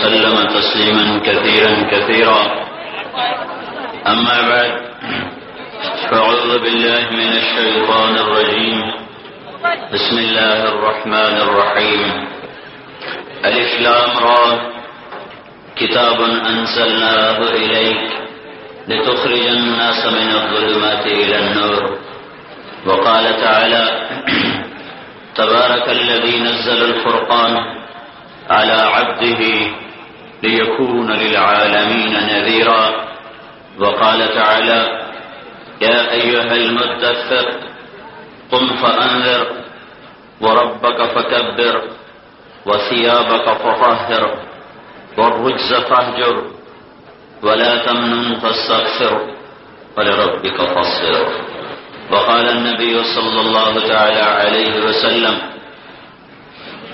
وسلم تسليما كثيرا كثيرا. أما بعد، فأعوذ بالله من الشيطان الرجيم. بسم الله الرحمن الرحيم. الإسلام را. كتاب أنزلناه إليك لتخرج الناس من الظلمات إلى النور. وقال تعالى تبارك الذي نزل الفرقان على عبده ليكون للعالمين نذيرا وقال تعالى يا أيها المدثر، قم فأنذر، وربك فكبر، وثيابك فطهر، والرجز فاهجر، ولا تمنن فاستغفر، ولربك فاصبر. وقال النبي صلى الله تعالى عليه وسلم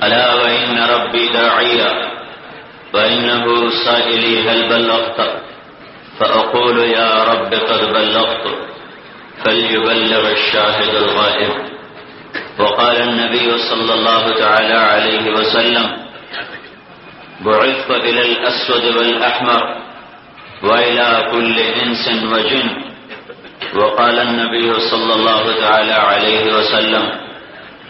ألا وإن ربي داعيا وإنه سائلي هل بلغت؟ فأقول يا رب قد بلغت. فليبلغ الشاهد الغائب. وقال النبي صلى الله تعالى عليه وسلم، بعثت إلى الأسود والأحمر وإلى كل إنس وجن. وقال النبي صلى الله تعالى عليه وسلم،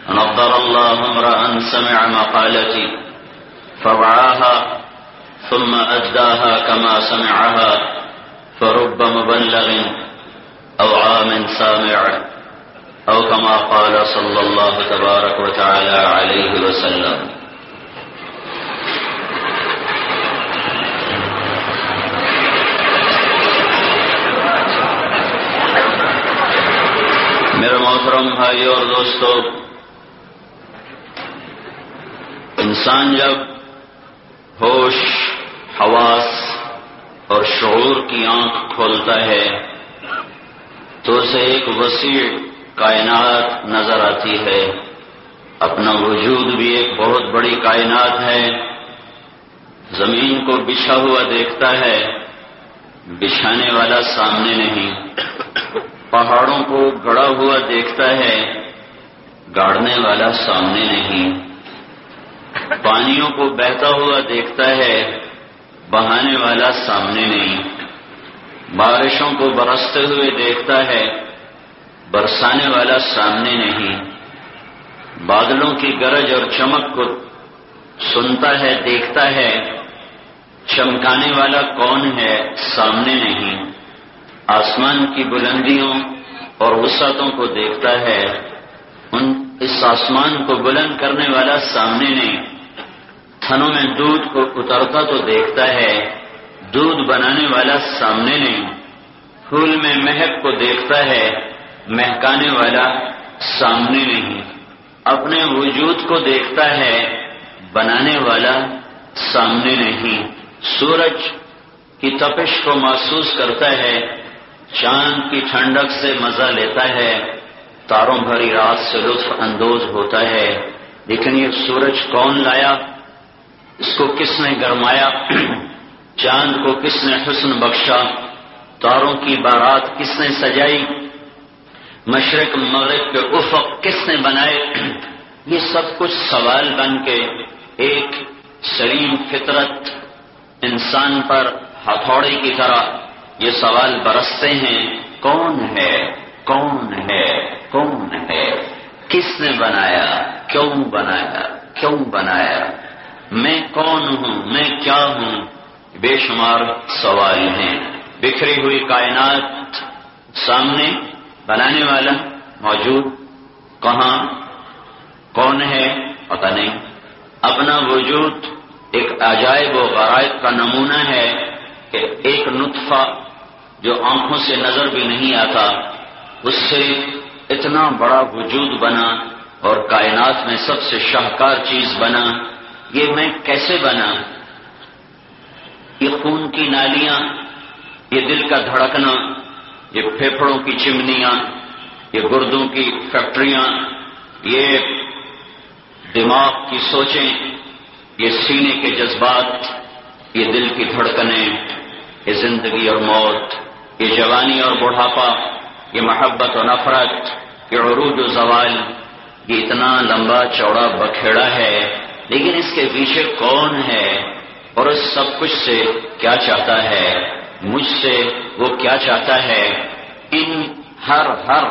نظر الله امرأ سمع مقالتي فرعاها ثم أداها كما سمعها فرب مبلغ أو عام سامع أو كما قال صلى الله تبارك وتعالى عليه وسلم. میرے محترم بھائی اور دوستو، انسان جب ہوش حواس اور شعور کی آنکھ کھولتا ہے تو اسے ایک وسیع کائنات نظر آتی ہے۔ اپنا وجود بھی ایک بہت بڑی کائنات ہے۔ زمین کو بچھا ہوا دیکھتا ہے، بچھانے والا سامنے نہیں۔ پہاڑوں کو گڑا ہوا دیکھتا ہے، گاڑنے والا سامنے نہیں۔ پانیوں کو بہتا ہوا دیکھتا ہے۔ بہانے والا سامنے نہیں۔ بارشوں کو برستے ہوئے دیکھتا ہے، برسانے والا سامنے نہیں۔ بادلوں کی گرج اور چمک کو سنتا ہے، دیکھتا ہے۔ چمکانے والا کون ہے؟ سامنے نہیں۔ آسمان کی بلندیوں اور وسعتوں کو دیکھتا ہے۔ ان اس آسمان کو بلند کرنے والا سامنے نہیں۔ تھنوں میں دودھ کو اترتا تو دیکھتا ہے، دودھ بنانے والا سامنے نہیں۔ پھول میں مہک کو دیکھتا ہے، مہکانے والا سامنے نہیں۔ اپنے وجود کو دیکھتا ہے، بنانے والا سامنے نہیں۔ سورج کی تپش کو محسوس کرتا ہے، چاند کی ٹھنڈک سے مزہ لیتا ہے۔ تاروں بھری رات سے لطف اندوز ہوتا ہے۔ لیکن یہ سورج کون لایا؟ اس کو کس نے گرمایا؟ چاند کو کس نے حسن بخشا؟ تاروں کی بارات کس نے سجائی؟ مشرق، مغرب کے افق کس نے بنائے؟ یہ سب کچھ سوال بن کے ایک سلیم فطرت انسان پر ہتھوڑے کی طرح یہ سوال برستے ہیں، کون ہے؟ کون ہے؟ کون ہے؟ کس نے بنایا؟ کیوں بنایا؟ کیوں بنایا؟ میں کون ہوں؟ میں کیا ہوں؟ بے شمار سوال ہیں۔ بکھری ہوئی کائنات سامنے، بنانے والا موجود کہاں؟ کون ہے؟ پتہ نہیں۔ اپنا وجود ایک عجائب و غرائب کا نمونہ ہے کہ ایک نطفہ جو آنکھوں سے نظر بھی نہیں آتا، اس سے اتنا بڑا وجود بنا اور کائنات میں سب سے شاہکار چیز بنا۔ یہ میں کیسے بنا؟ یہ خون کی نالیاں، یہ دل کا دھڑکنا، یہ پھیپھڑوں کی چمنیاں، یہ گردوں کی فیکٹریاں، یہ دماغ کی سوچیں، یہ سینے کے جذبات، یہ دل کی دھڑکنیں، یہ زندگی اور موت، یہ جوانی اور بڑھاپا، یہ محبت و نفرت، یہ عروج و زوال، یہ اتنا لمبا چوڑا بکھیڑا ہے۔ لیکن اس کے پیچھے کون ہے اور اس سب کچھ سے کیا چاہتا ہے؟ مجھ سے وہ کیا چاہتا ہے؟ ان ہر ہر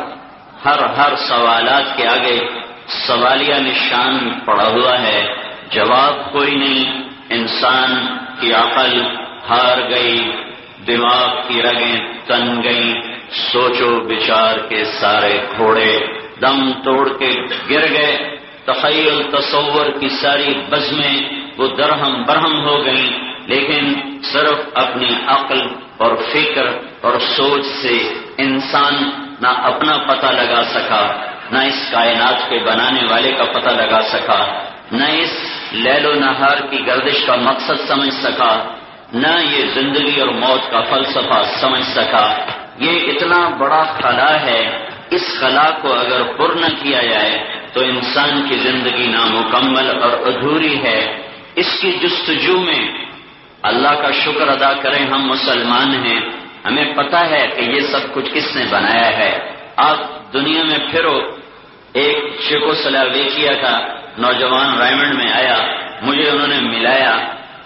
ہر ہر سوالات کے آگے سوالیہ نشان پڑا ہوا ہے۔ جواب کوئی نہیں۔ انسان کی عقل ہار گئی، دماغ کی رگیں تن گئی سوچو بچار کے سارے گھوڑے دم توڑ کے گر گئے۔ تخیل تصور کی ساری بزمیں وہ درہم برہم ہو گئیں، لیکن صرف اپنی عقل اور فکر اور سوچ سے انسان نہ اپنا پتہ لگا سکا، نہ اس کائنات کے بنانے والے کا پتہ لگا سکا، نہ اس لیل و نہار کی گردش کا مقصد سمجھ سکا، نہ یہ زندگی اور موت کا فلسفہ سمجھ سکا۔ یہ اتنا بڑا خلا ہے، اس خلا کو اگر پر نہ کیا جائے تو انسان کی زندگی نامکمل اور ادھوری ہے۔ اس کی جستجو میں اللہ کا شکر ادا کریں، ہم مسلمان ہیں۔ ہمیں پتا ہے کہ یہ سب کچھ کس نے بنایا ہے۔ آپ دنیا میں پھرو۔ ایک شیخو صلاح کا نوجوان رائمنڈ میں آیا، مجھے انہوں نے ملایا۔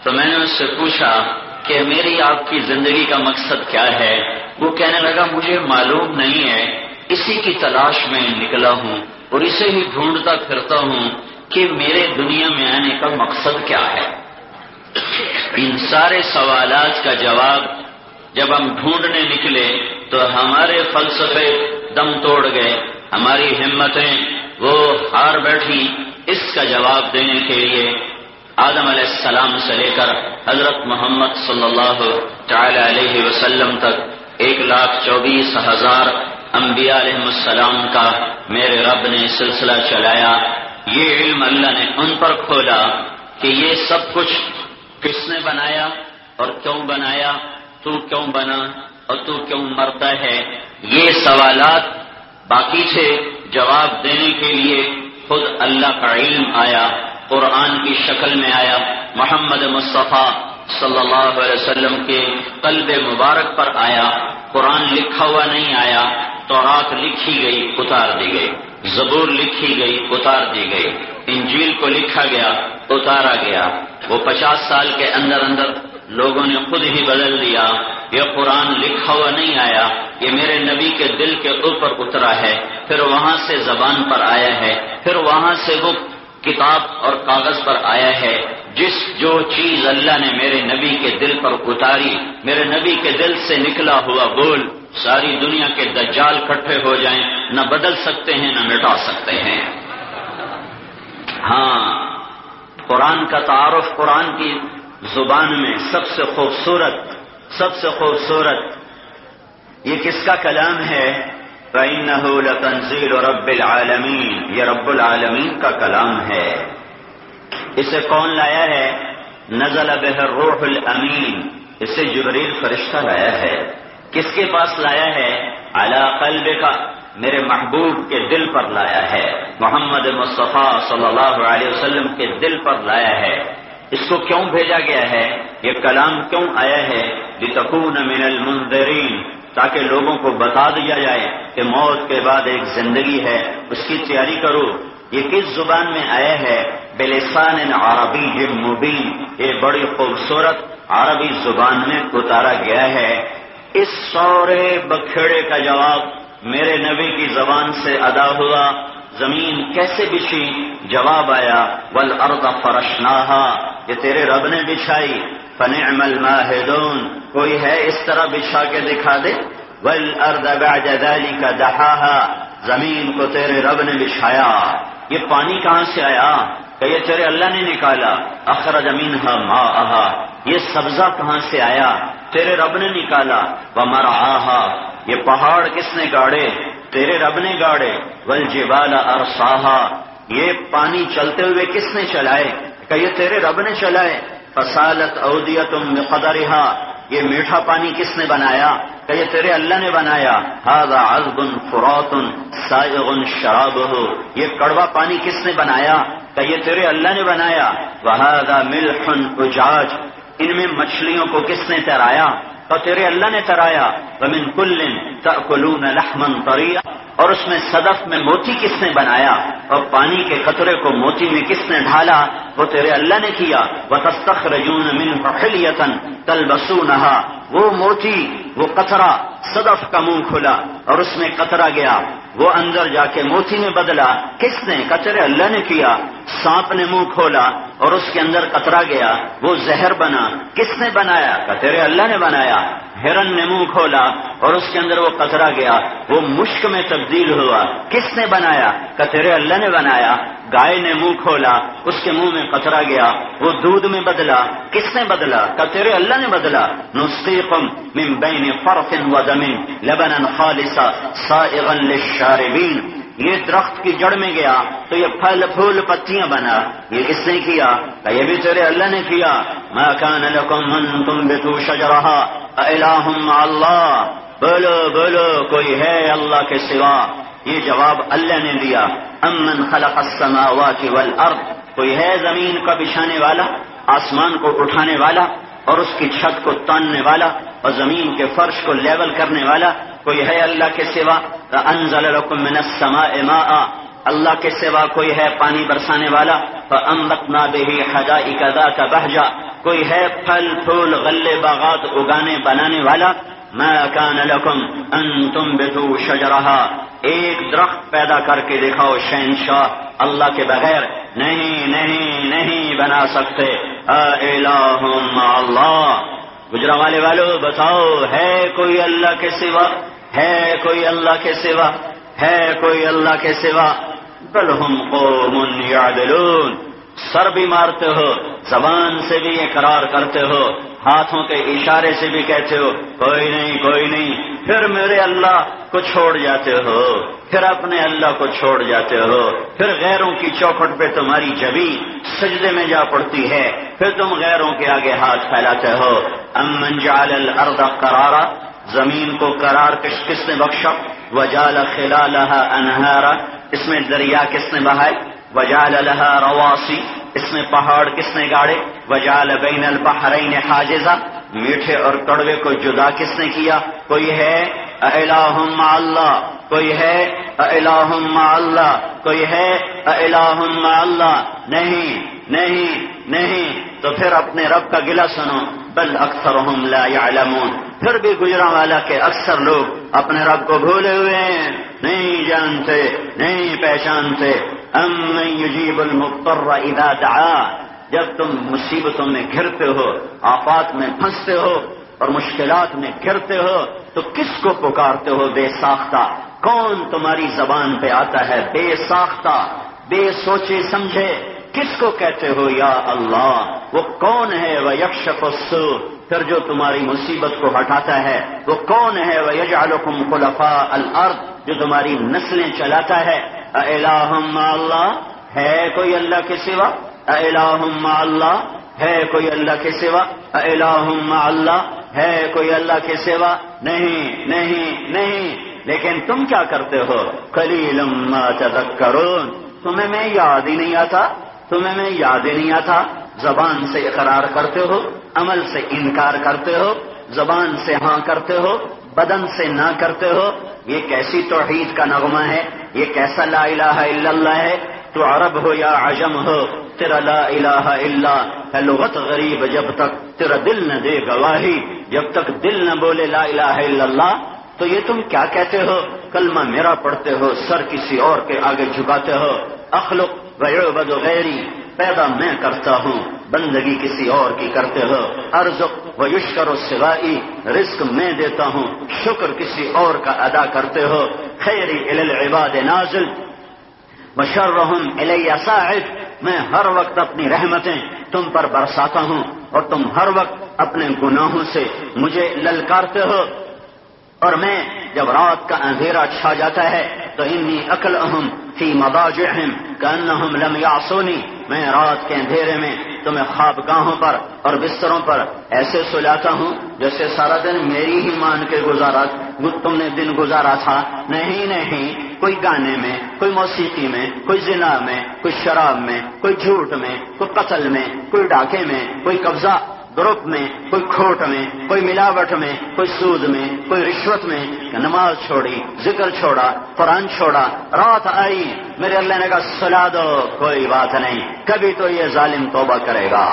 تو میں نے اس سے پوچھا کہ میری آپ کی زندگی کا مقصد کیا ہے؟ وہ کہنے لگا، مجھے معلوم نہیں ہے۔ اسی کی تلاش میں نکلا ہوں۔ اور اسے ہی ڈھونڈتا پھرتا ہوں کہ میرے دنیا میں آنے کا مقصد کیا ہے۔ ان سارے سوالات کا جواب جب ہم ڈھونڈنے نکلے تو ہمارے فلسفے دم توڑ گئے، ہماری ہمتیں وہ ہار بیٹھی۔ اس کا جواب دینے کے لیے آدم علیہ السلام سے لے کر حضرت محمد صلی اللہ تعالی علیہ وسلم تک ایک لاکھ چوبیس ہزار انبیاء علیہ السلام کا میرے رب نے سلسلہ چلایا۔ یہ علم اللہ نے ان پر کھولا کہ یہ سب کچھ کس نے بنایا اور کیوں بنایا، تو کیوں بنا اور تو کیوں مرتا ہے۔ یہ سوالات باقی تھے جواب دینے کے لیے خود اللہ کا علم آیا، قرآن کی شکل میں آیا۔ محمد مصطفیٰ صلی اللہ علیہ وسلم کے قلب مبارک پر آیا۔ قرآن لکھا ہوا نہیں آیا۔ تورات لکھی گئی، اتار دی گئی۔ زبور لکھی گئی، اتار دی گئی۔ انجیل کو لکھا گیا، اتارا گیا۔ وہ پچاس سال کے اندر اندر لوگوں نے خود ہی بدل دیا۔ یہ قرآن لکھا ہوا نہیں آیا۔ یہ میرے نبی کے دل کے اوپر اترا ہے۔ پھر وہاں سے زبان پر آیا ہے۔ پھر وہاں سے وہ کتاب اور کاغذ پر آیا ہے۔ جس جو چیز اللہ نے میرے نبی کے دل پر اتاری، میرے نبی کے دل سے نکلا ہوا بول ساری دنیا کے دجال کٹھے ہو جائیں، نہ بدل سکتے ہیں، نہ مٹا سکتے ہیں۔ ہاں قرآن کا تعارف قرآن کی زبان میں سب سے خوبصورت، سب سے خوبصورت۔ یہ کس کا کلام ہے؟ فَإِنَّهُ لَتَنزِيلُ رَبِّ الْعَالَمِينَ۔ یہ رب العالمین کا کلام ہے۔ اسے کون لایا ہے؟ نزل بہ الروح الامین۔ اسے جبریل فرشتہ لایا ہے۔ کس کے پاس لایا ہے؟ اعلی قلب کا میرے محبوب کے دل پر لایا ہے۔ محمد مصطفیٰ صلی اللہ علیہ وسلم کے دل پر لایا ہے۔ اس کو کیوں بھیجا گیا ہے؟ یہ کلام کیوں آیا ہے؟ لتکون من المنذرین، تاکہ لوگوں کو بتا دیا جائے کہ موت کے بعد ایک زندگی ہے۔ اس کی تیاری کرو۔ یہ کس زبان میں آیا ہے؟ بلسان عربی مبین۔ یہ بڑی خوبصورت عربی زبان میں اتارا گیا ہے۔ اس سورے بکھیڑے کا جواب میرے نبی کی زبان سے ادا ہوا۔ زمین کیسے بچھی؟ جواب آیا ول ارد فرشناہا یہ تیرے رب نے بچھائی۔ فنعم الماہدون کوئی ہے اس طرح بچھا کے دکھا دے؟ ول ارد ذلك کا دہا زمین کو تیرے رب نے بچھایا۔ یہ پانی کہاں سے آیا؟ کہ یہ تیرے اللہ نے نکالا، اخرج منها ماءها یہ سبزہ کہاں سے آیا؟ تیرے رب نے نکالا وہ مرا یہ پہاڑ کس نے گاڑے؟ تیرے رب نے گاڑے ول جبال یہ پانی چلتے ہوئے کس نے چلائے؟ کہ یہ تیرے رب نے چلائے۔ فصالت اودیت مقدرها یہ میٹھا پانی کس نے بنایا؟ کہ یہ تیرے اللہ نے بنایا۔ هذا عذب فرات سائغ شرابه۔ یہ کڑوا پانی کس نے بنایا؟ کہ یہ تیرے اللہ نے بنایا۔ وهذا ملح اجاج۔ ان میں مچھلیوں کو کس نے ترایا؟ تو تیرے اللہ نے ترایا۔ ومن كل تاكلون لحما طريا اور اس میں صدف میں موتی کس نے بنایا؟ اور پانی کے قطرے کو موتی میں کس نے ڈھالا؟ وہ تیرے اللہ نے کیا۔ وہ رجون من نہا وہ موتی، وہ قطرہ، صدف کا منہ کھلا اور اس میں قطرہ گیا۔ وہ اندر جا کے موتی میں بدلا۔ کس نے؟ کچرے اللہ نے کیا۔ سانپ نے منہ کھولا اور اس کے اندر قطرہ گیا۔ وہ زہر بنا۔ کس نے بنایا؟ کچرے اللہ نے بنایا۔ ہرن نے منہ کھولا اور اس کے اندر وہ قطرہ گیا۔ وہ مشک میں تبدیل ہوا۔ کس نے بنایا؟ کترے اللہ نے بنایا۔ گائے نے منہ کھولا، اس کے منہ میں قطرہ گیا، وہ دودھ میں بدلا، کس نے بدلا؟ کترے اللہ نے بدلا۔ نسخم من بین فرق و زمین لبنا خالصا، سائغا للشاربین۔ یہ درخت کی جڑ میں گیا، تو یہ پھل، پھول، پتیاں بنا۔ یہ کس نے کیا؟ کہ یہ بھی تیرے اللہ نے کیا۔ ما کان لکم من تم بتو شجرہا الہم اللہ بولو بولو، کوئی ہے اللہ کے سوا۔ یہ جواب اللہ نے دیا۔ امن خلق السماوات والارض، کوئی ہے زمین کا بچھانے والا، آسمان کو اٹھانے والا، اور اس کی چھت کو تاننے والا، اور زمین کے فرش کو لیول کرنے والا، کوئی ہے اللہ کے سوا؟ انزل لکم من السماء ماء، اللہ کے سوا کوئی ہے پانی برسانے والا؟ فانبتنا به حدائق ذات بہجا کوئی ہے پھل، پھول، غلے، باغات، اگانے، بنانے والا؟ ما كان لكم ان تنبتوا شجرها ایک درخت پیدا کر کے دکھاؤ شہنشاہ، اللہ کے بغیر نہیں نہیں نہیں بنا سکتے۔ اللہ۔ گجرا والے والو، بتاؤ، ہے کوئی اللہ کے سوا؟ ہے کوئی اللہ کے سوا؟ ہے کوئی اللہ کے سوا؟ بل ہم قوم یعدلون۔ سر بھی مارتے ہو، زبان سے بھی اقرار کرتے ہو، ہاتھوں کے اشارے سے بھی کہتے ہو، کوئی نہیں کوئی نہیں، پھر میرے اللہ کو چھوڑ جاتے ہو، پھر اپنے اللہ کو چھوڑ جاتے ہو، پھر غیروں کی چوکھٹ پہ تمہاری جبی سجدے میں جا پڑتی ہے، پھر تم غیروں کے آگے ہاتھ پھیلاتے ہو۔ امن جال الارض قرارا، زمین کو قرار کس کس نے بخشا؟ وجال خلالها انہارا، اس میں دریا کس نے بہائے؟ وجال لها رواسی اس میں پہاڑ کس نے گاڑے؟ وجال بین البحرین حاجزہ میٹھے اور کڑوے کو جدا کس نے کیا؟ کوئی ہے؟ الہم اللہ کوئی ہے؟ الہم اللہ کوئی ہے؟ الہم اللہ نہیں نہیں نہیں۔ تو پھر اپنے رب کا گلا سنو، بل اکثر لا يعلمون پھر بھی گجرا والا کے اکثر لوگ اپنے رب کو بھولے ہوئے ہیں، نہیں جانتے، نہیں پہچانتے۔ ام یجیب المضطر اذا دعا جب تم مصیبتوں میں گھرتے ہو، آفات میں پھنستے ہو اور مشکلات میں گرتے ہو، تو کس کو پکارتے ہو بے ساختہ؟ کون تمہاری زبان پہ آتا ہے بے ساختہ؟ بے سوچے سمجھے، کس کو کہتے ہو یا اللہ؟ وہ کون ہے وہ یکش سو پھر جو تمہاری مصیبت کو ہٹاتا ہے، وہ کون ہے وہ یجعلکم خلفاء الارض جو تمہاری نسلیں چلاتا ہے الہم اللہ، ہے کوئی اللہ کے سوا؟ الہم اللہ، ہے کوئی اللہ کے سوا؟ الہم اللہ، ہے کوئی اللہ کے سوا؟ نہیں نہیں نہیں۔ لیکن تم کیا کرتے ہو؟ کلیل تذکرون۔ تمہیں میں یاد ہی نہیں آتا؟ تمہیں میں یاد ہی نہیں آتا؟ زبان سے اقرار کرتے ہو؟ عمل سے انکار کرتے ہو؟ زبان سے ہاں کرتے ہو؟ بدن سے نہ کرتے ہو، یہ کیسی توحید کا نغمہ ہے؟ یہ کیسا لا الہ الا اللہ ہے؟ تو عرب ہو یا عجم ہو، تیرا لا الہ الا ہے، لغت غریب جب تک تیرا دل نہ دے گواہی، جب تک دل نہ بولے لا الہ الا اللہ، تو یہ تم کیا کہتے ہو؟ کلمہ میرا پڑھتے ہو، سر کسی اور کے آگے جھکاتے ہو۔ اخلق ویعبد غیری، پیدا میں کرتا ہوں۔ بندگی کسی اور کی کرتے ہو۔ ارض و یشکر و سوائی رزق میں دیتا ہوں۔ شکر کسی اور کا ادا کرتے ہو۔ خیری العباد نازل۔ بشرحم الیہ صاحب میں ہر وقت اپنی رحمتیں تم پر برساتا ہوں اور تم ہر وقت اپنے گناہوں سے مجھے للکارتے ہو۔ اور میں جب رات کا اندھیرا چھا جاتا ہے تو انی عقل اہم فی مضاجعہم کانہم لم یعصونی، میں رات کے اندھیرے میں تمہیں خواب گاہوں پر اور بستروں پر ایسے سلاتا ہوں جیسے سارا دن میری ہی مان کے گزارا تم نے دن گزارا تھا۔ نہیں نہیں، کوئی گانے میں، کوئی موسیقی میں، کوئی زنا میں، کوئی شراب میں، کوئی جھوٹ میں، کوئی قتل میں، کوئی ڈاکے میں، کوئی قبضہ۔ گروپ میں، کوئی کھوٹ میں، کوئی ملاوٹ میں، کوئی سود میں، کوئی رشوت میں نماز چھوڑی، ذکر چھوڑا، قرآن چھوڑا، رات آئی، میرے اللہ نے کہا سلا دو، کوئی بات نہیں، کبھی تو یہ ظالم توبہ کرے گا۔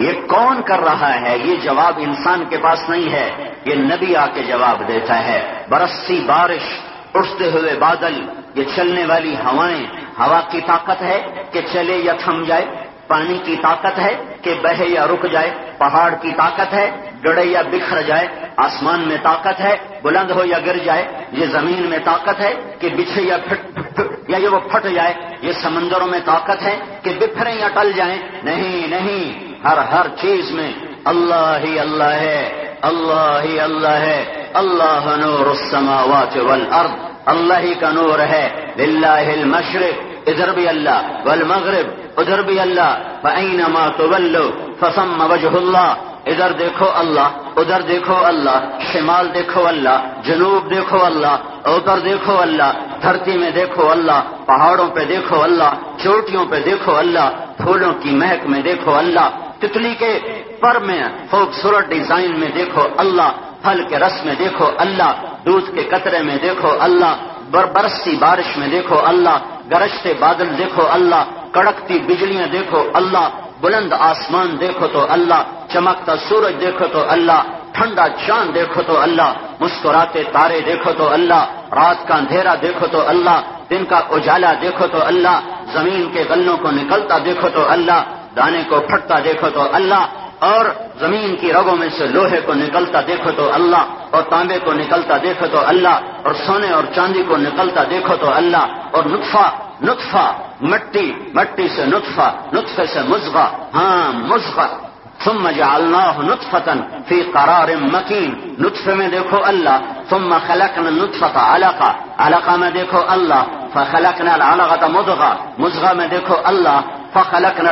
یہ کون کر رہا ہے؟ یہ جواب انسان کے پاس نہیں ہے، یہ نبی آ کے جواب دیتا ہے۔ برسی بارش اٹھتے ہوئے بادل، یہ چلنے والی ہوائیں، ہوا کی طاقت ہے کہ چلے یا تھم جائے؟ پانی کی طاقت ہے کہ بہے یا رک جائے، پہاڑ کی طاقت ہے، گڑے یا بکھر جائے، آسمان میں طاقت ہے، بلند ہو یا گر جائے، یہ زمین میں طاقت ہے کہ بچھے یا پھٹ، یا یہ وہ پھٹ جائے، یہ سمندروں میں طاقت ہے کہ بکھرے یا ٹل جائیں۔ نہیں نہیں، ہر ہر چیز میں اللہ ہی اللہ ہے، اللہ ہی اللہ ہے۔ اللہ نور السماوات والارض، اللہ ہی کا نور ہے۔ للہ المشرق ادھر بھی اللہ والمغرب ادھر بھی اللہ ما تولو فسم وجہ اللہ ادھر دیکھو اللہ ادھر دیکھو اللہ شمال دیکھو اللہ جنوب دیکھو اللہ ادھر دیکھو اللہ دھرتی میں دیکھو اللہ پہاڑوں پہ دیکھو اللہ چوٹیوں پہ دیکھو اللہ پھولوں کی مہک میں دیکھو اللہ تتلی کے پر میں خوبصورت ڈیزائن میں دیکھو اللہ پھل کے رس میں دیکھو اللہ دودھ کے قطرے میں دیکھو اللہ برستی بارش میں دیکھو اللہ گرجتے بادل دیکھو اللہ، کڑکتی بجلیاں دیکھو اللہ، بلند آسمان دیکھو تو اللہ، چمکتا سورج دیکھو تو اللہ، ٹھنڈا چاند دیکھو تو اللہ، مسکراتے تارے دیکھو تو اللہ، رات کا اندھیرا دیکھو تو اللہ، دن کا اجالا دیکھو تو اللہ، زمین کے گلوں کو نکلتا دیکھو تو اللہ، دانے کو پھٹتا دیکھو تو اللہ اور زمین کی رگوں میں سے لوہے کو نکلتا دیکھو تو اللہ، اور تانبے کو نکلتا دیکھو تو اللہ، اور سونے اور چاندی کو نکلتا دیکھو تو اللہ، اور نطفہ نطفہ، مٹی مٹی سے نطفہ، نطفے سے مزغہ ہاں مزغہ۔ ثم جعلناه نطفة في قرار مكين. نطفے میں دیکھو اللہ، ثم خلقنا النطفة علقة. علقة میں دیکھو اللہ، فخلقنا العلقة مضغة. مضغة میں دیکھو اللہ، فخلقنا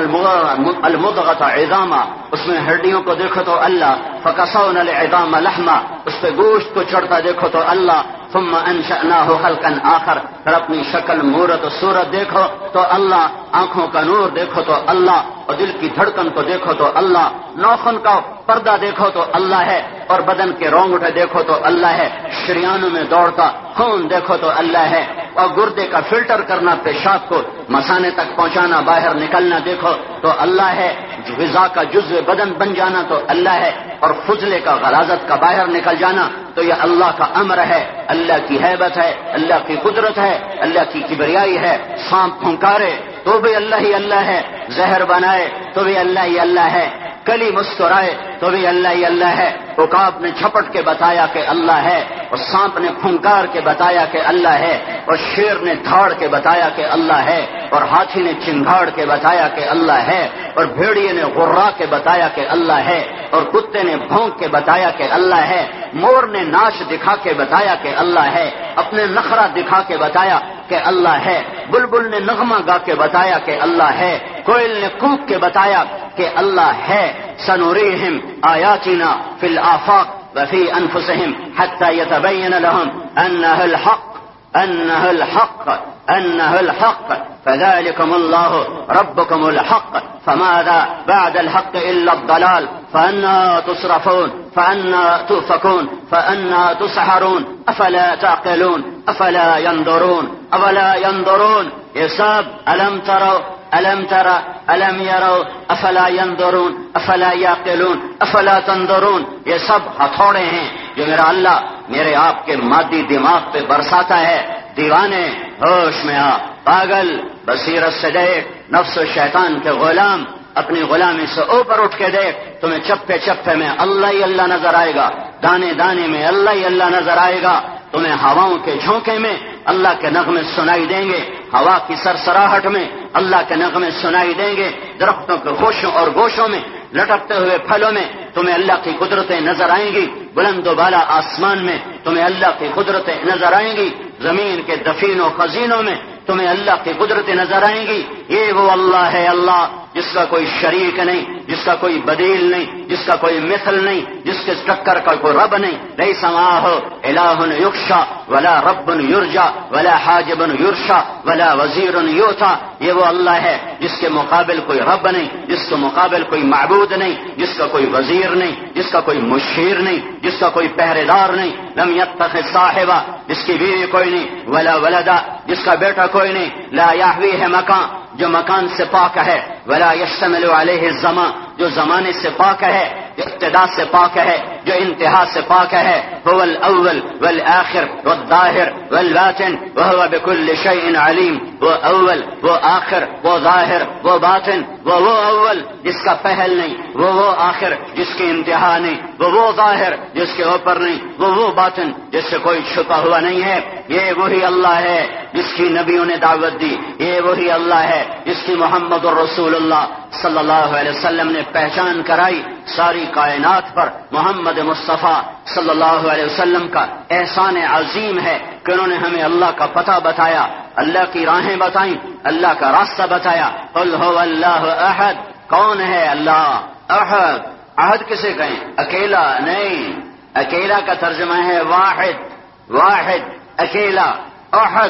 المضغة عظاما. اس میں ہڈیوں کو دیکھو تو اللہ، فکسونا العظام لحما. اس پہ گوشت کو چڑھتا دیکھو تو اللہ ثم انشأناه خلقا آخر. پھر اپنی شکل، مورت و صورت دیکھو تو اللہ، آنکھوں کا نور دیکھو تو اللہ، اور دل کی دھڑکن کو دیکھو تو اللہ، نوخن کا پردہ دیکھو تو اللہ ہے، اور بدن کے رونگ اٹھے دیکھو تو اللہ ہے، شریانوں میں دوڑتا خون دیکھو تو اللہ ہے۔ اور گردے کا فلٹر کرنا، پیشاب کو مسانے تک پہنچانا، باہر نکلنا، دیکھو، تو اللہ ہے، غذا کا جزو بدن بن جانا تو اللہ ہے، اور فضلے کا غلازت کا، باہر نکل جانا تو یہ اللہ کا امر ہے، اللہ کی حیبت ہے، اللہ کی قدرت ہے، اللہ کی کبریائی ہے، سانپ پھنکارے تو بھی اللہ ہی اللہ ہے، زہر بنائے تو بھی اللہ ہی اللہ ہے، کلی مسکرائے تو بھی اللہ ہی اللہ ہے۔ اکاب نے جھپٹ کے بتایا کہ اللہ ہے اور سانپ نے پھنکار کے بتایا کہ اللہ ہے اور شیر نے دھاڑ کے بتایا کہ اللہ ہے اور ہاتھی نے چنگاڑ کے بتایا کہ اللہ ہے اور بھیڑیے نے غرا کے بتایا کہ اللہ ہے اور کتے نے بھونک کے بتایا کہ اللہ ہے۔ مور نے ناچ دکھا کے بتایا کہ اللہ ہے، اپنے نخرا دکھا کے بتایا کہ اللہ ہے۔ بلبل نے نغمہ گا کے بتایا کہ اللہ ہے۔ کوئل نے کوک کے بتایا کہ اللہ ہے۔ سنوریہم آیاتنا فی الآفاق وفی انفسہم حتی یتبین لہم انہ الحق۔ انہ الحق انہ الحق. فذلكم الله، ربكم الحق. فماذا بعد الحق إلا الضلال؟ فأنا تصرفون، فأنا تؤفكون، فأنا تسحرون. أفلا تعقلون؟ أفلا ينظرون؟ أفلا ينظرون؟ يساب، ألم تروا؟ ألم ترى ألم يروا؟ أفلا ينظرون؟ أفلا يعقلون؟ أفلا تنظرون؟ یہ سب ہتھوڑے ہیں جو میرا اللہ میرے آپ کے مادی دماغ پہ برساتا ہے دیوانے، ہوش میں آ پاگل، بصیرت سے دیکھ، نفس و شیطان کے غلام، اپنی غلامی سے اوپر اٹھ کے دیکھ، تمہیں چپے چپے میں اللہ ہی اللہ نظر آئے گا، دانے دانے میں اللہ ہی اللہ نظر آئے گا، تمہیں ہواؤں کے جھونکے میں اللہ کے نغمے سنائی دیں گے، ہوا کی سرسراہٹ میں اللہ کے نغمے سنائی دیں گے، درختوں کے گوشوں اور گوشوں میں، لٹکتے ہوئے پھلوں میں تمہیں اللہ کی قدرتیں نظر آئیں گی، بلند و بالا آسمان میں تمہیں اللہ کی قدرتیں نظر آئیں گی۔ زمین کے دفین و خزینوں میں تمہیں اللہ کی قدرتیں نظر آئیں گی۔ یہ وہ اللہ ہے اللہ، جس کا کوئی شریک نہیں، جس کا کوئی بدیل نہیں، جس کا کوئی مثل نہیں، جس کے ٹکر کا کوئی رب نہیں۔ نہیں سما ہو الہ یقشا ولا رب یورجا ولا حاجب یورشا ولا وزیر یوتھا یہ وہ اللہ ہے جس کے مقابل کوئی رب نہیں، جس کے مقابل کوئی معبود نہیں، جس کا کوئی وزیر نہیں، جس کا کوئی مشیر نہیں، جس کا کوئی پہرے دار نہیں۔ لم یتخ صاحبہ جس کی بیوی کوئی نہیں، ولا ولدا جس کا بیٹا کوئی نہیں۔ لا یاہوی ہے مکان، جو مکان سے پاک ہے۔ ولا یشتمل علیہ زماں جو زمانے سے پاک ہے، جو ابتدا سے پاک ہے، جو انتہا سے پاک ہے۔ هو الاول والآخر والظاہر والباطن، وهو بكل شيء علیم۔ وہ اول، وہ آخر، وہ ظاہر، وہ باطن۔ وہ وہ اول جس کا پہل نہیں، وہ وہ آخر جس کی انتہا نہیں، وہ وہ ظاہر جس کے اوپر نہیں، وہ وہ باطن جس سے کوئی چھپا ہوا نہیں ہے۔ یہ وہی اللہ ہے جس کی نبیوں نے دعوت دی۔ یہ وہی اللہ ہے جس کی محمد الرسول اللہ صلی اللہ علیہ وسلم نے پہچان کرائی ساری کائنات پر، محمد مصطفیٰ۔ صلی اللہ علیہ وسلم کا احسان عظیم ہے کہ انہوں نے ہمیں اللہ کا پتہ بتایا، اللہ کی راہیں بتائیں، اللہ کا راستہ بتایا۔ قل هو اللہ احد، کون ہے اللہ؟ احد۔ عہد کسے کہیں؟ اکیلا؟ نہیں۔ اکیلا کا ترجمہ ہے واحد۔ واحد۔ اکیلا۔ احد۔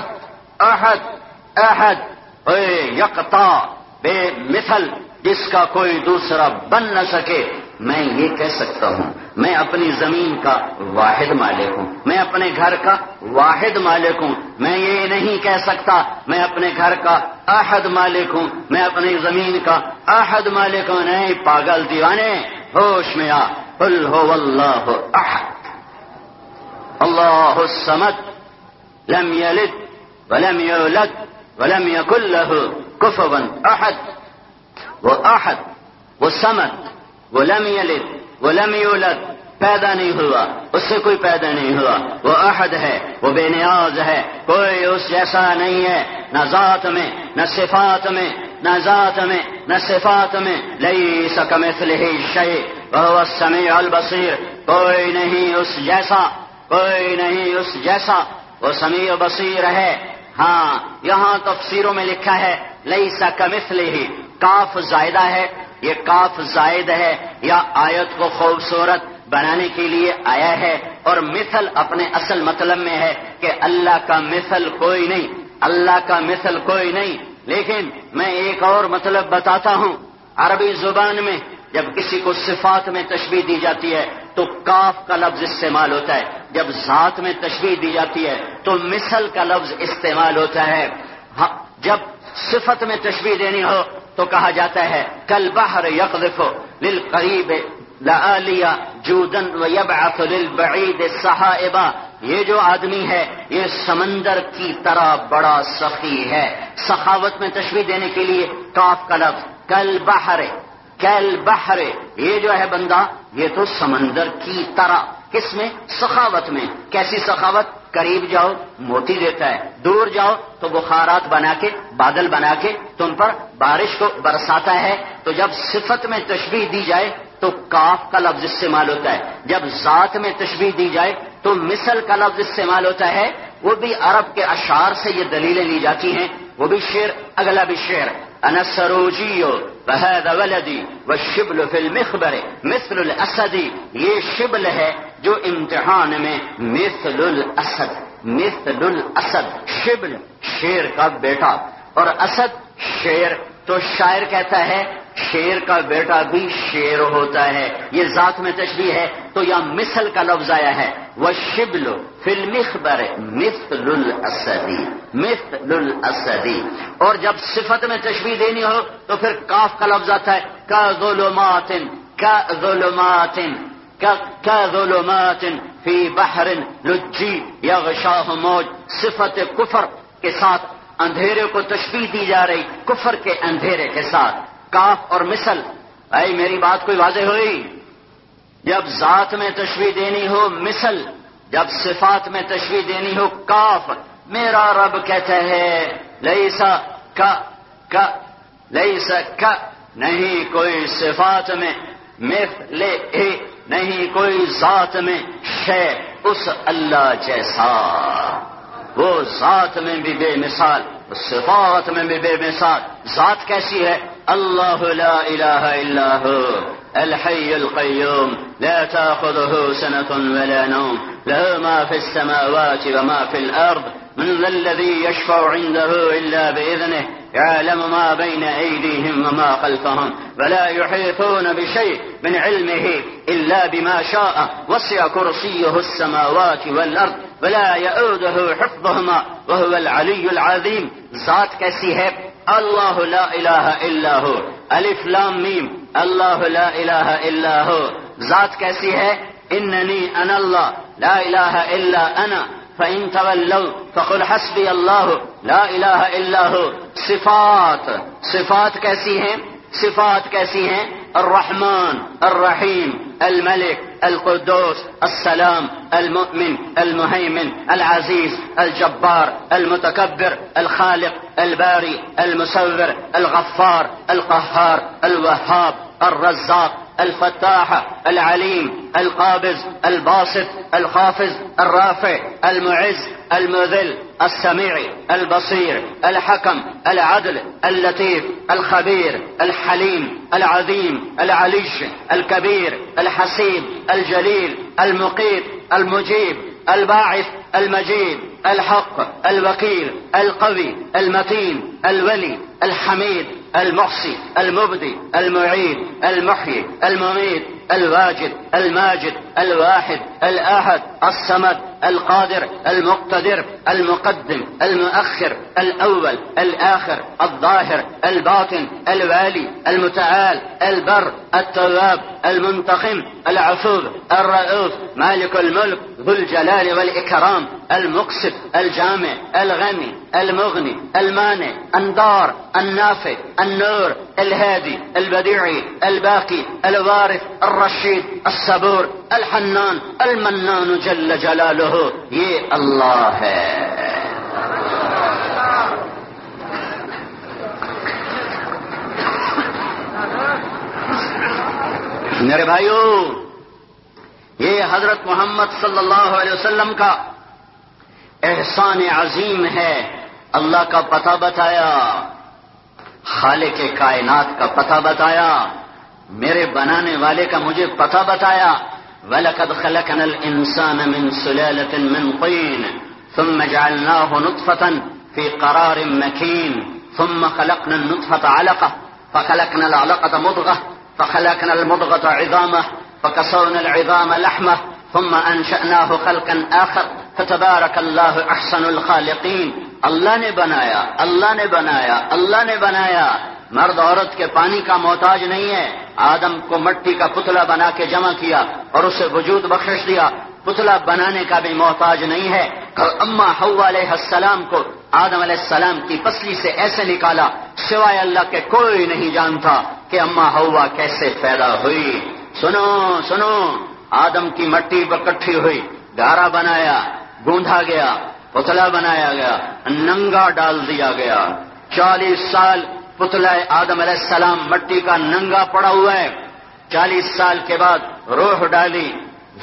احد۔ احد۔ یکتا بے مثل، جس کا کوئی دوسرا بن نہ سکے۔ میں یہ کہہ سکتا ہوں، میں اپنی زمین کا واحد مالک ہوں، میں اپنے گھر کا واحد مالک ہوں۔ میں یہ نہیں کہہ سکتا، میں اپنے گھر کا احد مالک ہوں، میں اپنی زمین کا احد مالک ہوں۔ نہیں پاگل دیوانے، ہوش میں آ۔ قل ہو اللہ احد۔ اللہ السمد لم يلد ولم يولد ولم يكن له كفوا احد۔ وہ احد، وہ سمد وہ یلد وہ یولد، پیدا نہیں ہوا، اس سے کوئی پیدا نہیں ہوا، وہ احد ہے، وہ بے نیاز ہے، کوئی اس جیسا نہیں ہے، نہ ذات میں، نہ صفات میں، نہ ذات میں، نہ صفات میں لئی سکم ہی شے وہ سمیع البصیر، کوئی نہیں اس جیسا، کوئی نہیں اس جیسا، وہ سمیع بصیر ہے۔ ہاں یہاں تفسیروں میں لکھا ہے لئی سا ہی کاف زائدہ ہے یہ کاف زائد ہے یا آیت کو خوبصورت بنانے کے لیے آیا ہے اور مثل اپنے اصل مطلب میں ہے کہ اللہ کا مثل کوئی نہیں، اللہ کا مثل کوئی نہیں۔ لیکن میں ایک اور مطلب بتاتا ہوں۔ عربی زبان میں جب کسی کو صفات میں تشبیح دی جاتی ہے تو کاف کا لفظ استعمال ہوتا ہے۔ جب ذات میں تشبیح دی جاتی ہے تو مثل کا لفظ استعمال ہوتا ہے۔ ہاں، جب صفت میں تشبیح دینی ہو تو کہا جاتا ہے، کل بہر یقف لل قریب جودن و یبعث للبعید صحائبا یہ جو آدمی ہے، یہ سمندر کی طرح بڑا سخی ہے۔ سخاوت میں تشبیح دینے کے لیے کاف کا لفظ کل بہر کل بہر یہ جو ہے بندہ، یہ تو سمندر کی طرح۔ کس میں؟ سخاوت میں۔ کیسی سخاوت؟ قریب جاؤ، موتی دیتا ہے۔ دور جاؤ تو بخارات بنا کے، بادل بنا کے تم پر بارش کو برساتا ہے۔ تو جب صفت میں تشبیح دی جائے تو کاف کا لفظ استعمال ہوتا ہے۔ جب ذات میں تشبیح دی جائے تو مثل کا لفظ استعمال ہوتا ہے۔ وہ بھی عرب کے اشعار سے یہ دلیلیں لی جاتی ہیں۔ وہ بھی شعر، اگلا بھی شعر۔ ہے انسروجیو بحد ولدی و شبل فی المخبر مثل الاسد یہ شبل ہے جو امتحان میں مثل الاسد مثل الاسد شبل شیر کا بیٹا اور اسد شیر تو شاعر کہتا ہے، شیر کا بیٹا بھی شیر ہوتا ہے، یہ ذات میں تشبیح ہے، تو یا مثل کا لفظ آیا ہے وہ شبل فلم خبر مثل الاسدی مثل الاسدی اور جب صفت میں تشبیح دینی ہو، تو پھر کاف کا لفظ آتا ہے کا ظلمات کا ظلمات کا ظلمات فی بحر لجی یا موج، صفت کفر کے ساتھ اندھیرے کو تشبیح دی جا رہی کفر کے اندھیرے کے ساتھ۔ کاف اور مثل۔ اے میری بات کوئی واضح ہوئی؟ جب ذات میں تشویح دینی ہو مثل، جب صفات میں تشویح دینی ہو کاف، میرا رب کہتا ہے لئیسا کا کا لئیسا کا نہیں کوئی صفات میں لے نہیں کوئی ذات میں شے، اس اللہ جیسا۔ وہ ذات میں بھی بے مثال، صفات میں بھی بے مثال۔ ذات کیسی ہے؟ اللہ لا الہ الا ہو الحي القيوم لا تأخذه سنة ولا نوم، له ما في السماوات وما في الأرض من ذا الذي يشفع عنده إلا بإذنه۔ يعلم ما بين أيديهم وما خلفهم ولا يحيطون بشيء من علمه إلا بما شاء وسع كرسيه السماوات والأرض ولا يؤوده حفظهما وهو العلي العظيم. ذات کیسی ہے؟ اللہ لا الہ الا ہو الف لام میم. اللہ لا الہ الا ہو ذات کیسی ہے؟ اننی ان اللہ. لا الہ الا انا. فإن تولوا فقل حسبي الله لا إله إلا هو صفات صفات کیسی ہیں؟ صفات کیسی ہیں؟ الرحمن، الرحیم الملك القدوس، السلام، المؤمن، المهيمن، العزيز، الجبار، المتكبر، الخالق، الباري، المصور، الغفار، القهار، الوهاب، الرزاق الفتاح العليم القابض، الباسط، الخافض، الرافع، المعز، المذل، السميع، البصير، الحكم، العدل، اللطيف، الخبير، الحليم، العظيم العليش الكبير، الحسيب، الجليل، المقيت، المجيب، الباعث المجيد، الحق، الوكيل، القوي، المتين، الولي، الحميد المحصي المبدي، المعيد، المحيي، المميت، الواجد، الماجد، الواحد، الأحد، الصمد، القادر، المقتدر، المقدم، المؤخر، الأول، الآخر، الظاهر، الباطن، الوالي، المتعال، البر، التواب، المنتقم، العفو، الرؤوف، مالك الملك، ذو الجلال والإكرام. المقسط الجامع، الغني، المغني، المانع الدار النافع، النور، الهادي، البديعي، الباقي، الوارث، الرشيد، الصبور، الحنان، المنان جل جلاله. یہ اللہ ہے میرے بھائیو، یہ حضرت محمد صلی اللہ علیہ وسلم کا احسان عظیم ہے۔ اللہ کا پتہ بتایا۔ خالق کائنات کا پتہ بتایا۔ میرے بنانے والے کا مجھے پتہ بتایا۔ وَلَقَدْ خَلَقْنَا الْإِنسَانَ مِنْ سُلَالَةٍ مِنْ طِينٍ ثُمَّ جَعَلْنَاهُ نُطْفَةً فِي قَرَارٍ مَكِينٍ ثُمَّ خَلَقْنَا النُّطْفَةَ عَلَقَةً فَخَلَقْنَا الْعَلَقَةَ مُضْغَةً فخلقنا المضغة عظامة فكسونا العظام لحمة ثم أنشأناه خلقا آخر فتبارك الله أحسن الخالقين اللہ نے بنایا، اللہ نے بنایا، اللہ نے بنایا۔ مرد عورت کے پانی کا محتاج نہیں ہے۔ آدم کو مٹی کا پتلا بنا کے جمع کیا اور اسے وجود بخش دیا۔ پتلا بنانے کا بھی محتاج نہیں ہے۔ اور اما حوا علیہ السلام کو آدم علیہ السلام کی پسلی سے ایسے نکالا، سوائے اللہ کے کوئی نہیں جانتا کہ اما ہوا کیسے پیدا ہوئی۔ سنو سنو، آدم کی مٹی بکٹھی ہوئی گارا بنایا۔ گوندا گیا، پتلا بنایا گیا، ننگا ڈال دیا گیا۔ چالیس سال پتلا آدم علیہ السلام مٹی کا ننگا پڑا ہوا ہے۔ چالیس سال کے بعد روح ڈالی،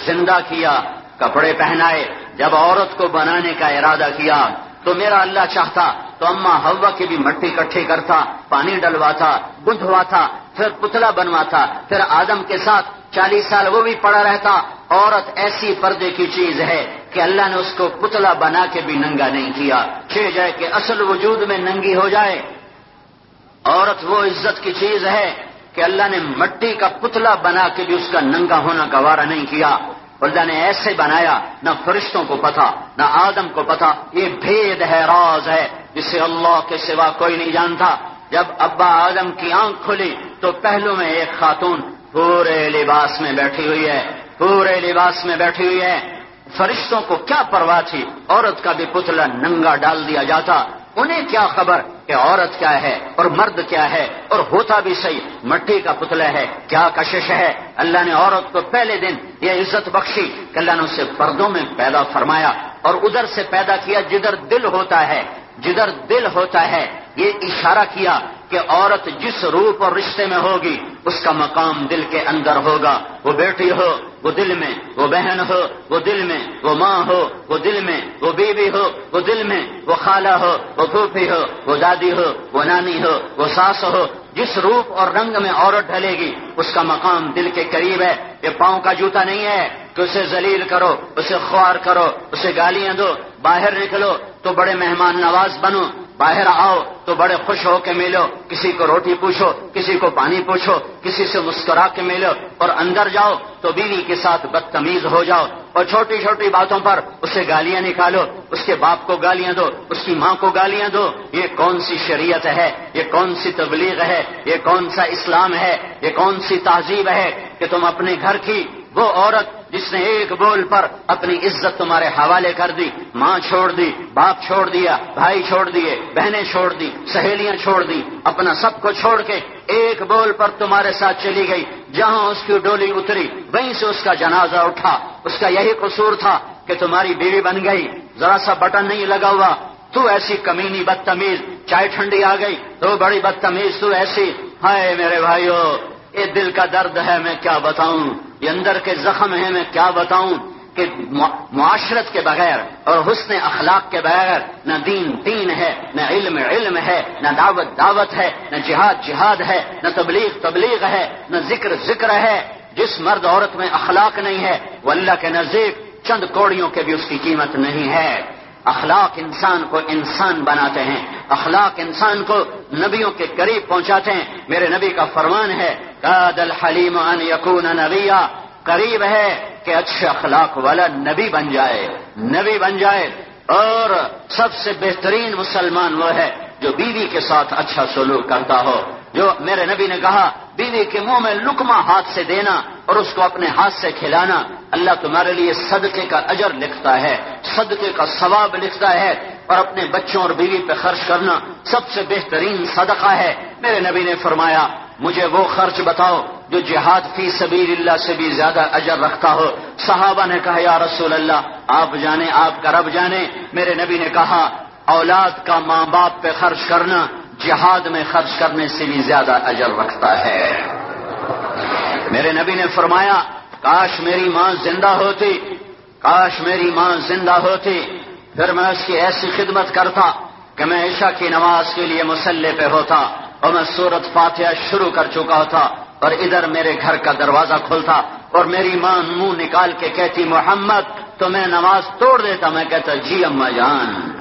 زندہ کیا، کپڑے پہنائے، جب عورت کو بنانے کا ارادہ کیا، تو میرا اللہ چاہتا، تو اما ہوا کی بھی مٹی کٹھی کرتا، پانی ڈلواتا، گندھواتا، پھر پتلا بنواتا، پھر آدم کے ساتھ چالیس سال وہ بھی پڑا رہتا۔ عورت ایسی پردے کی چیز ہے کہ اللہ نے اس کو پتلا بنا کے بھی ننگا نہیں کیا۔ چھ جائے کہ اصل وجود میں ننگی ہو جائے۔ عورت وہ عزت کی چیز ہے کہ اللہ نے مٹی کا پتلا بنا کے بھی اس کا ننگا ہونا گوارا نہیں کیا۔ اللہ نے ایسے بنایا، نہ فرشتوں کو پتا، نہ آدم کو پتا۔ یہ بھید ہے، راز ہے، جسے اللہ کے سوا کوئی نہیں جانتا۔ جب ابا آدم کی آنکھ کھلی تو پہلو میں ایک خاتون پورے لباس میں بیٹھی ہوئی ہے۔ پورے لباس میں بیٹھی ہوئی ہے فرشتوں کو کیا پرواہ تھی؟ عورت کا بھی پتلا ننگا ڈال دیا جاتا۔ انہیں کیا خبر کہ عورت کیا ہے اور مرد کیا ہے؟ اور ہوتا بھی صحیح، مٹی کا پتلا ہے۔ کیا کشش ہے؟ اللہ نے عورت کو پہلے دن یہ عزت بخشی کہ اللہ نے اسے پردوں میں پیدا فرمایا اور ادھر سے پیدا کیا جدھر دل ہوتا ہے۔ جدھر دل ہوتا ہے، یہ اشارہ کیا کہ عورت جس روپ اور رشتے میں ہوگی، اس کا مقام دل کے اندر ہوگا۔ وہ بیٹی ہو، وہ دل میں وہ بہن ہو، وہ دل میں وہ ماں ہو، وہ دل میں وہ بیوی ہو، وہ دل میں وہ خالہ ہو، وہ پھوپھی ہو، وہ دادی ہو، وہ نانی ہو، وہ ساس ہو۔ جس روپ اور رنگ میں عورت ڈھلے گی اس کا مقام دل کے قریب ہے۔ یہ پاؤں کا جوتا نہیں ہے۔ کہ اسے ذلیل کرو، اسے خوار کرو، اسے گالیاں دو، باہر نکلو، تو بڑے مہمان نواز بنو۔ باہر آؤ تو بڑے خوش ہو کے ملو، کسی کو روٹی پوچھو، کسی کو پانی پوچھو، کسی سے مسکرا کے ملو اور اندر جاؤ تو بیوی کے ساتھ بدتمیز ہو جاؤ اور چھوٹی چھوٹی باتوں پر اسے گالیاں نکالو، اس کے باپ کو گالیاں دو، اس کی ماں کو گالیاں دو۔ یہ کون سی شریعت ہے؟ یہ کون سی تبلیغ ہے؟ یہ کون سا اسلام ہے؟ یہ کون سی تہذیب ہے کہ تم اپنے گھر کی وہ عورت جس نے ایک بول پر اپنی عزت تمہارے حوالے کر دی، ماں چھوڑ دی، باپ چھوڑ دیا، بھائی چھوڑ دیے، بہنیں چھوڑ دی، سہیلیاں چھوڑ دی، اپنا سب کو چھوڑ کے ایک بول پر تمہارے ساتھ چلی گئی۔ جہاں اس کی ڈولی اتری، وہیں سے اس کا جنازہ اٹھا۔ اس کا یہی قصور تھا کہ تمہاری بیوی بن گئی۔ ذرا سا بٹن نہیں لگا ہوا۔ تو ایسی کمینی بدتمیز، چائے ٹھنڈی آ گئی۔ تو بڑی بدتمیز، تو ایسی، ہائے میرے بھائیو، یہ دل کا درد ہے، میں کیا بتاؤں؟ یہ اندر کے زخم ہیں میں کیا بتاؤں کہ معاشرت کے بغیر اور حسن اخلاق کے بغیر نہ دین دین ہے، نہ علم علم ہے، نہ دعوت دعوت ہے، نہ جہاد جہاد ہے، نہ تبلیغ تبلیغ ہے، نہ ذکر ذکر ہے۔ جس مرد عورت میں اخلاق نہیں ہے وہ اللہ کے نزدیک چند کوڑیوں کے بھی اس کی قیمت نہیں ہے۔ اخلاق انسان کو انسان بناتے ہیں، اخلاق انسان کو نبیوں کے قریب پہنچاتے ہیں۔ میرے نبی کا فرمان ہے الحلیم ان یقون نبیا۔ قریب ہے کہ اچھے اخلاق والا نبی بن جائے، نبی بن جائے۔ اور سب سے بہترین مسلمان وہ ہے جو بیوی کے ساتھ اچھا سلوک کرتا ہو، جو میرے نبی نے کہا، بیوی کے منہ میں لکما ہاتھ سے دینا اور اس کو اپنے ہاتھ سے کھلانا، اللہ تمہارے لیے صدقے کا اجر لکھتا ہے، صدقے کا ثواب لکھتا ہے اور اپنے بچوں اور بیوی پہ خرچ کرنا سب سے بہترین صدقہ ہے۔ میرے نبی نے فرمایا، مجھے وہ خرچ بتاؤ جو جہاد فی سبیل اللہ سے بھی زیادہ اجر رکھتا ہو۔ صحابہ نے کہا، یا رسول اللہ آپ جانے، آپ کا رب جانے۔ میرے نبی نے کہا، اولاد کا ماں باپ پہ خرچ کرنا جہاد میں خرچ کرنے سے بھی زیادہ اجر رکھتا ہے۔ میرے نبی نے فرمایا، کاش میری ماں زندہ ہوتی، کاش میری ماں زندہ ہوتی۔ پھر میں اس کی ایسی خدمت کرتا کہ میں عشاء کی نماز کے لیے مسلح پہ ہوتا اور میں سورت فاتحہ شروع کر چکا تھا اور ادھر میرے گھر کا دروازہ کھلتا اور میری ماں منہ نکال کے کہتی، محمد تو میں نماز توڑ دیتا. میں کہتا جی اما جان۔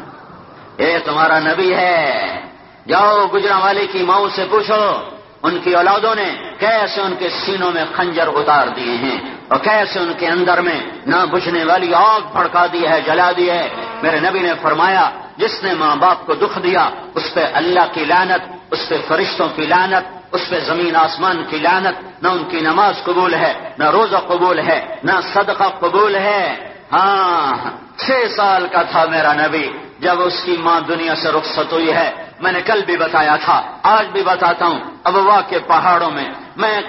یہ تمہارا نبی ہے۔ جاؤ گجرا والے کی ماؤں سے پوچھو، ان کی اولادوں نے کیسے ان کے سینوں میں خنجر اتار دیے ہیں اور کیسے ان کے اندر میں نہ بجھنے والی آگ بھڑکا دی ہے، جلا دی ہے۔ میرے نبی نے فرمایا، جس نے ماں باپ کو دکھ دیا، اس پہ اللہ کی لانت اس پہ فرشتوں کی لانت اس پہ زمین آسمان کی لانت نہ ان کی نماز قبول ہے، نہ روزہ قبول ہے، نہ صدقہ قبول ہے۔ ہاں چھ سال کا تھا میرا نبی، جب اس کی ماں دنیا سے رخصت ہوئی ہے۔ میں نے کل بھی بتایا تھا، آج بھی بتاتا ہوں۔ ابوا کے پہاڑوں میں میں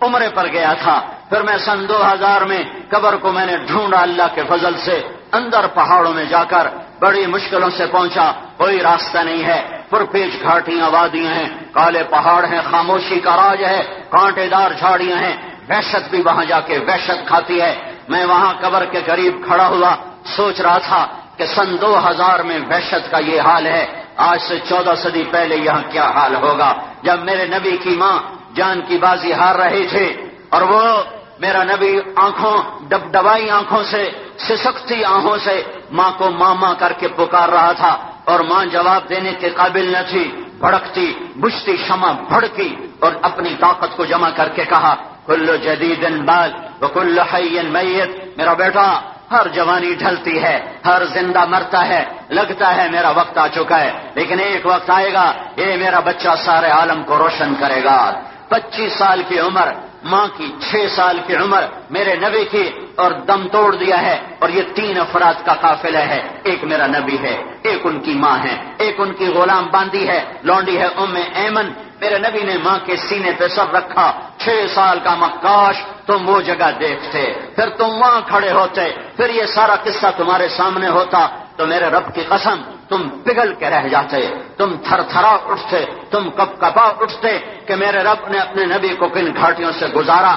عمرے پر گیا تھا۔ پھر میں سن دو ہزار میں قبر کو میں نے ڈھونڈا اللہ کے فضل سے۔ اندر پہاڑوں میں جا کر بڑی مشکلوں سے پہنچا، کوئی راستہ نہیں ہے۔ پر پیچ گھاٹیاں وادیاں ہیں، کالے پہاڑ ہیں، خاموشی کا راج ہے، کانٹے دار جھاڑیاں ہیں۔ وحشت بھی وہاں جا کے وحشت کھاتی ہے۔ میں وہاں قبر کے قریب کھڑا ہوا سوچ رہا تھا کہ سن دو ہزار میں وحشت کا یہ حال ہے۔ آج سے چودہ صدی پہلے یہاں کیا حال ہوگا؟ جب میرے نبی کی ماں جان کی بازی ہار رہی تھی اور وہ میرا نبی آنکھوں ڈب ڈبائی آنکھوں سے، سسکتی آنکھوں سے ماں کو ماں ماں کر کے پکار رہا تھا اور ماں جواب دینے کے قابل نہ تھی۔ بھڑکتی بجتی شمع بھڑکی اور اپنی طاقت کو جمع کر کے کہا کلو جدید بال کل میت میرا بیٹا، ہر جوانی ڈھلتی ہے، ہر زندہ مرتا ہے، لگتا ہے میرا وقت آ چکا ہے۔ لیکن ایک وقت آئے گا، یہ میرا بچہ سارے عالم کو روشن کرے گا۔ پچیس سال کی عمر ماں کی چھ سال کی عمر میرے نبی کی اور دم توڑ دیا ہے اور یہ تین افراد کا قافلہ ہے۔ ایک میرا نبی ہے، ایک ان کی ماں ہے، ایک ان کی غلام باندھی ہے، لونڈی ہے ام ایمن۔ میرے نبی نے ماں کے سینے پہ سر رکھا۔ چھ سال کا مکاش تم وہ جگہ دیکھتے۔ پھر تم وہاں کھڑے ہوتے۔ پھر یہ سارا قصہ تمہارے سامنے ہوتا۔ تو میرے رب کی قسم تم پگھل کے رہ جاتے، تم تھر تھرا اٹھتے، تم کب کپا اٹھتے کہ میرے رب نے اپنے نبی کو کن گھاٹیوں سے گزارا۔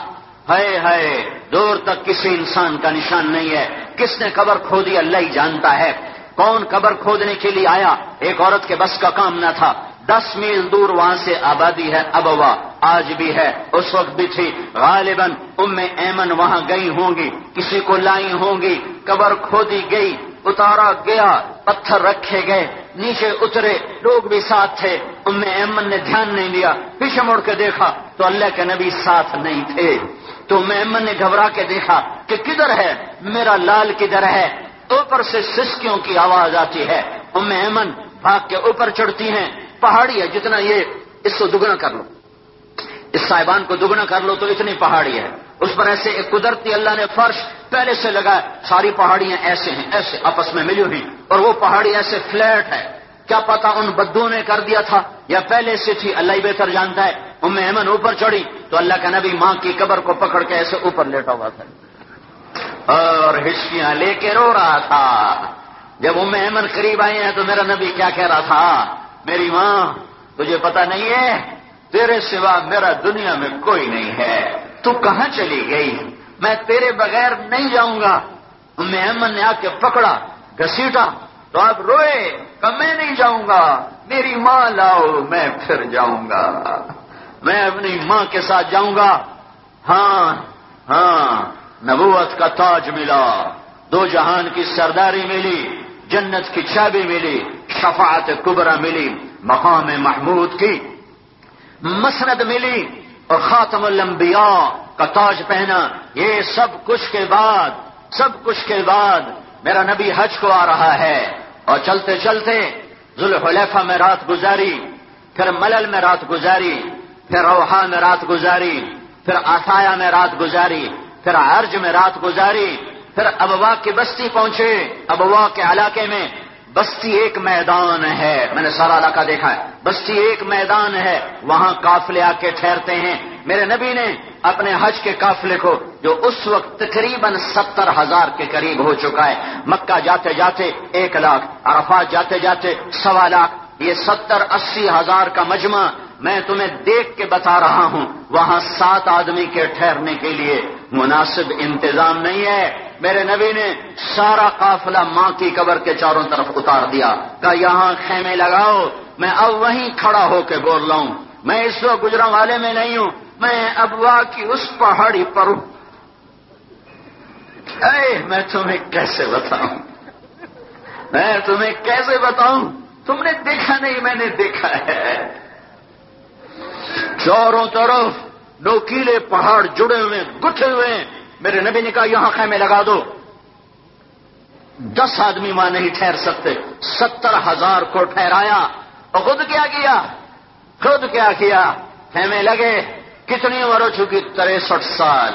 ہے ہے دور تک کسی انسان کا نشان نہیں ہے۔ کس نے قبر کھودی اللہ ہی جانتا ہے۔ کون قبر کھودنے کے لیے آیا؟ ایک عورت کے بس کا کام نہ تھا۔ دس میل دور وہاں سے آبادی ہے ابوا آج بھی ہے۔ اس وقت بھی تھی۔ غالباً ام ایمن وہاں گئی ہوں گی، کسی کو لائی ہوں گی۔ قبر کھودی گئی۔ اتارا گیا، پتھر رکھے گئے، نیچے اترے، لوگ بھی ساتھ تھے۔ ام ایمن نے دھیان نہیں دیا پیچھے مڑ کے دیکھا تو اللہ کے نبی ساتھ نہیں تھے۔ تو ایمن نے گھبرا کے دیکھا کہ کدھر ہے؟ میرا لال کدھر ہے؟ اوپر سے سسکیوں کی آواز آتی ہے۔ ام ایمن بھاگ کے اوپر چڑھتی ہیں۔ پہاڑی ہے جتنا یہ، اس کو دگنا کر لو۔ اس صاحبان کو دگنا کر لو تو اتنی پہاڑی ہے۔ اس پر ایسے ایک قدرتی اللہ نے فرش پہلے سے لگا ساری پہاڑیاں ایسے ہیں، ایسے آپس میں ملی ہوئی اور وہ پہاڑی ایسے فلیٹ ہے۔ کیا پتا ان بدو نے کر دیا تھا یا پہلے سے تھی، اللہ ہی بہتر جانتا ہے۔ ام احمد اوپر چڑھی تو اللہ کا نبی ماں کی قبر کو پکڑ کے ایسے اوپر لیٹا ہوا تھا۔ اور ہچکیاں لے کے رو رہا تھا۔ جب ام احمد قریب آئے ہیں تو میرا نبی کیا کہہ رہا تھا؟ میری ماں، تجھے پتا نہیں ہے، تیرے سوا میرا دنیا میں کوئی نہیں ہے۔ تو کہاں چلی گئی؟ میں تیرے بغیر نہیں جاؤں گا۔ میں احمد نے آ کے پکڑا گسیٹا تو آپ روئے کہ میں نہیں جاؤں گا۔ میری ماں لاؤ، میں پھر جاؤں گا۔ میں اپنی ماں کے ساتھ جاؤں گا۔ ہاں ہاں نبوت کا تاج ملا۔ دو جہان کی سرداری ملی، جنت کی چابی ملی، شفاعت کبرا ملی، مقام محمود کی مسند ملی۔ اور خاتم الانبیاء کا تاج پہنا، یہ سب کچھ کے بعد، سب کچھ کے بعد میرا نبی حج کو آ رہا ہے۔ اور چلتے چلتے ذوالحلیفہ میں رات گزاری، پھر ملل میں رات گزاری، پھر روحا میں رات گزاری، پھر آسایا میں رات گزاری، پھر عرج میں رات گزاری، پھر ابوا کی بستی پہنچے، ابوا کے علاقے میں بستی ایک میدان ہے۔ میں نے سارا علاقہ دیکھا ہے۔ بستی ایک میدان ہے۔ وہاں قافلے آ کے ٹھہرتے ہیں۔ میرے نبی نے اپنے حج کے قافلے کو، جو اس وقت تقریباً ستر ہزار کے قریب ہو چکا ہے، مکہ جاتے جاتے ایک لاکھ عرفات جاتے جاتے سوا لاکھ، یہ ستر اسی ہزار کا مجمع میں تمہیں دیکھ کے بتا رہا ہوں۔ وہاں سات آدمی کے ٹھہرنے کے لیے مناسب انتظام نہیں ہے۔ میرے نبی نے سارا قافلہ ماں کی قبر کے چاروں طرف اتار دیا۔ کہ یہاں خیمے لگاؤ، میں اب وہیں کھڑا ہو کے بول رہا ہوں۔ میں اس وقت گجرا والے میں نہیں ہوں، میں ابوا کی اس پہاڑی پر ہوں۔ اے، میں تمہیں کیسے بتاؤں؟ میں تمہیں کیسے بتاؤں؟ تم نے دیکھا نہیں، میں نے دیکھا ہے۔ چوروں طرف نوکیلے پہاڑ جڑے ہوئے گٹھے ہوئے میرے نبی نے کہا، یہاں خیمے لگا دو۔ دس آدمی وہاں نہیں ٹھہر سکتے۔ ستر ہزار کو ٹھہرایا۔ اور خود کیا کیا؟ خود کیا کیا؟ خیمے لگے۔ کتنی عمر ہو چکی؟ تریسٹھ سال۔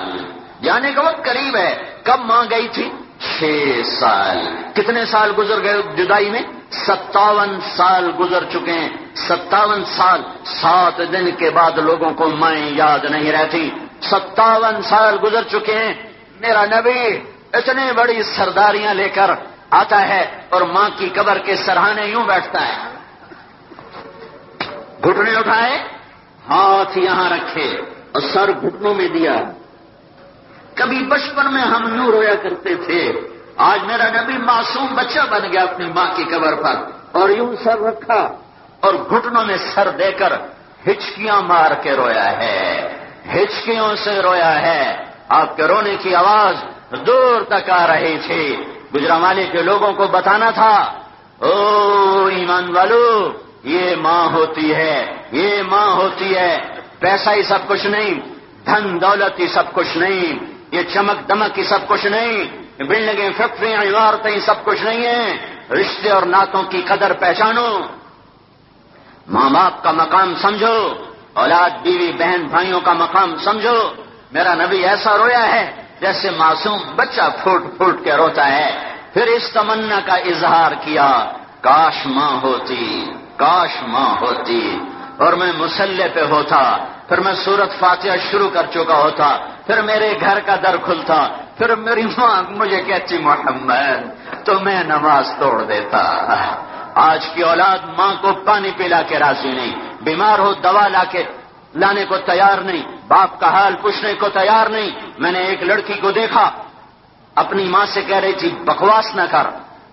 جانے کا وقت قریب ہے۔ کب ماں گئی تھی؟ چھ سال۔ کتنے سال گزر گئے جدائی میں؟ ستاون سال گزر چکے ہیں۔ ستاون سال، سات دن کے بعد لوگوں کو مائیں یاد نہیں رہتی۔ ستاون سال گزر چکے ہیں۔ میرا نبی اتنی بڑی سرداریاں لے کر آتا ہے اور ماں کی قبر کے سرہانے یوں بیٹھتا ہے۔ گھٹنے اٹھائے، ہاتھ یہاں رکھے اور سر گھٹنوں میں دیا۔ کبھی بچپن میں ہم یوں رویا کرتے تھے، آج میرا نبی معصوم بچہ بن گیا اپنی ماں کی قبر پر۔ اور یوں سر رکھا اور گھٹنوں میں سر دے کر ہچکیاں مار کے رویا ہے۔ ہچکیوں سے رویا ہے۔ آپ کے رونے کی آواز دور تک آ رہی تھی۔ گجرا والی کے لوگوں کو بتانا تھا، او ایمان والو، یہ ماں ہوتی ہے، یہ ماں ہوتی ہے۔ پیسہ ہی سب کچھ نہیں، دھن دولت ہی سب کچھ نہیں۔ یہ چمک دمک ہی سب کچھ نہیں، بلڈنگیں، فیکٹریاں، عمارتیں، سب کچھ نہیں ہیں۔ رشتے اور نعتوں کی قدر پہچانو۔ ماں باپ کا مقام سمجھو، اولاد، بیوی، بہن، بھائیوں کا مقام سمجھو۔ میرا نبی ایسا رویا ہے جیسے معصوم بچہ پھوٹ پھوٹ کے روتا ہے۔ پھر اس تمنا کا اظہار کیا، کاش ماں ہوتی، کاش ماں ہوتی۔ اور میں مسلح پہ ہوتا پھر میں سورت فاتحہ شروع کر چکا ہوتا، پھر میرے گھر کا در کھلتا، پھر میری ماں مجھے کہتی، محمد تو میں نماز توڑ دیتا۔ آج کی اولاد ماں کو پانی پلا کے راضی نہیں، بیمار ہو، دوا لا کے لانے کو تیار نہیں، باپ کا حال پوچھنے کو تیار نہیں۔ میں نے ایک لڑکی کو دیکھا، اپنی ماں سے کہہ رہی تھی، بکواس نہ کر۔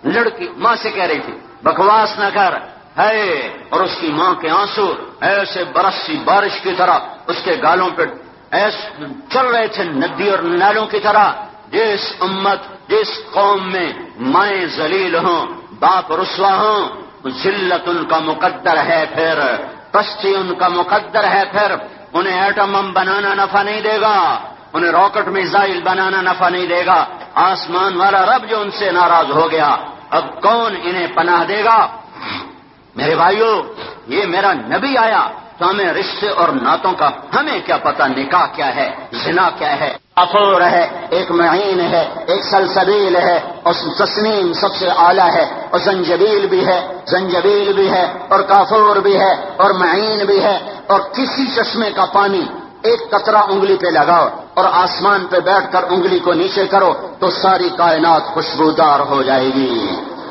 لڑکی، ماں سے کہہ رہی تھی، بکواس نہ کر۔ ہے اور اس کی ماں کے آنسو ایسے برسی بارش کی طرح اس کے گالوں پہ ایسے چل رہے تھے ندی اور نالوں کی طرح۔ جس امت، جس قوم میں مائیں ذلیل ہوں، باپ رسوا ہوں، ذلت ان کا مقدر ہے پھر، پستی ان کا مقدر ہے پھر۔ انہیں ایٹم بم بنانا نفع نہیں دے گا، انہیں راکٹ میزائل بنانا نفع نہیں دے گا۔ آسمان والا رب جو ان سے ناراض ہو گیا، اب کون انہیں پناہ دے گا؟ میرے بھائیوں یہ میرا نبی آیا۔ تو ہمیں رشتے اور نعتوں کا ہمیں کیا پتا نکاح کیا ہے، زنا کیا ہے۔ افور ہے، ایک معین ہے، ایک سلسبیل ہے۔ اور تسنیم سب سے اعلیٰ ہے۔ اور زنجبیل بھی ہے، زنجبیل بھی ہے، اور کافور بھی ہے، اور معین بھی ہے۔ اور کسی چشمے کا پانی ایک قطرہ انگلی پہ لگاؤ اور آسمان پہ بیٹھ کر انگلی کو نیچے کرو تو ساری کائنات خوشبودار ہو جائے گی۔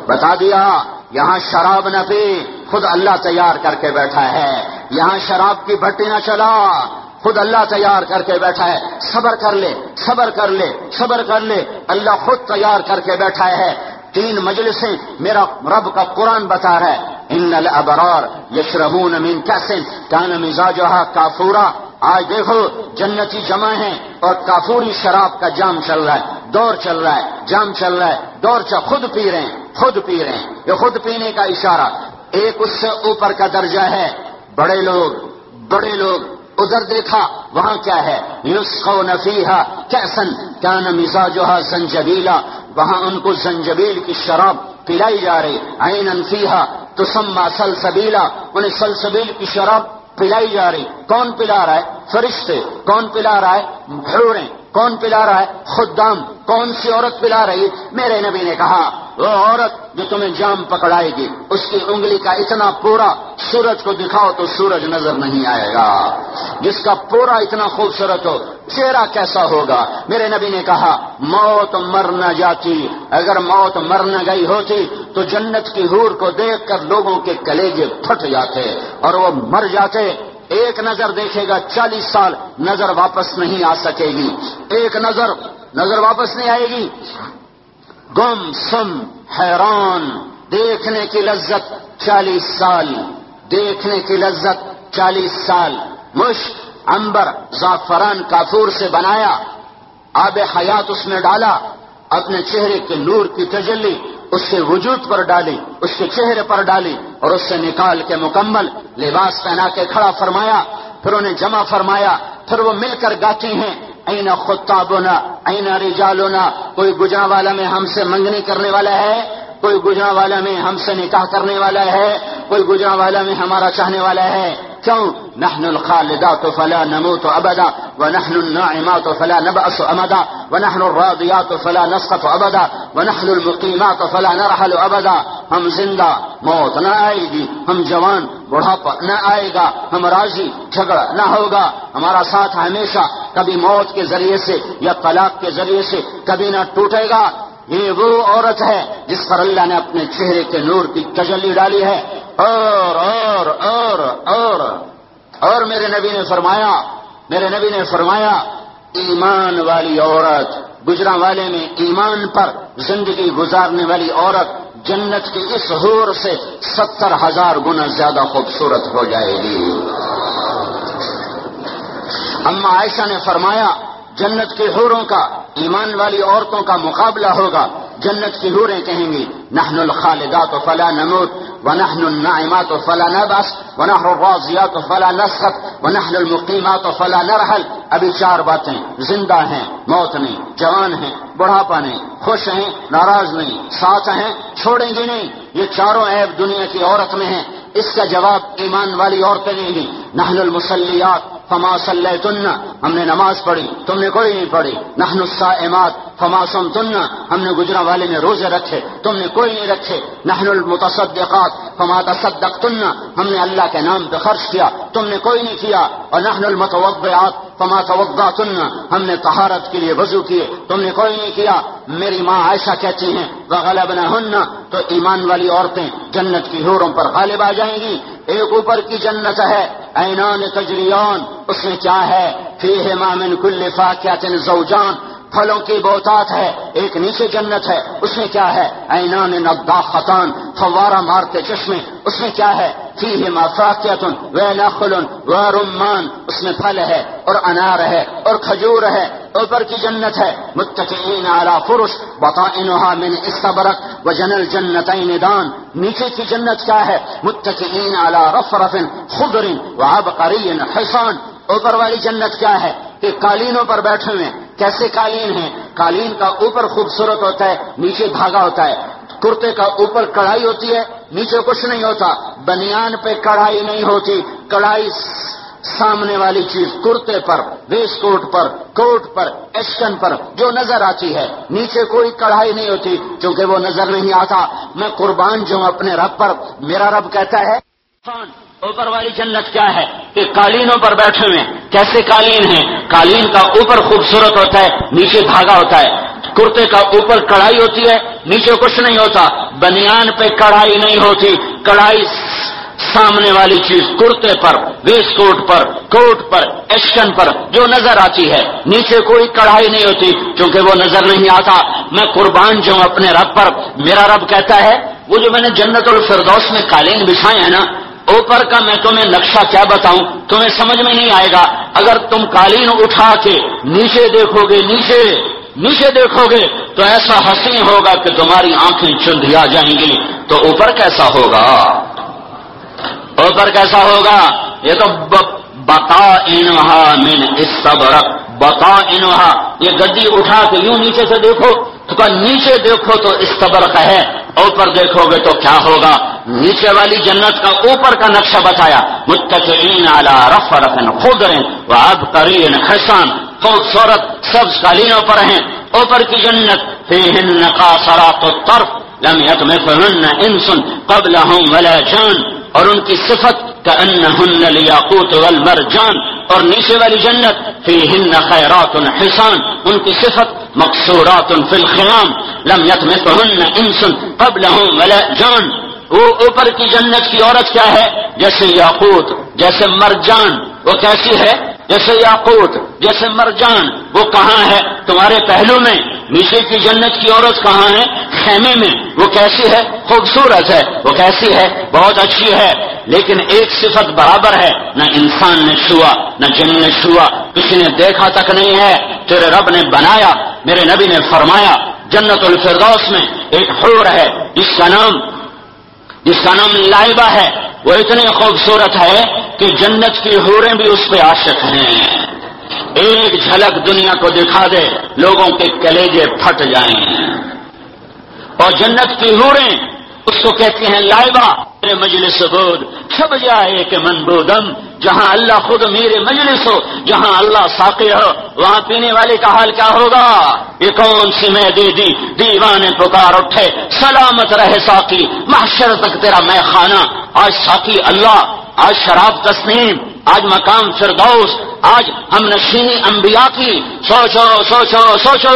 بتا دیا یہاں شراب نہ پی، خود اللہ تیار کر کے بیٹھا ہے۔ یہاں شراب کی بھٹی نہ چلا، خود اللہ تیار کر کے بیٹھا ہے۔ صبر کر لے، صبر کر لے، صبر کر لے۔ اللہ خود تیار کر کے بیٹھا ہے۔ تین مجلسیں میرا رب کا قرآن بتا رہا ہے۔ ان الابرار یشربون من کیسے کان مزاجها کافورا۔ آج دیکھو، جنتی جمع ہیں اور کافوری شراب کا جام چل رہا ہے، دور چل رہا ہے، جام چل رہا ہے، دور چل خود پی رہے ہیں۔ خود پی رہے ہیں۔ یہ خود پینے کا اشارہ۔ ایک اس سے اوپر کا درجہ ہے۔ بڑے لوگ بڑے لوگ۔ ادھر دیکھا، وہاں کیا ہے؟ یوسخو نفیحا۔ کیسن؟ کیا نمزا جو ہے زنجبیلا۔ وہاں ان کو زنجبیل کی شراب پلائی جا رہی۔ عین انفیحا تو سما سلسبیلا۔ انہیں سلسبیل کی شراب پلائی جا رہی۔ کون پلا رہا ہے؟ فرشتے۔ کون پلا رہا ہے؟ بھڑوڑے کون پلا رہا ہے؟ خدام کون سی عورت پلا رہی؟ میرے نبی نے کہا، وہ عورت جو تمہیں جام پکڑائے گی، اس کی انگلی کا اتنا پورا سورج کو دکھاؤ تو سورج نظر نہیں آئے گا۔ جس کا پورا اتنا خوبصورت ہو، چہرہ کیسا ہوگا؟ میرے نبی نے کہا، موت مر نہ جاتی، اگر موت مر نہ گئی ہوتی تو جنت کی حور کو دیکھ کر لوگوں کے کلیجے پھٹ جاتے اور وہ مر جاتے۔ ایک نظر دیکھے گا چالیس سال، نظر واپس نہیں آ سکے گی۔ ایک نظر نظر واپس نہیں آئے گی۔ گم سم، حیران، دیکھنے کی لذت چالیس سال۔ دیکھنے کی لذت چالیس سال۔ مشک امبر زعفران کافور سے بنایا۔ آب حیات اس میں ڈالا۔ اپنے چہرے کے نور کی تجلی۔ اس کے وجود پر ڈالی، اس کے چہرے پر ڈالی اور اس سے نکال کے مکمل لباس پہنا کے کھڑا فرمایا، پھر انہیں جمع فرمایا، پھر وہ مل کر گاتی ہیں، اینا خطابنا، اینا رجالنا، کوئی گجرا والا میں ہم سے منگنی کرنے والا ہے؟ کوئی گجرا والا میں ہم سے نکاح کرنے والا ہے، کوئی گجرا والا میں ہمارا چاہنے والا ہے۔ کیوں؟ نحن الخالدات فلا نموت ابدا، ونحن الناعمات فلا نبأس امدا، ونحن الراضيات فلا نسقط ابدا، ونحن المقيمات فلا نرحل ابدا۔ ہم زندہ، موت نہ آئے گی، ہم جوان، بڑھاپا نہ آئے گا، ہم راضی، جھگڑا نہ ہوگا۔ ہمارا ساتھ ہمیشہ کبھی موت کے ذریعے سے یا طلاق کے ذریعے سے کبھی نہ ٹوٹے گا۔ یہ وہ عورت ہے جس پر اللہ نے اپنے چہرے کے نور کی تجلی ڈالی ہے۔ اور اور اور اور اور میرے نبی نے فرمایا، میرے نبی نے فرمایا، ایمان والی عورت گجرا والے میں ایمان پر زندگی گزارنے والی عورت جنت کی اس حور سے ستر ہزار گنا زیادہ خوبصورت ہو جائے گی۔ اما عائشہ نے فرمایا جنت کے حوروں کا، ایمان والی عورتوں کا مقابلہ ہوگا۔ جنت کی حوریں کہیں گی نحن الخالدات فلا نموت ونحن النائمات فلا نبس ونحن الراضیات فلا نسخت ونحن المقیمات فلا نرحل۔ ابھی چار باتیں، زندہ ہیں، موت نہیں، جوان ہیں، بڑھاپا نہیں، خوش ہیں، ناراض نہیں، ساتھ ہیں، چھوڑیں گے نہیں۔ یہ چاروں عیب دنیا کی عورت میں ہیں۔ اس کا جواب ایمان والی عورتیں نہیں۔ گی نحن المسلیات فما صلی ہم نے نماز پڑھی، تم نے کوئی نہیں پڑھی۔ نحن الصائمات، فما سم ہم نے گجرا والے نے روزے رکھے، تم نے کوئی نہیں رکھے۔ نحن المتصدقات، فما تصدقتن، ہم نے اللہ کے نام پہ خرچ کیا، تم نے کوئی نہیں کیا۔ اور نحن المتوضعات، فما توضعتن ہم نے طہارت کے لیے وضو کیے، تم نے کوئی نہیں کیا۔ میری ماں عائشہ کہتی ہیں وغلبنہن تو ایمان والی عورتیں جنت کی حوروں پر غالب آ جائیں گی۔ ایک اوپر کی جنت ہے اینان تجریان، اس میں کیا ہے؟ پھر مامن کل فاکیات زوجان پھلوں کی بوتات ہے، ایک نیچے جنت ہے، اس میں کیا ہے؟ اینان ندا خطان فوارہ مارتے چشمے، اس میں کیا ہے؟ فی فاقیت و نخل و رمان اس میں پھل ہے اور انار ہے اور کھجور ہے، اوپر کی جنت ہے۔ متقین علی فرش بطائنها من استبرق، وجنل جنتین دان۔ نیچے کی جنت کیا ہے؟ متقین علی رفرف خضر وعبقری حصان۔ اوپر والی جنت کیا ہے؟ کہ قالینوں پر بیٹھے ہوئے کیسے قالین ہیں؟ قالین کا اوپر خوبصورت ہوتا ہے، نیچے دھاگا ہوتا ہے۔ کرتے کا اوپر کڑھائی ہوتی ہے، نیچے کچھ نہیں ہوتا۔ بنیان پہ کڑھائی نہیں ہوتی، کڑھائی سامنے والی چیز۔ کرتے پر ویسٹ کوٹ پر کوٹ پر ایشکن پر جو نظر آتی ہے۔ نیچے کوئی کڑھائی نہیں ہوتی کیونکہ وہ نظر نہیں آتا۔ میں قربان جو اپنے رب پر، میرا رب کہتا ہے اوپر والی جنت کیا ہے؟ کہ قالینوں پر بیٹھے ہوئے کیسے قالین ہیں؟ قالین کا اوپر خوبصورت ہوتا ہے، نیچے دھاگا ہوتا ہے۔ کرتے کا اوپر کڑھائی ہوتی ہے، نیچے کچھ نہیں ہوتا۔ بنیان پہ کڑھائی نہیں ہوتی، کڑھائی سامنے والی چیز۔ کرتے پر ویسٹ کوٹ پر کوٹ پر ایشکن پر جو نظر آتی ہے۔ نیچے کوئی کڑھائی نہیں ہوتی کیونکہ وہ نظر نہیں آتا۔ میں قربان جو اپنے رب پر۔ میرا رب کہتا ہے، وہ جو میں نے جنت الفردوس میں قالین بچھائے ہیں نا اوپر کا میں تمہیں نقشہ کیا بتاؤں؟ تمہیں سمجھ میں نہیں آئے گا۔ اگر تم قالین اٹھا کے نیچے دیکھو گے نیچے نیچے دیکھو گے تو ایسا حسین ہوگا کہ تمہاری آنکھیں چندیا جائیں گی۔ تو اوپر کیسا ہوگا؟ اوپر کیسا ہوگا؟ یہ تو بتا انہا من اس بتا انہا یہ گدی اٹھا کے یوں نیچے سے دیکھو۔ تو نیچے دیکھو تو اس کا ہے، اوپر دیکھو گے تو کیا ہوگا؟ نیچے والی جنت کا اوپر کا نقشہ بتایا متقین علی رفرت خضر و ابقرین حسان خوبصورت سبز قالینوں پر ہیں۔ اوپر کی جنت، فیہن قاصرات الطرف، لم یتمثلن انس قبلہم ولا جان۔ اور ان کی صفت، کأنہن لیاقوت والمرجان۔ اور نیچے والی جنت، فیہن خیرات حسان۔ ان کی صفت مقصورات فی الخیام لم یتمسہن انس قبلہم ولا جان. وہ اوپر کی جنت کی عورت کیا ہے؟ جیسے یاقوت، جیسے مرجان. وہ کیسی ہے؟ جیسے یاقوت، جیسے مرجان، وہ کہاں ہے؟ تمہارے پہلو میں، نیچے کی جنت کی عورت کہاں ہے؟ خیمے میں۔ وہ کیسی ہے؟ خوبصورت ہے۔ وہ کیسی ہے؟ بہت اچھی ہے۔ لیکن ایک صفت برابر ہے، نہ انسان نے چھوا نہ جن نے چھوا کسی نے دیکھا تک نہیں ہے، تیرے رب نے بنایا، میرے نبی نے فرمایا، جنت الفردوس میں ایک حور ہے جس کا نام جس کا نام لائبہ ہے، وہ اتنی خوبصورت ہے کہ جنت کی حوریں بھی اس پہ عاشق ہیں۔ ایک جھلک دنیا کو دکھا دے، لوگوں کے کلیجے پھٹ جائیں۔ اور جنت کی حوریں اس کو کہتے ہیں، لائبہ، میرے مجلس بود چھب جائے کہ من بودم جہاں اللہ خود میرے مجلس ہو، جہاں اللہ ساقی ہو، وہاں پینے والے کا حال کیا ہوگا؟ یہ کون سی میں دے دی؟ دیوانے پکار اٹھے، سلامت رہے ساقی، محشر تک تیرا میں خانہ۔ آج ساقی اللہ، آج شراب تسلیم آج مقام فردوس آج ہم نشینی انبیاء کی سوچو سوچو سوچو،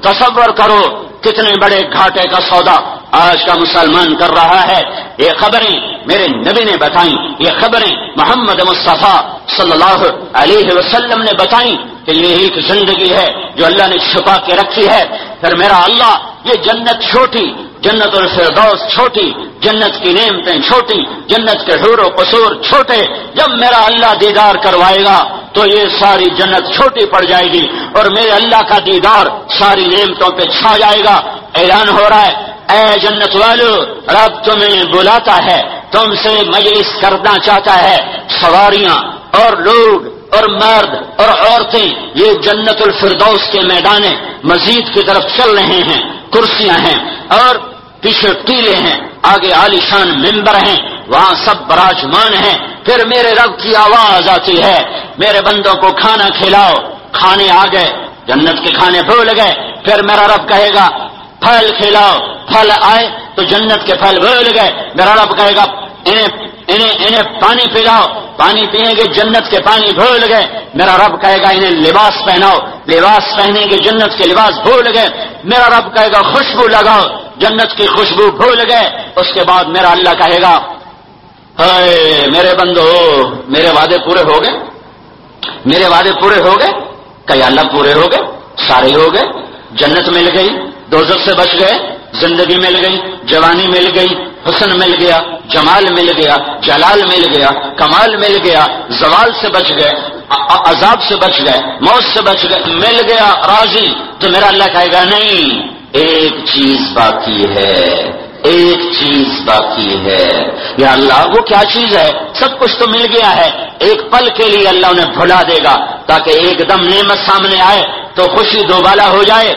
تصور کرو کتنے بڑے گھاٹے کا سودا آج کا مسلمان کر رہا ہے۔ یہ خبریں میرے نبی نے بتائیں، یہ خبریں محمد مصطفیٰ صلی اللہ علیہ وسلم نے بتائیں کہ یہ ایک زندگی ہے جو اللہ نے چھپا کے رکھی ہے۔ پھر میرا اللہ، یہ جنت چھوٹی جنت الفردوس چھوٹی، جنت کی نعمتیں چھوٹی، جنت کے حور و قصور چھوٹے، جب میرا اللہ دیدار کروائے گا تو یہ ساری جنت چھوٹی پڑ جائے گی اور میرے اللہ کا دیدار ساری نعمتوں پہ چھا جائے گا۔ اعلان ہو رہا ہے، اے جنت والو، رب تمہیں بلاتا ہے، تم سے مجلس کرنا چاہتا ہے۔ سواریاں اور لوگ اور مرد اور عورتیں، یہ جنت الفردوس کے میدان مزید کی طرف چل رہے ہیں، کرسیاں ہیں اور پیچھے ٹیلے ہیں، آگے عالیشان ممبر ہیں، وہاں سب براجمان ہیں۔ پھر میرے رب کی آواز آتی ہے، میرے بندوں کو کھانا کھلاؤ۔ کھانے آ گئے، جنت کے کھانے بھول گئے۔ پھر میرا رب کہے گا، پھل کھلاؤ، پھل آئے تو جنت کے پھل بھول گئے۔ میرا رب کہے گا، انہیں انہیں انہیں پانی پلاؤ۔ پانی پینے کے جنت کے پانی بھول گئے۔ میرا رب کہے گا، انہیں لباس پہناؤ۔ لباس پہنے کے جنت کے لباس بھول گئے۔ میرا رب کہے گا، خوشبو لگاؤ۔ جنت کی خوشبو بھول گئے، اس کے بعد میرا اللہ کہے گا میرے بندو، میرے وعدے پورے ہو گئے؟ میرے وعدے پورے ہو گئے؟ کئی اللہ پورے ہو گئے؟ سارے ہو گئے؟ جنت مل گئی، دوزخ سے بچ گئے، زندگی مل گئی، جوانی مل گئی، حسن مل گیا، جمال مل گیا، جلال مل گیا، کمال مل گیا، زوال سے بچ گئے عذاب سے بچ گئے، موت سے بچ گئے، مل گیا، راضی۔ تو میرا اللہ کہے گا، نہیں ایک چیز باقی ہے، ایک چیز باقی ہے۔ یا اللہ، وہ کیا چیز ہے؟ سب کچھ تو مل گیا ہے۔ ایک پل کے لیے اللہ انہیں بھلا دے گا، تاکہ ایک دم نعمت سامنے آئے تو خوشی دوبالا ہو جائے۔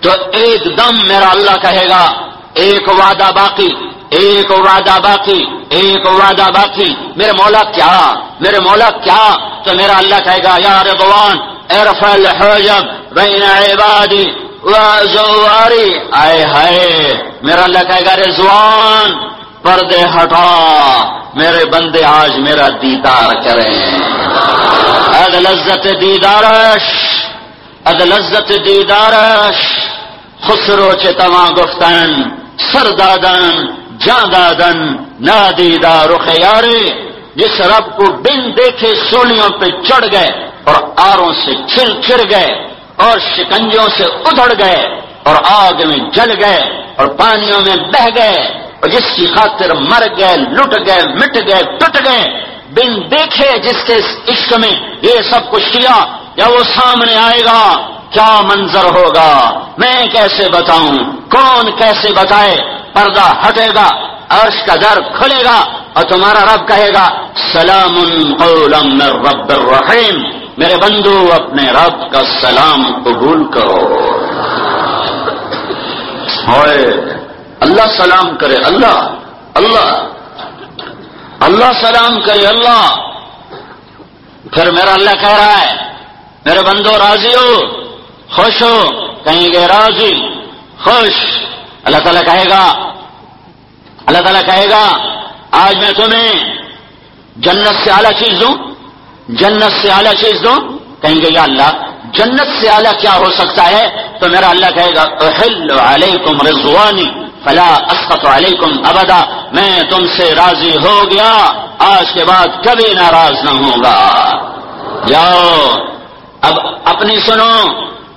تو ایک دم میرا اللہ کہے گا، ایک وعدہ باقی، ایک وعدہ باقی، ایک وعدہ باقی۔ میرے مولا کیا؟ میرے مولا کیا؟ تو میرا اللہ کہے گا یار بوان ارفل حجب بین عبادی۔ زواری آئے ہائے، میرا اللہ کہے گا رضوان، پردے ہٹا، میرے بندے آج میرا دیدار کریں۔ اد لذت دیدارش اد لذت دیدارش خسرو چتما گفتن، سردادن، جاندادن نادیدہ رخیارے جس رب کو بن دیکھے سولیوں پہ چڑھ گئے اور آروں سے چھل چر گئے۔ اور شکنجوں سے ادھڑ گئے اور آگ میں جل گئے اور پانیوں میں بہ گئے اور جس کی خاطر مر گئے، لٹ گئے، مٹ گئے، ٹوٹ گئے، بن دیکھے جس کے عشق میں یہ سب کچھ کیا، یا وہ سامنے آئے گا، کیا منظر ہوگا؟ میں کیسے بتاؤں؟ کون کیسے بتائے؟ پردہ ہٹے گا، عرش کا در کھلے گا اور تمہارا رب کہے گا، سلام من رب الرحیم۔ میرے بندو، اپنے رب کا سلام قبول کرو۔ ہوئے اللہ سلام کرے اللہ اللہ اللہ سلام کرے اللہ۔ پھر میرا اللہ کہہ رہا ہے، میرے بندو راضی ہو خوش ہو؟ کہیں گے راضی؟ خوش۔ اللہ تعالیٰ کہے گا، اللہ تعالیٰ کہے گا، آج میں تمہیں جنت سے اعلیٰ چیز دوں۔ جنت سے اعلیٰ چیز دوں؟ کہیں گے یا اللہ، جنت سے اعلیٰ کیا ہو سکتا ہے؟ تو میرا اللہ کہے گا، احل علیکم رضوانی، فلا اسقط علیکم ابدا، میں تم سے راضی ہو گیا، آج کے بعد کبھی ناراض نہ ہوگا جاؤ اب اپنی سنو،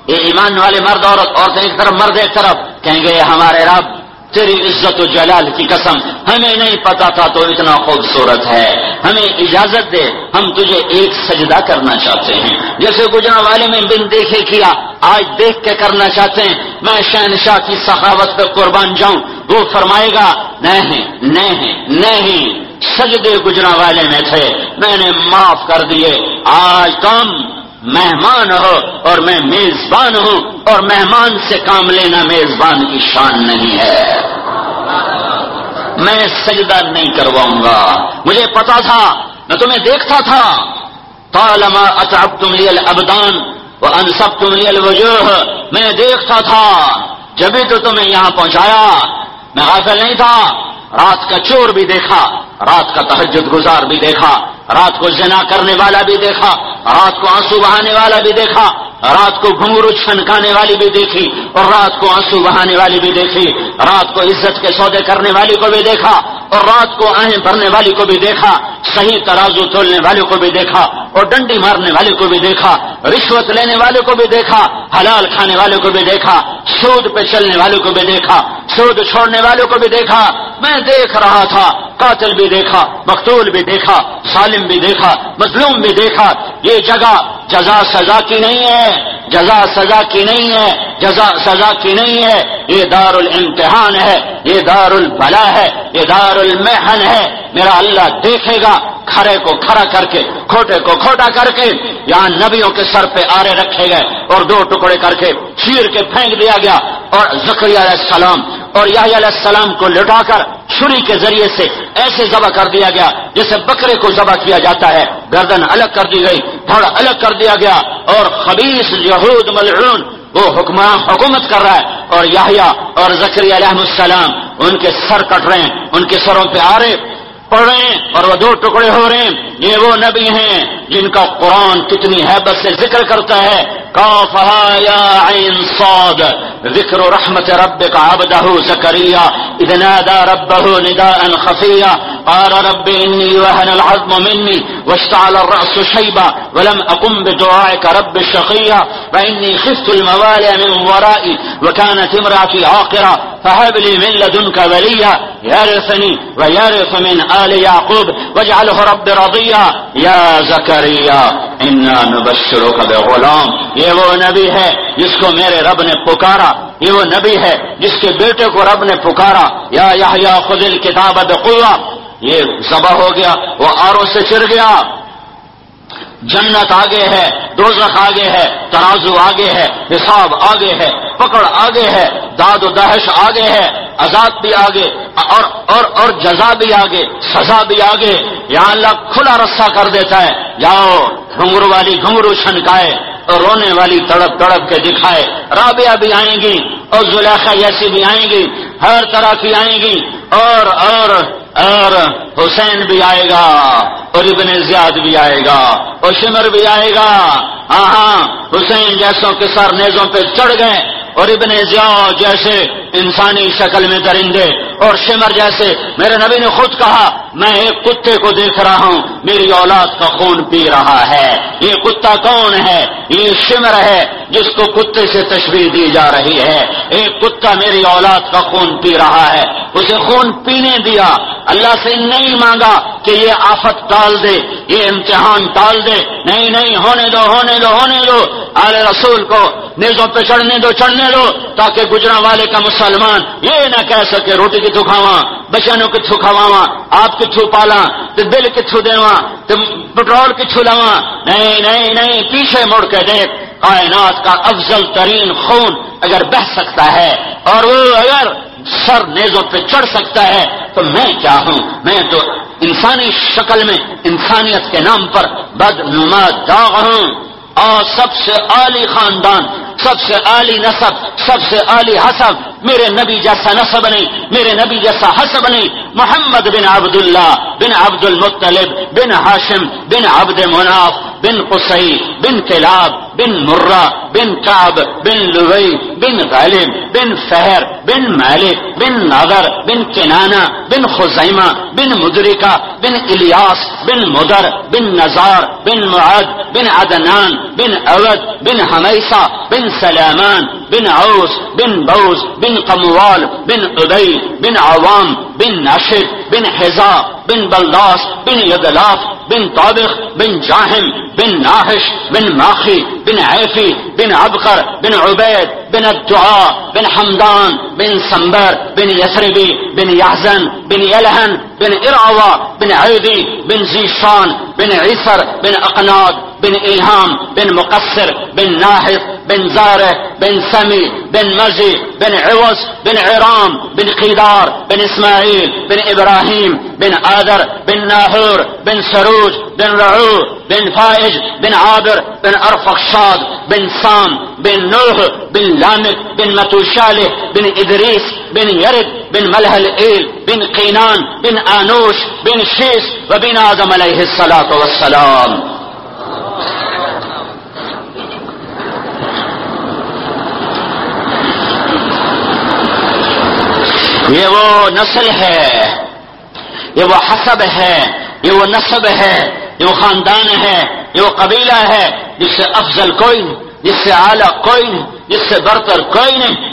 یہ ایمان والے مرد، عورت، عورتیں ایک طرف، مرد ایک طرف، کہیں گے، ہمارے رب تیری عزت و جلال کی قسم ہمیں نہیں پتا تھا تو اتنا خوبصورت ہے۔ ہمیں اجازت دے، ہم تجھے ایک سجدہ کرنا چاہتے ہیں۔ جیسے گجرا والے میں بن دیکھے کیا، آج دیکھ کے کرنا چاہتے ہیں۔ میں شہنشاہ کی سخاوت پہ قربان جاؤں، وہ فرمائے گا، نہیں نہیں نہیں۔ سجدے گجرا والے میں تھے، میں نے معاف کر دیے۔ آج تم مہمان ہو اور میں میزبان ہوں اور مہمان سے کام لینا میزبان کی شان نہیں ہے۔ میں سجدہ نہیں کرواؤں گا۔ مجھے پتا تھا، میں تمہیں دیکھتا تھا۔ تالما اطرب تم لیل ابدان وہ انسب تم لیل وجوہ میں دیکھتا تھا جبھی تو تمہیں یہاں پہنچایا۔ میں غافل نہیں تھا، رات کا چور بھی دیکھا، رات کا تحجد گزار بھی دیکھا۔ رات کو زنا کرنے والا بھی دیکھا رات کو آنسو بہانے والا بھی دیکھا رات کو گھنگرو چھنکانے والی بھی دیکھی اور رات کو آنسو بہانے والی بھی دیکھی رات کو عزت کے سودے کرنے والی کو بھی دیکھا اور رات کو آہیں بھرنے والی کو بھی دیکھا صحیح ترازو تولنے والے کو بھی دیکھا اور ڈنڈی مارنے والے کو بھی دیکھا رشوت لینے والے کو بھی دیکھا حلال کھانے والے کو بھی دیکھا سود پہ چلنے والے کو بھی دیکھا سود چھوڑنے والے کو بھی دیکھا میں دیکھ رہا تھا قاتل بھی دیکھا مقتول بھی دیکھا سالم بھی دیکھا مظلوم بھی دیکھا یہ جگہ جزا سزا کی نہیں ہے، جزا سزا کی نہیں ہے، جزا سزا کی نہیں ہے۔ یہ دار الامتحان ہے، یہ دار البلا ہے، یہ دار المحن ہے۔ میرا اللہ دیکھے گا کھڑے کو کھڑا کر کے، کھوٹے کو کھوٹا کر کے، یہاں نبیوں کے سر پہ آرے رکھے گئے اور دو ٹکڑے کر کے چیر کے پھینک دیا گیا۔ اور زکری علیہ السلام اور یاہی علیہ السلام کو لٹا کر چھری کے ذریعے سے ایسے ذبح کر دیا گیا جیسے بکرے کو ذبح کیا جاتا ہے۔ گردن الگ کر دی گئی دھڑ الگ کر دیا گیا اور خبیص یہود ملعون وہ حکمران حکومت کر رہا ہے۔ اور یاہیا اور زکری علیہ السلام ان کے سر کٹ رہے ہیں، ان کے سروں پہ آ رہے پڑھ رہے ہیں اور وہ دو ٹکڑے ہو رہے ہیں۔ یہ وہ نبی ہیں جن کا قرآن کتنی حیبت سے ذکر کرتا ہے۔ عين صاد ذكر رحمة ربك عبده زكريا إذ نادى ربه نداء خفيا قال رب إني وهن العظم مني واشتعل الرأس شيبا ولم أقم بدعائك رب الشقيا فإني خفت الموالي من ورائي وكانت امرأتي عاقرة فهب لي من لدنك وليا يرثني ويرث من آل يعقوب واجعله رب رضيا يا زكريا إنا نبشرك بغلام یہ وہ نبی ہے جس کو میرے رب نے پکارا یہ وہ نبی ہے جس کے بیٹے کو رب نے پکارا یا یا خدل کتاب بقوا یہ ذبح ہو گیا وہ آروں سے چر گیا جنت آگے ہے، دوزخ آگے ہے، ترازو آگے ہے حساب آگے ہے، پکڑ آگے ہے، داد و دہش آگے ہے، عذاب بھی آگے، اور اور اور جزا بھی آگے، سزا بھی آگے۔ یہاں اللہ کھلا رسا کر دیتا ہے۔ جاؤ، گھنگرو والی گھنگرو چھنکائے، اور رونے والی تڑپ تڑپ کے دکھائے۔ رابعہ بھی آئیں گی، اور زلیخا جیسی بھی آئیں گی، ہر طرح کی آئیں گی۔ اور اور اور حسین بھی آئے گا اور ابن زیاد بھی آئے گا اور شمر بھی آئے گا۔ ہاں ہاں حسین جیسوں کے سر نیزوں پہ چڑھ گئے۔ اور ابن زیاد جیسے انسانی شکل میں درندے اور شمر جیسے، میرے نبی نے خود کہا، میں ایک کتے کو دیکھ رہا ہوں، میری اولاد کا خون پی رہا ہے۔ یہ کتا کون ہے؟ یہ شمر ہے، جس کو کتے سے تشویح دی جا رہی ہے۔ ایک کتا میری اولاد کا خون پی رہا ہے، اسے خون پینے دیا۔ اللہ سے نہیں مانگا کہ یہ آفت ٹال دے، یہ امتحان ٹال دے۔ نہیں نہیں، ہونے دو ہونے دو ہونے دو۔ آل رسول کو، نیزوں پہ چڑھنے دو، چڑھنے دو تاکہ گجرا والے کا مسلمان یہ نہ کہہ سکے روٹی کی تھو کھاوا بچانوں کی تھو کھاوا آپ کی تھو پالا تو دل کی تھو دیوا تو پٹرول کی تھو لوا نہیں نہیں نہیں، پیچھے مڑ کے دیکھ، کائنات کا افضل ترین خون اگر بہ سکتا ہے اور وہ اگر سر نیزوں پہ چڑھ سکتا ہے، تو میں کیا ہوں؟ میں تو انسانی شکل میں، انسانیت کے نام پر بد نما داغ ہوں۔ اور سب سے عالی خاندان سب سے عالی نصب سب سے عالی حسب میرے نبی جیسا نصب نہیں، میرے نبی جیسا حسب نہیں۔ محمد بن عبد اللہ بن عبد المطلب بن ہاشم بن عبد مناف بن قصی بن کلاب بن مرہ بن کاب بن لوئی بن غالب بن فہر بن مالک بن ناگر بن کنانا بن خزیمہ بن مدرکہ بن الیاس بن مدر بن نزار بن معد بن عدنان بن اود بن حمیسہ بن سلامان بن عوس بن بوز بن بن قموال، بن ابئی بن عوام، بن ناشد، بن حزا بن بلداس، بن یدلاف، بن طابق، بن جاہم، بن ناحش، بن ماخی، بن عیفی، بن عبقر بن عبید، بن الدعاء بن حمدان، بن سمبر، بن يثربي بن يحزن بن يلهن بن إرعوى بن عيدي بن زيشان بن عيسر بن أقناد بن إلهام، بن مقصر، بن ناحف بن زاره بن سمي، بن مزي بن عوص بن عرام، بن قيدار بن إسماعيل، بن إبراهيم، بن آذر، بن ناهور، بن سروج، بن رعو، بن فائج، بن عابر، بن أرفخشاد بن سام، بن نوح، بن لامك بن متوشاله بن إدريس، بن يرد، بن ملح الإيل، بن قينان، بن آنوش، بن شيس، وبن آدم عليه الصلاة والسلام. یہ وہ نسل ہے، یہ وہ حسب ہے، یہ وہ نصب ہے، یہ وہ خاندان ہے، یہ وہ قبیلہ ہے، جس سے افضل کوئی نہیں جس سے اعلیٰ کوئی نہیں جس سے برتر کوئی نہیں۔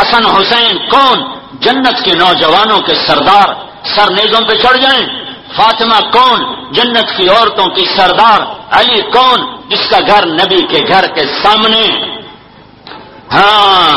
حسن حسین کون؟ جنت کے نوجوانوں کے سردار سر نیزوں پہ چڑھ جائیں۔ فاطمہ کون جنت کی عورتوں کی سردار؟ علی کون جس کا گھر نبی کے گھر کے سامنے؟ ہاں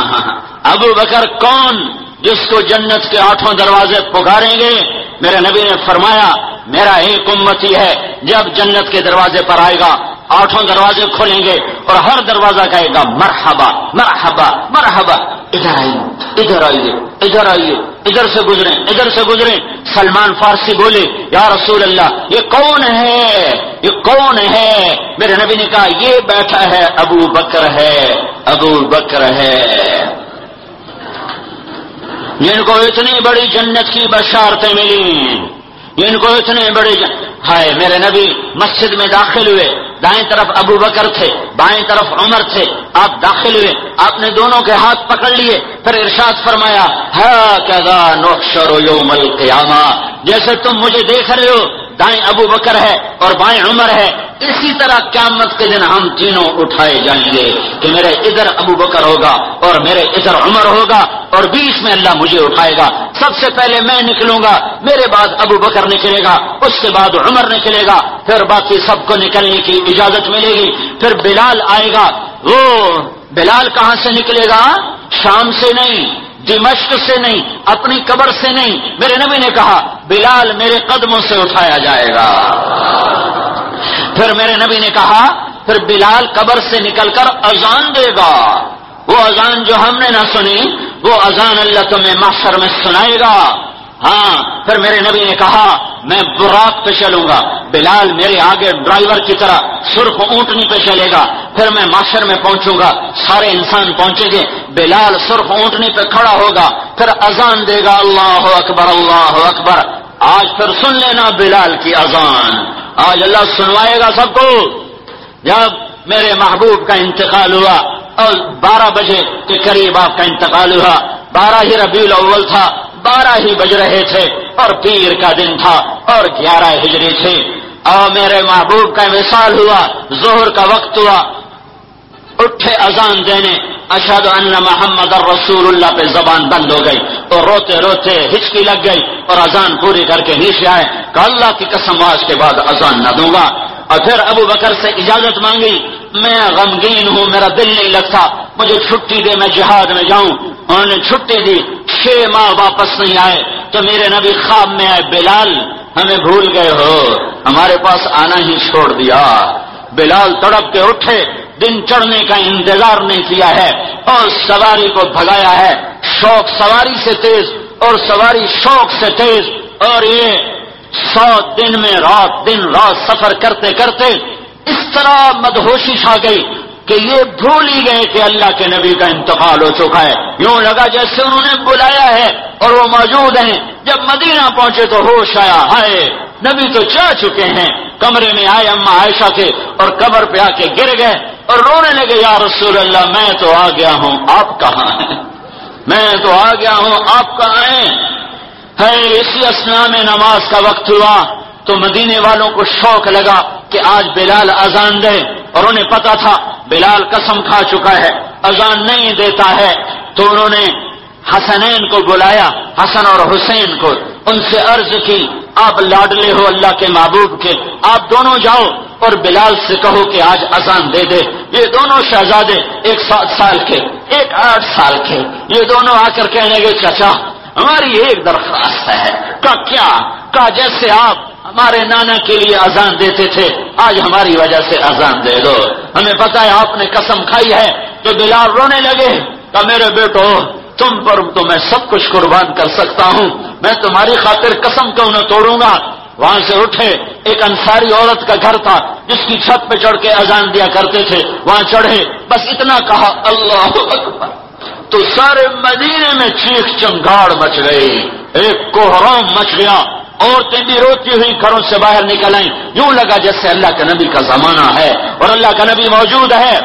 ابو بکر کون جس کو جنت کے آٹھوں دروازے پکاریں گے؟ میرے نبی نے فرمایا، میرا ایک امتی ہے، جب جنت کے دروازے پر آئے گا آٹھوں دروازے کھولیں گے اور ہر دروازہ کہے گا مرحبا مرحبا مرحبا، ادھر آئیے ادھر آئیے ادھر آئیے، ادھر سے گزرے ادھر سے گزرے سلمان فارسی بولے، یا رسول اللہ، یہ کون ہے؟ یہ کون ہے؟ میرے نبی نے کہا، یہ بیٹھا ہے، ابو بکر ہے، ابو بکر ہے۔ جن کو اتنی بڑی جنت کی بشارتیں ملی ان کو اتنے بڑے ہائے، میرے نبی مسجد میں داخل ہوئے۔ دائیں طرف ابو بکر تھے، بائیں طرف عمر تھے۔ آپ داخل ہوئے، آپ نے دونوں کے ہاتھ پکڑ لیے۔ پھر ارشاد فرمایا یوم القیامہ، جیسے تم مجھے دیکھ رہے ہو دائیں ابو بکر ہے اور بائیں عمر ہے، اسی طرح قیامت کے دن ہم تینوں اٹھائے جائیں گے کہ میرے ادھر ابو بکر ہوگا اور میرے ادھر عمر ہوگا اور بیچ میں اللہ مجھے اٹھائے گا۔ سب سے پہلے میں نکلوں گا، میرے بعد ابو بکر نکلے گا، اس کے بعد عمر نکلے گا۔ پھر باقی سب کو نکلنے کی اجازت ملے گی۔ پھر بلال آئے گا۔ وہ بلال کہاں سے نکلے گا؟ شام سے نہیں۔ دمشق سے نہیں، اپنی قبر سے نہیں۔ میرے نبی نے کہا، بلال میرے قدموں سے اٹھایا جائے گا۔ پھر میرے نبی نے کہا، پھر بلال قبر سے نکل کر اذان دے گا۔ وہ اذان جو ہم نے نہ سنی، وہ اذان اللہ تمہیں محشر میں سنائے گا۔ ہاں پھر میرے نبی نے کہا، میں براق پہ چلوں گا، بلال میرے آگے ڈرائیور کی طرح سرخ اونٹنی پہ چلے گا، پھر میں معاشر میں پہنچوں گا، سارے انسان پہنچیں گے، بلال سرخ اونٹنی پہ کھڑا ہوگا، پھر اذان دے گا، اللہ اکبر اللہ اکبر۔ آج پھر سن لینا بلال کی اذان۔ آج اللہ سنوائے گا سب کو۔ جب میرے محبوب کا انتقال ہوا، اور بارہ بجے کے قریب آپ کا انتقال ہوا، بارہ ہی ربیع الاول تھا بارہ ہی بج رہے تھے اور پیر کا دن تھا اور گیارہ ہجری تھے اور میرے محبوب کا مثال ہوا زہر کا وقت ہوا۔ اٹھے اذان دینے اشد ان محمد رسول اللہ پہ زبان بند ہو گئی تو روتے روتے ہچکی لگ گئی اور اذان پوری کر کے نیچے آئے۔ کہ اللہ کی قسم آج کے بعد اذان نہ دوں گا۔ اور پھر ابو بکر سے اجازت مانگی میں غمگین ہوں، میرا دل نہیں لگتا، مجھے چھٹی دے، میں جہاد میں جاؤں۔ انہوں نے چھٹی دی، چھ ماہ واپس نہیں آئے، تو میرے نبی خواب میں آئے، بلال، ہمیں بھول گئے ہو، ہمارے پاس آنا ہی چھوڑ دیا۔ بلال تڑپ کے اٹھے، دن چڑھنے کا انتظار نہیں کیا ہے، اور سواری کو بھگایا ہے۔ شوق سواری سے تیز، اور سواری شوق سے تیز، اور یہ سو دن میں رات دن رات سفر کرتے کرتے اس طرح مدہوشی چھا گئی کہ یہ بھول ہی گئے کہ اللہ کے نبی کا انتقال ہو چکا ہے۔ یوں لگا جیسے انہوں نے بلایا ہے اور وہ موجود ہیں۔ جب مدینہ پہنچے تو ہوش آیا۔ ہائے، نبی تو چاہ چکے ہیں۔ کمرے میں آئے اما عائشہ کے اور قبر پہ آ کے گر گئے اور رونے لگے، یا رسول اللہ، میں تو آ گیا ہوں۔ آپ کہاں ہیں؟ میں تو آ گیا ہوں۔ آپ کہاں ہیں؟ ہے اسی اسنا میں نماز کا وقت ہوا۔ تو مدینے والوں کو شوق لگا کہ آج بلال اذان دے اور انہیں پتا تھا بلال قسم کھا چکا ہے، اذان نہیں دیتا ہے۔ تو انہوں نے حسنین کو بلایا، حسن اور حسین کو، ان سے عرض کی، آپ لاڈلے ہو اللہ کے محبوب کے، آپ دونوں جاؤ اور بلال سے کہو کہ آج اذان دے دے۔ یہ دونوں شہزادے ایک سات سال کے، ایک آٹھ سال کے۔ یہ دونوں آ کر کہنے گے چچا ہماری ایک درخواست ہے۔ کا کیا؟ کا جیسے آپ ہمارے نانا کے لیے اذان دیتے تھے، آج ہماری وجہ سے اذان دے دو۔ ہمیں پتا ہے آپ نے قسم کھائی ہے تو بلال رونے لگے۔ کہ میرے بیٹو، تم پر تو میں سب کچھ قربان کر سکتا ہوں۔ میں تمہاری خاطر قسم کیوں نہ توڑوں گا؟ وہاں سے اٹھے، ایک انصاری عورت کا گھر تھا، جس کی چھت پہ چڑھ کے اذان دیا کرتے تھے۔ وہاں چڑھے، بس اتنا کہا، اللہ اکبر۔ تو سارے مدینے میں چیخ چنگاڑ مچ گئی۔ ایک کوحرام مچ گیا۔ عورتیں بھی روتی ہوئی گھروں سے باہر نکل آئیں۔ یوں لگا جیسے اللہ کے نبی کا زمانہ ہے اور اللہ کا نبی موجود ہے۔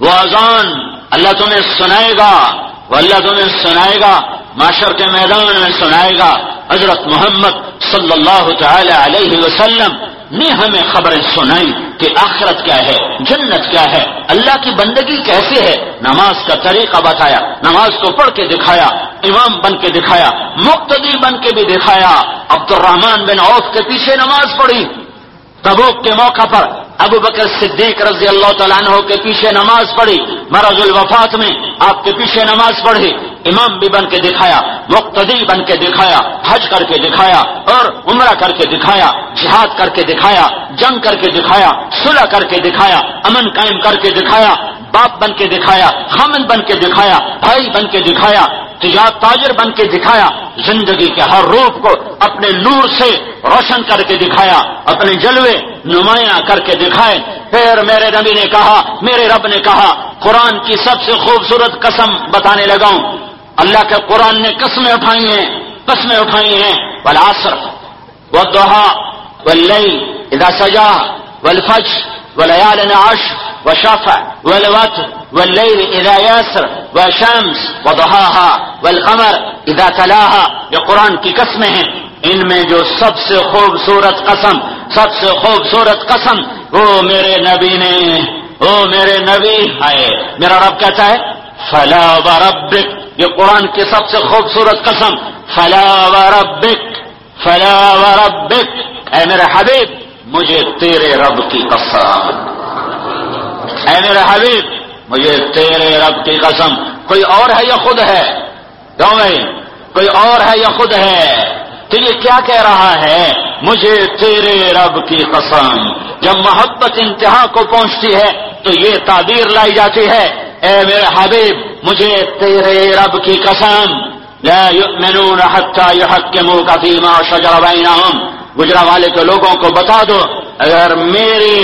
وہ اذان اللہ تمہیں سنائے گا۔ وہ اللہ تمہیں سنائے گا۔ معاشر کے میدان میں سنائے گا۔ حضرت محمد صلی اللہ تعالی علیہ وسلم نے ہمیں خبریں سنائی۔ کہ آخرت کیا ہے؟ جنت کیا ہے؟ اللہ کی بندگی کیسے ہے؟ نماز کا طریقہ بتایا، نماز کو پڑھ کے دکھایا، امام بن کے دکھایا، مقتدی بن کے بھی دکھایا عبد الرحمان بن عوف کے پیچھے نماز پڑھی۔ تبوک کے موقع پر ابو بکر صدیق رضی اللہ تعالیٰ عنہ کے پیچھے نماز پڑھی۔ مرض الوفات میں آپ کے پیچھے نماز پڑھی۔ امام بھی بن کے دکھایا مقتدی بن کے دکھایا حج کر کے دکھایا اور عمرہ کر کے دکھایا جہاد کر کے دکھایا جنگ کر کے دکھایا صلح کر کے دکھایا امن قائم کر کے دکھایا باپ بن کے دکھایا خامن بن کے دکھایا بھائی بن کے دکھایا تجارت تاجر بن کے دکھایا زندگی کے ہر روپ کو اپنے نور سے روشن کر کے دکھایا اپنے جلوے نمایاں کر کے دکھائے پھر میرے نبی نے کہا میرے رب نے کہا قرآن کی سب سے خوبصورت قسم بتانے لگاؤں اللہ کے قرآن نے قسمیں اٹھائی ہیں، قسمیں اٹھائی ہیں۔ والعصر، والضحا، واللیل، اذا سجا، والفجر وليال عشر وشفع والوتر والليل إذا يسر وشمس وضحاها، والقمر إذا تلاها۔ یہ قرآن کی قسمیں ہیں۔ ان میں جو سب سے خوبصورت قسم، سب سے خوبصورت قسم، وہ میرے نبی نے، وہ میرے نبی ہے۔ میرا رب کہتا ہے فلا وربک یہ قرآن کی سب سے خوبصورت قسم. فلا وربک فلا وربک اے میرے حبیب، مجھے تیرے رب کی قسم. اے میرے حبیب، مجھے تیرے رب کی قسم. کوئی اور ہے یا خود ہے؟ کیوں بھائی کوئی اور ہے یا خود ہے؟ تو یہ کیا کہہ رہا ہے؟ مجھے تیرے رب کی قسم. جب محبت انتہا کو پہنچتی ہے، تو یہ تعبیر لائی جاتی ہے اے میرے حبیب، مجھے تیرے رب کی قسم، لا یؤمنون حتی يحكموك فيما شجر بینہم۔ گجرا والے کے لوگوں کو بتا دو، اگر میرے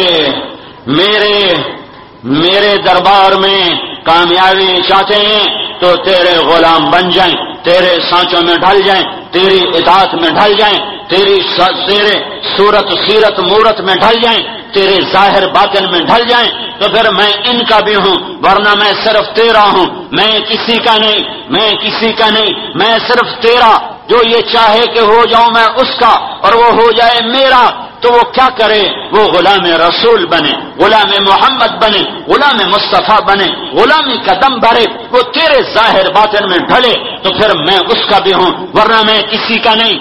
میرے میرے دربار میں کامیابی چاہتے ہیں تو تیرے غلام بن جائیں، تیرے سانچوں میں ڈھل جائیں، تیری اطاعت میں ڈھل جائیں، تیری تیرے صورت سیرت مورت میں ڈھل جائیں، تیرے ظاہر باطن میں ڈھل جائیں، تو پھر میں ان کا بھی ہوں، ورنہ میں صرف تیرا ہوں، میں کسی کا نہیں، میں کسی کا نہیں، میں صرف تیرا جو یہ چاہے کہ ہو جاؤں میں اس کا اور وہ ہو جائے میرا، تو وہ کیا کرے؟ وہ غلام رسول بنے، غلام محمد بنے، غلام مصطفیٰ بنے، غلامی قدم بھرے، وہ تیرے ظاہر باطن میں ڈھلے، تو پھر میں اس کا بھی ہوں، ورنہ میں کسی کا نہیں۔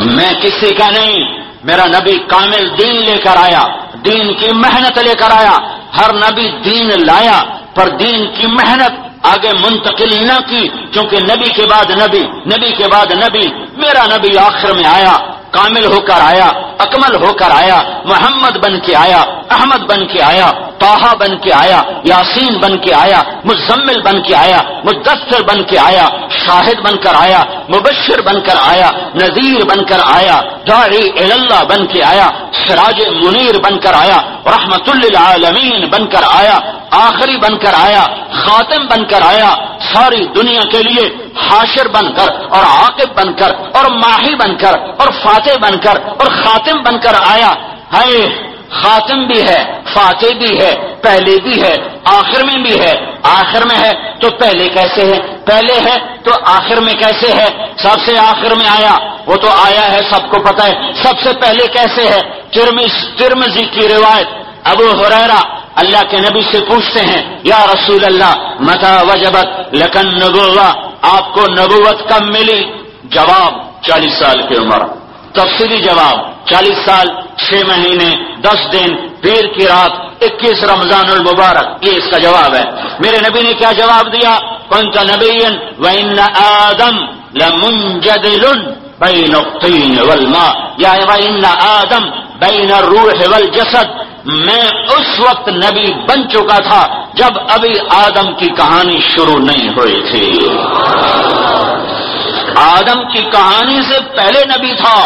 میں کسی کا نہیں۔ میرا نبی کامل دین لے کر آیا، دین کی محنت لے کر آیا، ہر نبی دین لایا، پر دین کی محنت آگے منتقل نہ کی کیونکہ نبی کے بعد نبی نبی کے بعد نبی، میرا نبی آخر میں آیا۔ کامل ہو کر آیا اکمل ہو کر آیا محمد بن کے آیا احمد بن کے آیا توحا بن کے آیا یاسین بن کے آیا مزمل بن کے آیا مدثر بن کے آیا شاہد بن کر آیا مبشر بن کر آیا نذیر بن کر آیا داعی اللہ بن کے آیا سراج منیر بن کر آیا رحمت للعالمین بن کر آیا آخری بن کر آیا خاتم بن کر آیا ساری دنیا کے لیے حاشر بن کر اور عاقب بن کر اور ماہی بن کر اور فاتح بن کر اور خاتم بن کر آیا۔ ہے خاتم بھی ہے، فاتح بھی ہے، پہلے بھی ہے، آخر میں بھی ہے۔ آخر میں ہے تو پہلے کیسے ہے پہلے ہے تو آخر میں کیسے ہے سب سے آخر میں آیا۔ وہ تو آیا ہے، سب کو پتا ہے۔ سب سے پہلے کیسے ہے ترمزی کی روایت۔ ابو حریرا اللہ کے نبی سے پوچھتے ہیں، یا رسول اللہ متا وجبت لکن نبوا آپ کو نبوت کب ملی؟ جواب، چالیس سال کی عمر۔ تفصیلی جواب، چالیس سال، چھ مہینے، دس دن، پیر کی رات، اکیس رمضان المبارک، یہ اس کا جواب ہے۔ میرے نبی نے کیا جواب دیا؟ کون سا نبی وَإِنَّ آدم لَمُنْجَدِلٌ بَيْنَ الطِّينِ وَالْمَاءِ. یا وَإِنَّ آدم بَيْنَ الرُّوحِ وَالْجَسَدِ، میں اس وقت نبی بن چکا تھا جب ابھی آدم کی کہانی شروع نہیں ہوئی تھی۔ آدم کی کہانی سے پہلے نبی تھا۔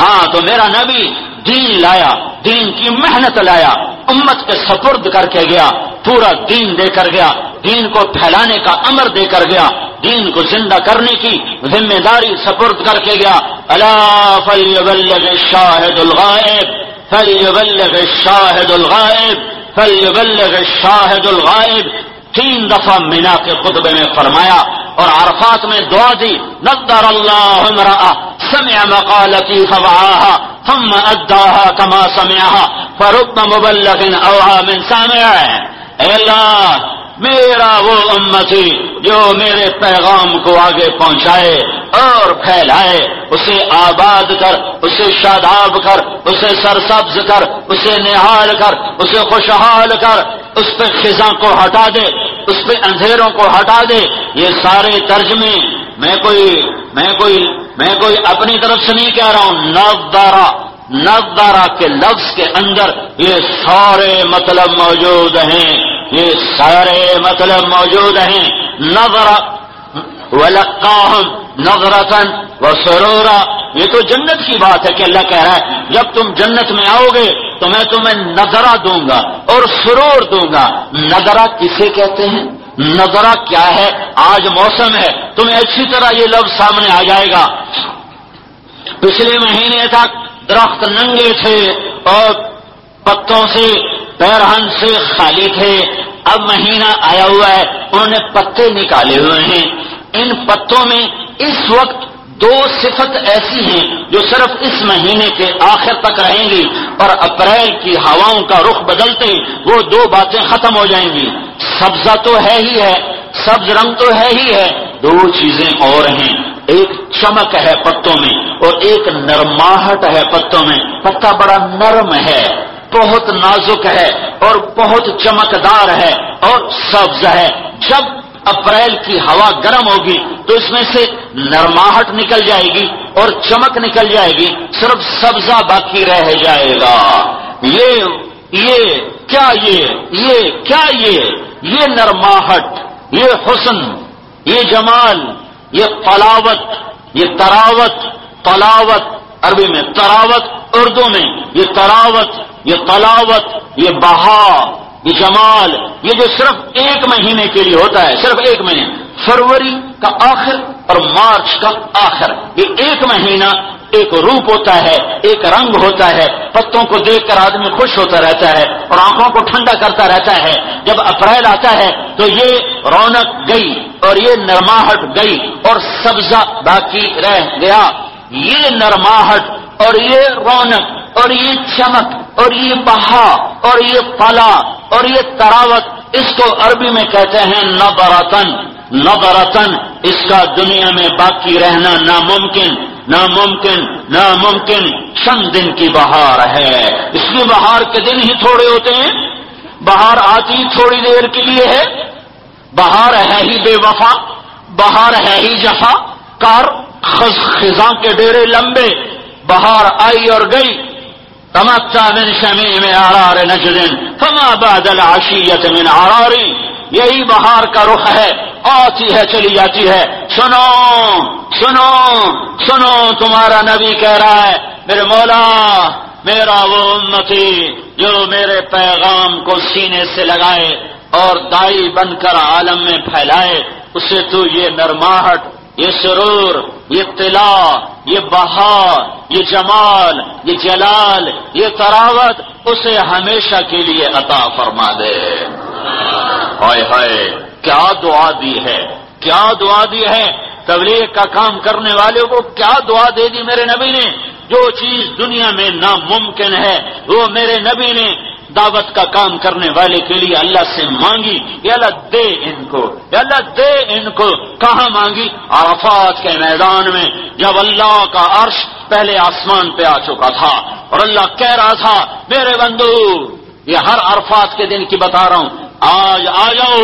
ہاں تو میرا نبی دین لایا، دین کی محنت لایا، امت کے سپرد کر کے گیا، پورا دین دے کر گیا، دین کو پھیلانے کا امر دے کر گیا، دین کو زندہ کرنے کی ذمہ داری سپرد کر کے گیا۔ اللہ فلیبلغ شاہد الغائب فلیبلغ شاہد الغائب فلیبلغ شاہد الغائب۔ تین دفعہ مینا کے خطبے میں فرمایا اور عرفات میں دعا دی نقدر اللہ سمع مقالتی فوعاها، ثم اداها كما سمعها، فرب مبلغ اوها من سامع. اے اللہ، میرا وہ امتی جو میرے پیغام کو آگے پہنچائے اور پھیلائے، اسے آباد کر، اسے شاداب کر، اسے سرسبز کر، اسے نہال کر، اسے خوشحال کر، اس پہ خزاں کو ہٹا دے، اس پہ اندھیروں کو ہٹا دے یہ سارے ترجمے میں کوئی میں کوئی میں کوئی اپنی طرف سے نہیں کہہ رہا ہوں نقدارا نقدارا کے لفظ کے اندر یہ سارے مطلب موجود ہیں، یہ سارے مطلب موجود ہیں۔ نظر ولقاہم نظرتن و سرورا۔ یہ تو جنت کی بات ہے کہ اللہ کہہ رہا ہے، جب تم جنت میں آؤ گے تو میں تمہیں نظرہ دوں گا اور سرور دوں گا۔ نظرہ کسے کہتے ہیں؟ نظرہ کیا ہے؟ آج موسم ہے، تمہیں اچھی طرح یہ لفظ سامنے آ جائے گا۔ پچھلے مہینے تک درخت ننگے تھے اور پتوں سے، پیرہن سے خالی تھے۔ اب مہینہ آیا ہوا ہے، انہوں نے پتے نکالے ہوئے ہیں۔ ان پتوں میں اس وقت دو صفت ایسی ہیں جو صرف اس مہینے کے آخر تک رہیں گی اور اپریل کی ہواؤں کا رخ بدلتے وہ دو باتیں ختم ہو جائیں گی۔ سبزہ تو ہے ہی ہے، سبز رنگ تو ہے ہی ہے، دو چیزیں اور ہیں۔ ایک چمک ہے پتوں میں اور ایک نرماہٹ ہے پتوں میں۔ پتا بڑا نرم ہے، بہت نازک ہے اور بہت چمکدار ہے اور سبز ہے۔ جب اپریل کی ہوا گرم ہوگی تو اس میں سے نرماہٹ نکل جائے گی اور چمک نکل جائے گی، صرف سبزہ باقی رہ جائے گا۔ یہ یہ، کیا یہ؟ یہ، کیا یہ؟ یہ نرماہٹ، یہ حسن، یہ جمال، یہ پلاوت یہ تراوت تلاوت عربی میں تراوت، اردو میں یہ تراوت، یہ تلاوت یہ بہا۔ جمال یہ جو صرف ایک مہینے کے لیے ہوتا ہے، صرف ایک مہینے۔ فروری کا آخر اور مارچ کا آخر۔ یہ ایک مہینہ ایک روپ ہوتا ہے، ایک رنگ ہوتا ہے۔ پتوں کو دیکھ کر آدمی خوش ہوتا رہتا ہے اور آنکھوں کو ٹھنڈا کرتا رہتا ہے۔ جب اپریل آتا ہے تو یہ رونق گئی اور یہ نرماہٹ گئی اور سبزہ باقی رہ گیا۔ یہ نرماہٹ اور یہ رونق اور یہ چمک اور یہ بہا اور یہ پلا اور یہ تراوت اس کو عربی میں کہتے ہیں نبرتن نبرتن اس کا دنیا میں باقی رہنا ناممکن ناممکن ناممکن، چند دن کی بہار ہے۔ اس کی بہار کے دن ہی تھوڑے ہوتے ہیں۔ بہار آتی تھوڑی دیر کے لیے ہے۔ بہار ہے ہی بے وفا، بہار ہے ہی جفا۔ کار خزاں کے ڈیرے لمبے، بہار آئی اور گئی۔ تمتا من شمیم آرار نجد، فما بعد العشیت من آراری یہی بہار کا رخ ہے، آتی ہے، چلی جاتی ہے۔ سنو سنو سنو، تمہارا نبی کہہ رہا ہے، میرے مولا، میرا وہ امتی جو میرے پیغام کو سینے سے لگائے اور دائی بن کر عالم میں پھیلائے، اسے تو یہ نرماہٹ یہ سرور، یہ تلا یہ بہار، یہ جمال، یہ جلال، یہ تراوت اسے ہمیشہ کے لیے عطا فرما دے۔ ہائے ہائے، کیا دعا دی ہے؟ کیا دعا دی ہے؟ تبلیغ کا کام کرنے والے کو کیا دعا دے دی میرے نبی نے؟ جو چیز دنیا میں ناممکن ہے، وہ میرے نبی نے دعوت کا کام کرنے والے کے لیے اللہ سے مانگی، یا اللہ دے ان کو، یا اللہ دے ان کو، کہاں مانگی؟ عرفات کے میدان میں، جب اللہ کا عرش پہلے آسمان پہ آ چکا تھا، اور اللہ کہہ رہا تھا، میرے بندو، یہ ہر عرفات کے دن کی بتا رہا ہوں، آج آ جاؤ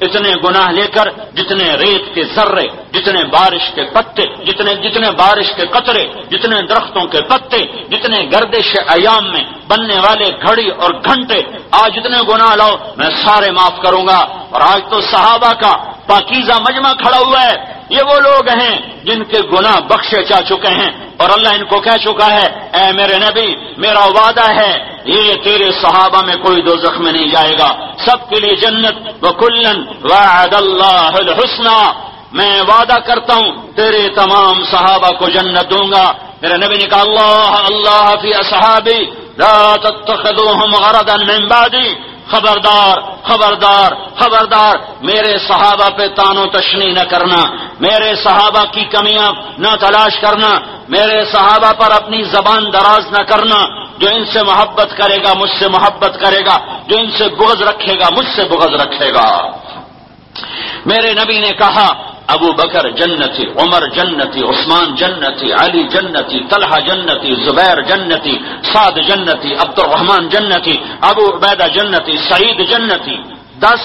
اتنے گناہ لے کر جتنے ریت کے ذرے، جتنے بارش کے پتے، جتنے جتنے بارش کے قطرے، جتنے درختوں کے پتے، جتنے گردش ایام میں بننے والے گھڑی اور گھنٹے، آج جتنے گناہ لاؤ، میں سارے معاف کروں گا۔ اور آج تو صحابہ کا پاکیزہ مجمع کھڑا ہوا ہے۔ یہ وہ لوگ ہیں جن کے گناہ بخشے جا چکے ہیں اور اللہ ان کو کہہ چکا ہے، اے میرے نبی، میرا وعدہ ہے، یہ تیرے صحابہ میں کوئی دو زخم نہیں جائے گا۔ سب کے لیے جنت و کلن وعد اللہ الحسنہ۔ میں وعدہ کرتا ہوں، تیرے تمام صحابہ کو جنت دوں گا۔ میرے نبی نے کہا، اللہ اللہ فی اصحابی، لا تتخذوهم غرضا من بعدی۔ خبردار خبردار خبردار، میرے صحابہ پہ تانو تشنی نہ کرنا، میرے صحابہ کی کمیاں نہ تلاش کرنا، میرے صحابہ پر اپنی زبان دراز نہ کرنا، جو ان سے محبت کرے گا مجھ سے محبت کرے گا، جو ان سے بغض رکھے گا مجھ سے بغض رکھے گا۔ میرے نبی نے کہا ابو بکر جنتی، عمر جنتی، عثمان جنتی، علی جنتی، طلحہ جنتی، زبیر جنتی، سعد جنتی عبد الرحمان جنتی، ابو عبیدہ جنتی، سعید جنتی۔ دس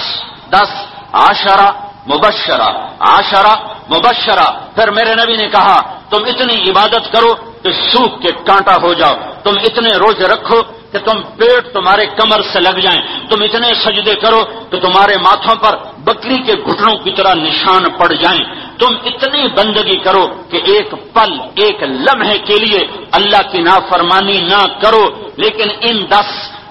دس، عشرہ، مبشرہ عشرہ، مبشرہ۔ پھر میرے نبی نے کہا، تم اتنی عبادت کرو کہ سوکھ کے کانٹا ہو جاؤ، تم اتنے روزے رکھو کہ تم پیٹ تمہارے کمر سے لگ جائیں۔ تم اتنے سجدے کرو کہ تمہارے ماتھوں پر بکری کے گھٹنوں کی طرح نشان پڑ جائیں۔ تم اتنی بندگی کرو کہ ایک پل، ایک لمحے کے لیے اللہ کی نافرمانی نہ کرو۔ لیکن ان دس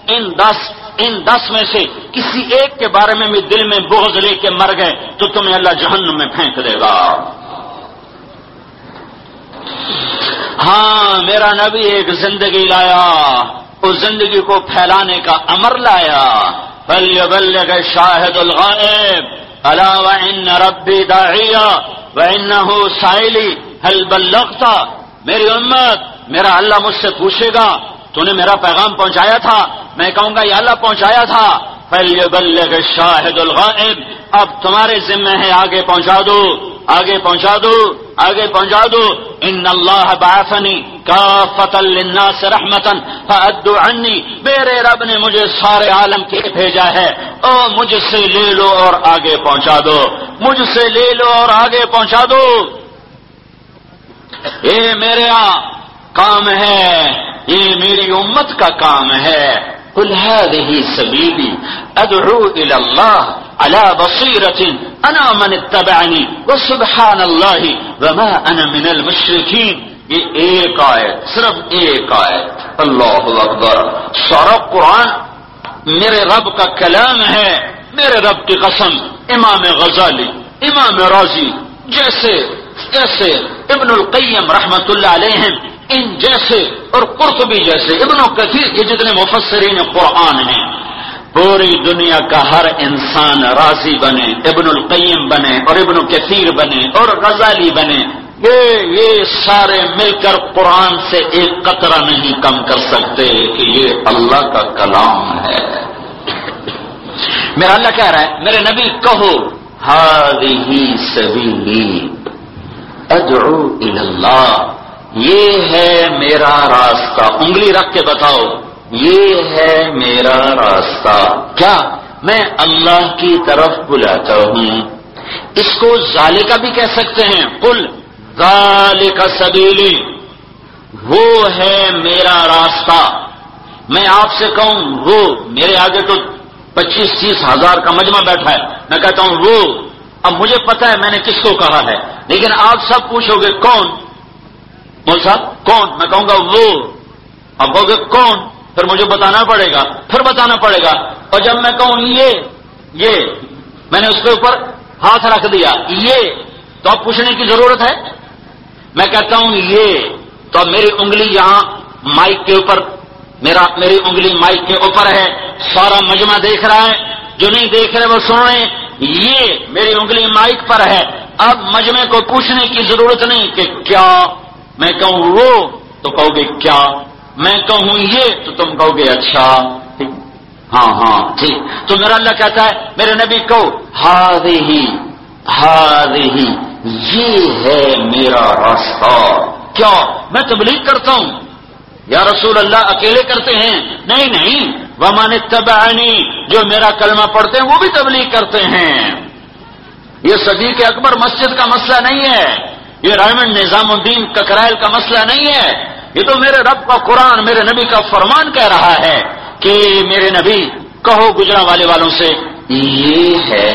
ان دس ان دس میں سے کسی ایک کے بارے میں بھی دل میں بغض لے کے مر گئے تو تمہیں اللہ جہنم میں پھینک دے گا۔ ہاں میرا نبی ایک زندگی لایا۔ اس زندگی کو پھیلانے کا امر لایا۔ بل شاہد الغائب۔ الا وان ربی داعیہ وانه سائلی هل بلغتا میری امت، میرا اللہ مجھ سے پوچھے گا۔ تو نے میرا پیغام پہنچایا تھا۔ میں کہوں گا یہ اللہ پہنچایا تھا۔ پہلے بلغ شاہد الغائب۔ اب تمہارے ذمہ ہے، آگے پہنچا دو۔ آگے پہنچا دو۔ آگے پہنچا دو ان اللہ بافنی کا فتح سے رحمتن عنی میرے رب نے مجھے سارے عالم کے بھیجا ہے۔ او، مجھ سے لے لو اور آگے پہنچا دو۔ مجھ سے لے لو اور آگے پہنچا دو۔ یہ میرے کام ہے، یہ میری امت کا کام ہے۔ قل هذه سبيلي ادعو الى الله على بصيرة انا من اتبعني وسبحان الله وما انا من المشركين یہ ایک آیت، صرف ایک آیت۔ اللہ اکبر۔ سارا قرآن میرے رب کا کلام ہے، میرے رب کی قسم۔ امام غزالی، امام راضی، جیسے جیسے ابن القیم رحمت اللہ علیہ ان جیسے اور قرطبی جیسے ابن و کثیر کے جتنے مفسرین قرآن ہیں، پوری دنیا کا ہر انسان راضی بنے، ابن القیم بنے اور ابن کثیر بنے اور غزالی بنے۔ یہ یہ سارے مل کر قرآن سے ایک قطرہ نہیں کم کر سکتے کہ یہ اللہ کا کلام ہے۔ میرا اللہ کہہ رہا ہے، میرے نبی کہو ہی سبھی ادعو اللہ یہ ہے میرا راستہ۔ انگلی رکھ کے بتاؤ۔ یہ ہے میرا راستہ۔ کیا میں اللہ کی طرف بلاتا ہوں؟ اس کو ظال کا بھی کہہ سکتے ہیں۔ کل ظال کا سبیلی۔ وہ ہے میرا راستہ۔ میں آپ سے کہوں، وہ میرے آگے تو پچیس تیس ہزار کا مجمع بیٹھا ہے۔ میں کہتا ہوں، وہ۔ اب مجھے پتا ہے میں نے کس کو کہا ہے۔ لیکن آپ سب پوچھو گے، کون؟ مول صاحب، کون؟ میں کہوں گا وہ اب کہو گے، کون؟ پھر مجھے بتانا پڑے گا. پھر بتانا پڑے گا. اور جب میں کہوں یہ یہ، میں نے اس کے اوپر ہاتھ رکھ دیا، یہ، تو اب پوچھنے کی ضرورت ہے؟ میں کہتا ہوں یہ، تو اب میری انگلی یہاں مائک کے اوپر، میرا، میری انگلی مائک کے اوپر ہے. سارا مجمع دیکھ رہا ہے. جو نہیں دیکھ رہے وہ سن رہے یہ میری انگلی مائک پر ہے. اب مجمع کو پوچھنے کی ضرورت نہیں کہ کیا میں کہوں وہ تو کہو گے کیا؟ میں کہوں یہ تو تم کہو گے اچھا۔ ہاں ہاں ٹھیک۔ تو میرا اللہ کہتا ہے، میرے نبی کہو ہار ہی ہار ہی یہ ہے میرا راستہ۔ کیا میں تبلیغ کرتا ہوں؟ یا رسول اللہ، اکیلے کرتے ہیں؟ نہیں نہیں۔ وہ تبانی جو میرا کلمہ پڑھتے ہیں، وہ بھی تبلیغ کرتے ہیں۔ یہ صدیق اکبر مسجد کا مسئلہ نہیں ہے۔ یہ رائمنڈ نظام الدین ککرائل کا مسئلہ نہیں ہے۔ یہ تو میرے رب کا قرآن، میرے نبی کا فرمان کہہ رہا ہے کہ میرے نبی، کہو گجرا والے والوں سے، یہ ہے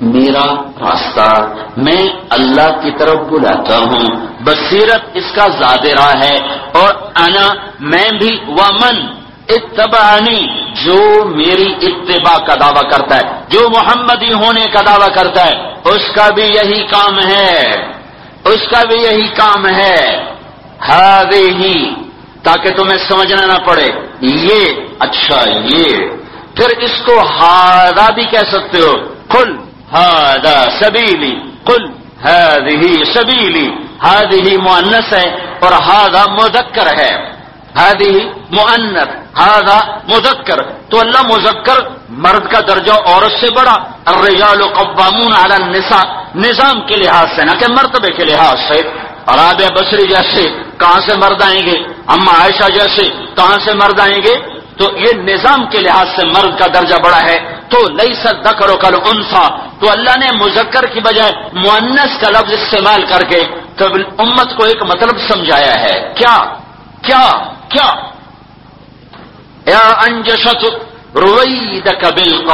میرا راستہ، میں اللہ کی طرف بلاتا ہوں۔ بصیرت اس کا زیادہ ہے اور انا، میں بھی، ومن اتبعنی، جو میری اتباع کا دعویٰ کرتا ہے، جو محمدی ہونے کا دعویٰ کرتا ہے، اس کا بھی یہی کام ہے۔ اس کا بھی یہی کام ہے۔ ہادے ہی تاکہ تمہیں سمجھنا نہ پڑے۔ یہ اچھا یہ۔ پھر اس کو ہادا بھی کہہ سکتے ہو۔ کل ہادا سبیلی کل ہی سبیلی۔ ہاد ہی معنس ہے اور ہادا مذکر ہے۔ ہادی معنت ہادا مذکر تو اللہ مذکر مرد کا درجہ عورت سے بڑا، الرجال قوامون علی النساء. نظام کے لحاظ سے، نہ کہ مرتبے کے لحاظ سے. اور بصری جیسے، کہاں سے مرد آئیں گے؟ اما عائشہ جیسے، کہاں سے مرد آئیں گے؟ تو یہ نظام کے لحاظ سے مرد کا درجہ بڑا ہے. تو لئی سر دکر کل انفا تو اللہ نے مذکر کی بجائے معنس کا لفظ استعمال کر کے امت کو ایک مطلب سمجھایا ہے. کیا؟ کیا؟ کیا؟ یا انجشت روید کبل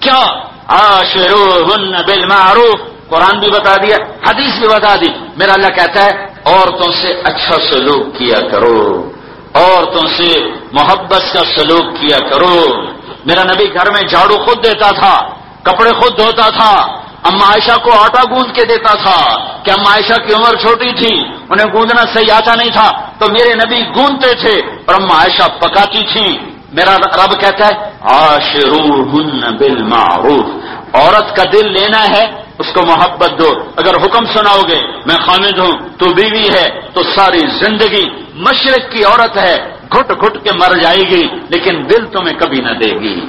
کیا؟ آشرو بالمعروف. قرآن بھی بتا دیا، حدیث بھی بتا دی. میرا اللہ کہتا ہے، عورتوں سے اچھا سلوک کیا کرو۔ عورتوں سے محبت کا سلوک کیا کرو۔ میرا نبی گھر میں جھاڑو خود دیتا تھا، کپڑے خود دھوتا تھا۔ اما عائشہ کو آٹا گوند کے دیتا تھا کہ اما عائشہ کی عمر چھوٹی تھی، انہیں گوندنا صحیح آتا نہیں تھا۔ تو میرے نبی گوندتے تھے اور اما عائشہ پکاتی تھی۔ میرا رب کہتا ہے آشرو ہن بالمعروف، عورت کا دل لینا ہے، اس کو محبت دو۔ اگر حکم سناؤ گے، میں خامد ہوں، تو بیوی ہے، تو ساری زندگی مشرق کی عورت ہے، گھٹ گھٹ کے مر جائے گی، لیکن دل تمہیں کبھی نہ دے گی۔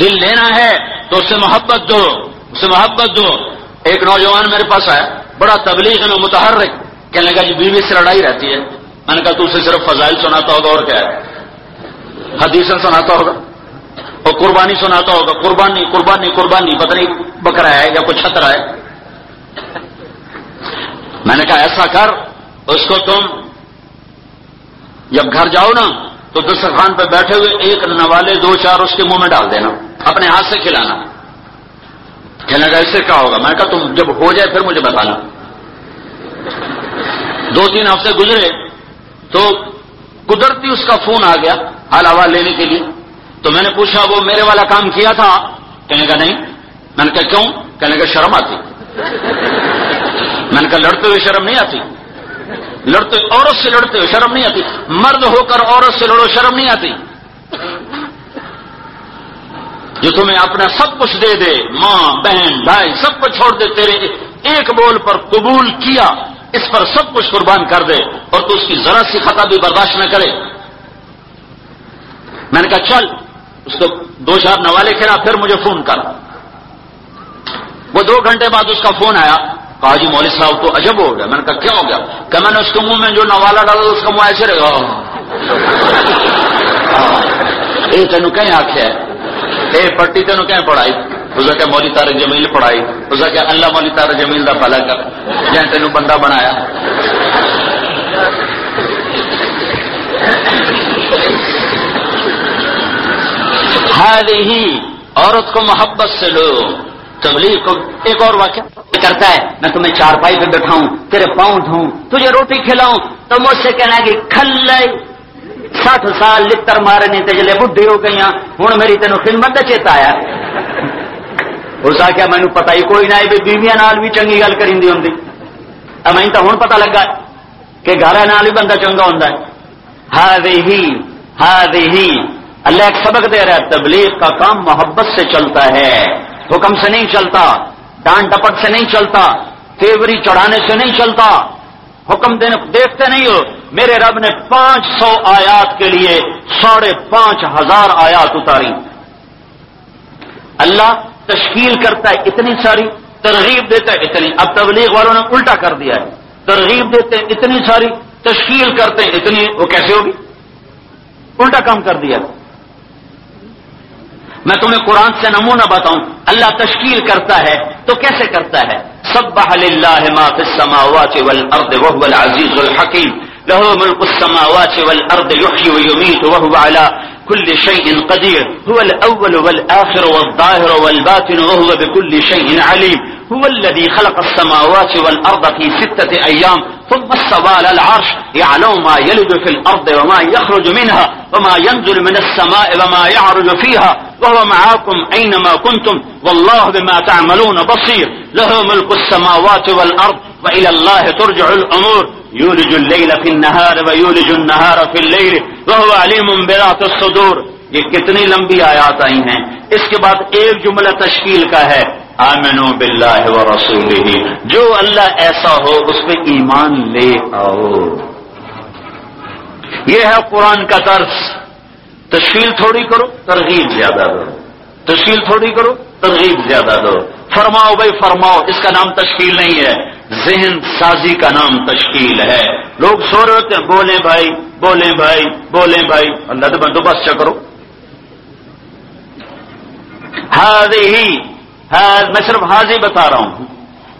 دل لینا ہے، تو اسے محبت دو۔ اسے محبت دو ایک نوجوان میرے پاس آیا، بڑا تبلیغ میں متحرک، کہنے لگا جی بیوی سے لڑائی رہتی ہے۔ میں نے کہا تو اسے صرف فضائل سناتا ہوگا اور کیا ہے؟ حدیث سناتا ہوگا، اور قربانی سناتا ہوگا۔ قربانی قربانی قربانی، پتہ نہیں بکرا ہے یا کچھ چھترا ہے۔ میں نے کہا، ایسا کر، اس کو تم جب گھر جاؤ نا، تو دسترخوان پہ بیٹھے ہوئے ایک نوالے دو چار اس کے منہ میں ڈال دینا، اپنے ہاتھ سے کھلانا۔ کہنے کا اس سے کیا ہوگا؟ میں کہا، تم جب ہو جائے پھر مجھے بتانا۔ دو تین ہفتے گزرے تو قدرتی اس کا فون آ گیا حال آواز لینے کے لیے۔ تو میں نے پوچھا، وہ میرے والا کام کیا تھا؟ کہنے کا نہیں۔ میں نے کہا، کیوں؟ کہنے کا شرم آتی۔ میں نے کہا، لڑتے ہوئے شرم نہیں آتی۔ لڑتے عورت سے لڑتے ہوئے شرم نہیں آتی۔ مرد ہو کر عورت سے لڑو، شرم نہیں آتی۔ جو تمہیں اپنا سب کچھ دے دے، ماں، بہن، بھائی، سب کچھ چھوڑ دے، تیرے ایک بول پر قبول کیا، اس پر سب کچھ قربان کر دے، اور تو اس کی ذرا سی خطا بھی برداشت نہ کرے۔ میں نے کہا، چل، اس کو دو چار نوالے کھیلا پھر مجھے فون کر۔ وہ دو گھنٹے بعد اس کا فون آیا۔ کہا جی مولوی صاحب، تو عجب ہو گیا۔ میں نے کہا، کیا ہو گیا؟ کہ میں نے اس کے منہ میں جو نوالا ڈالا اس کا منہ ایسے رہے گا۔ یہ تینوں کہیں آخیا ہے اے پٹی تینوں کہیں پڑھائی؟ اسے کیا مولی تار جمیل پڑھائی۔ اسے کیا اللہ مولی تار جمیل کا پلا کر جہاں تینوں بندہ بنایا۔ ہی عورت کو محبت سے لو۔ تبلیغ کو ایک اور واقعہ کرتا ہے۔ میں تمہیں چار پائی پہ بٹھاؤں تیرے پاؤں دھوں تجھے روٹی کھلاؤں۔ تو مجھ سے کہنا کہ کھل سٹھ سال لتر مارنے تجلے بڈھی ہو گئی ہوں میری تینوں خدمت چیتا آیا۔ اس آخیا مینو پتا ہی کوئی نہ بیویا نال بھی چنگی گل کری ہوں میں تو ہوں پتا لگا کہ گھر نال بھی بندہ چنگا ہوں ہاں ہی ہاں ہی۔ اللہ ایک سبق دے رہا ہے، تبلیغ کا کام محبت سے چلتا ہے۔ حکم سے نہیں چلتا، ڈانٹ ڈپٹ سے نہیں چلتا فیوری چڑھانے سے نہیں چلتا۔ حکم دینے دیکھتے نہیں ہو۔ میرے رب نے پانچ سو آیات کے لیے ساڑھے پانچ ہزار آیات اتاری۔ اللہ تشکیل کرتا ہے اتنی ساری، ترغیب دیتا ہے اتنی۔ اب تبلیغ والوں نے الٹا کر دیا ہے۔ ترغیب دیتے ہیں اتنی ساری، تشکیل کرتے ہیں اتنی، وہ کیسے ہوگی؟ الٹا کام کر دیا۔ میں تمہیں قرآن سے نمونہ بتاؤں، اللہ تشکیل کرتا ہے تو کیسے کرتا ہے؟ سب اللہ ما فی السماوات والارض وهو العزیز الحکیم۔ له ملک السماوات والارض يحيي ويميت، وهو على كل شيء قدير. هو الاول والاخر والظاهر والباطن، وهو بكل شيء عليم. هو الذي خلق السماوات والارض في سته ايام ثم استوى على العرش، يعلم ما يلد في الارض وما يخرج منها، وما ينزل من السماء وما يعرج فيها. وهو معاكم أينما كنتم، والله بما تعملون بصير. له ملك السماوات والأرض، وإلى الله ترجع الأمور. يولج الليل في النهار ويولج النهار في الليل وهو عليم بذات الصدور۔ یہ کتنی لمبی آیات آئی ہیں۔ اس کے بعد ایک جملہ تشکیل کا ہے۔ آمنو باللہ و رسول جو اللہ ایسا ہو، اس پہ ایمان لے آؤ۔ یہ ہے قرآن کا طرز۔ تشکیل تھوڑی کرو، ترغیب زیادہ دو۔ تشکیل تھوڑی کرو، ترغیب زیادہ دو۔ فرماؤ بھائی، فرماؤ۔ اس کا نام تشکیل نہیں ہے۔ ذہن سازی کا نام تشکیل ہے۔ لوگ سو رہے ہوتے ہیں بولے بھائی بولے بھائی بولے بھائی۔ اللہ تو بندوبست کرو ہادی ہی میں صرف حاضی بتا رہا ہوں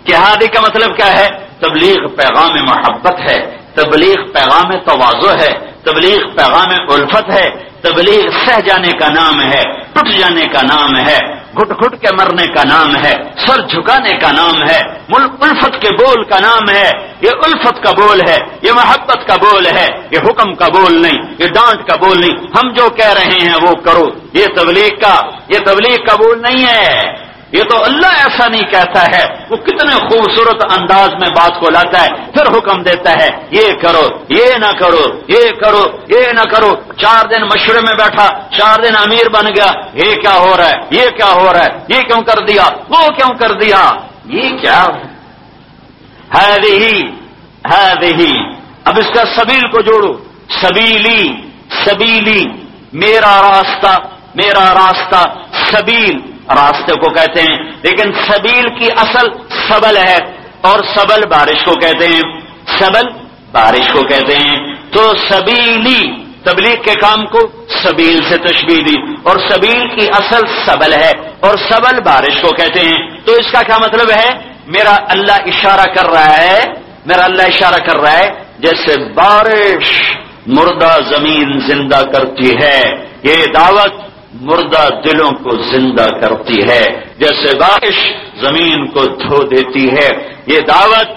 کہ ہادی کا مطلب کیا ہے؟ تبلیغ پیغام محبت ہے، تبلیغ پیغام توازو ہے، تبلیغ پیغام الفت ہے، تبلیغ سہ جانے کا نام ہے، ٹوٹ جانے کا نام ہے۔ گھٹ گھٹ کے مرنے کا نام ہے، سر جھکانے کا نام ہے، ملک الفت کے بول کا نام ہے۔ یہ الفت کا بول ہے، یہ محبت کا بول ہے۔ یہ حکم کا بول نہیں، یہ ڈانٹ کا بول نہیں۔ ہم جو کہہ رہے ہیں وہ کرو۔ یہ تبلیغ کا، یہ تبلیغ کا بول نہیں ہے۔ یہ تو اللہ ایسا نہیں کہتا ہے۔ وہ کتنے خوبصورت انداز میں بات کو لاتا ہے، پھر حکم دیتا ہے، یہ کرو، یہ نہ کرو، یہ کرو، یہ نہ کرو۔ چار دن مشورے میں بیٹھا، چار دن امیر بن گیا، یہ کیا ہو رہا ہے؟ یہ کیا ہو رہا ہے؟ یہ کیوں کر دیا؟ وہ کیوں کر دیا؟ یہ کیا؟ ہے ہے اب اس کا سبیل کو جوڑو۔ سبیلی سبیلی۔ میرا راستہ میرا راستہ، سبیل۔ راستے کو کہتے ہیں، لیکن سبیل کی اصل سبل ہے اور سبل بارش کو کہتے ہیں۔ سبل بارش کو کہتے ہیں۔ تو سبیلی تبلیغ کے کام کو سبیل سے تشبیح دی اور سبیل کی اصل سبل ہے اور سبل بارش کو کہتے ہیں۔ تو اس کا کیا مطلب ہے؟ میرا اللہ اشارہ کر رہا ہے، میرا اللہ اشارہ کر رہا ہے، جیسے بارش مردہ زمین زندہ کرتی ہے۔ یہ دعوت مردہ دلوں کو زندہ کرتی ہے، جیسے بارش زمین کو دھو دیتی ہے، یہ دعوت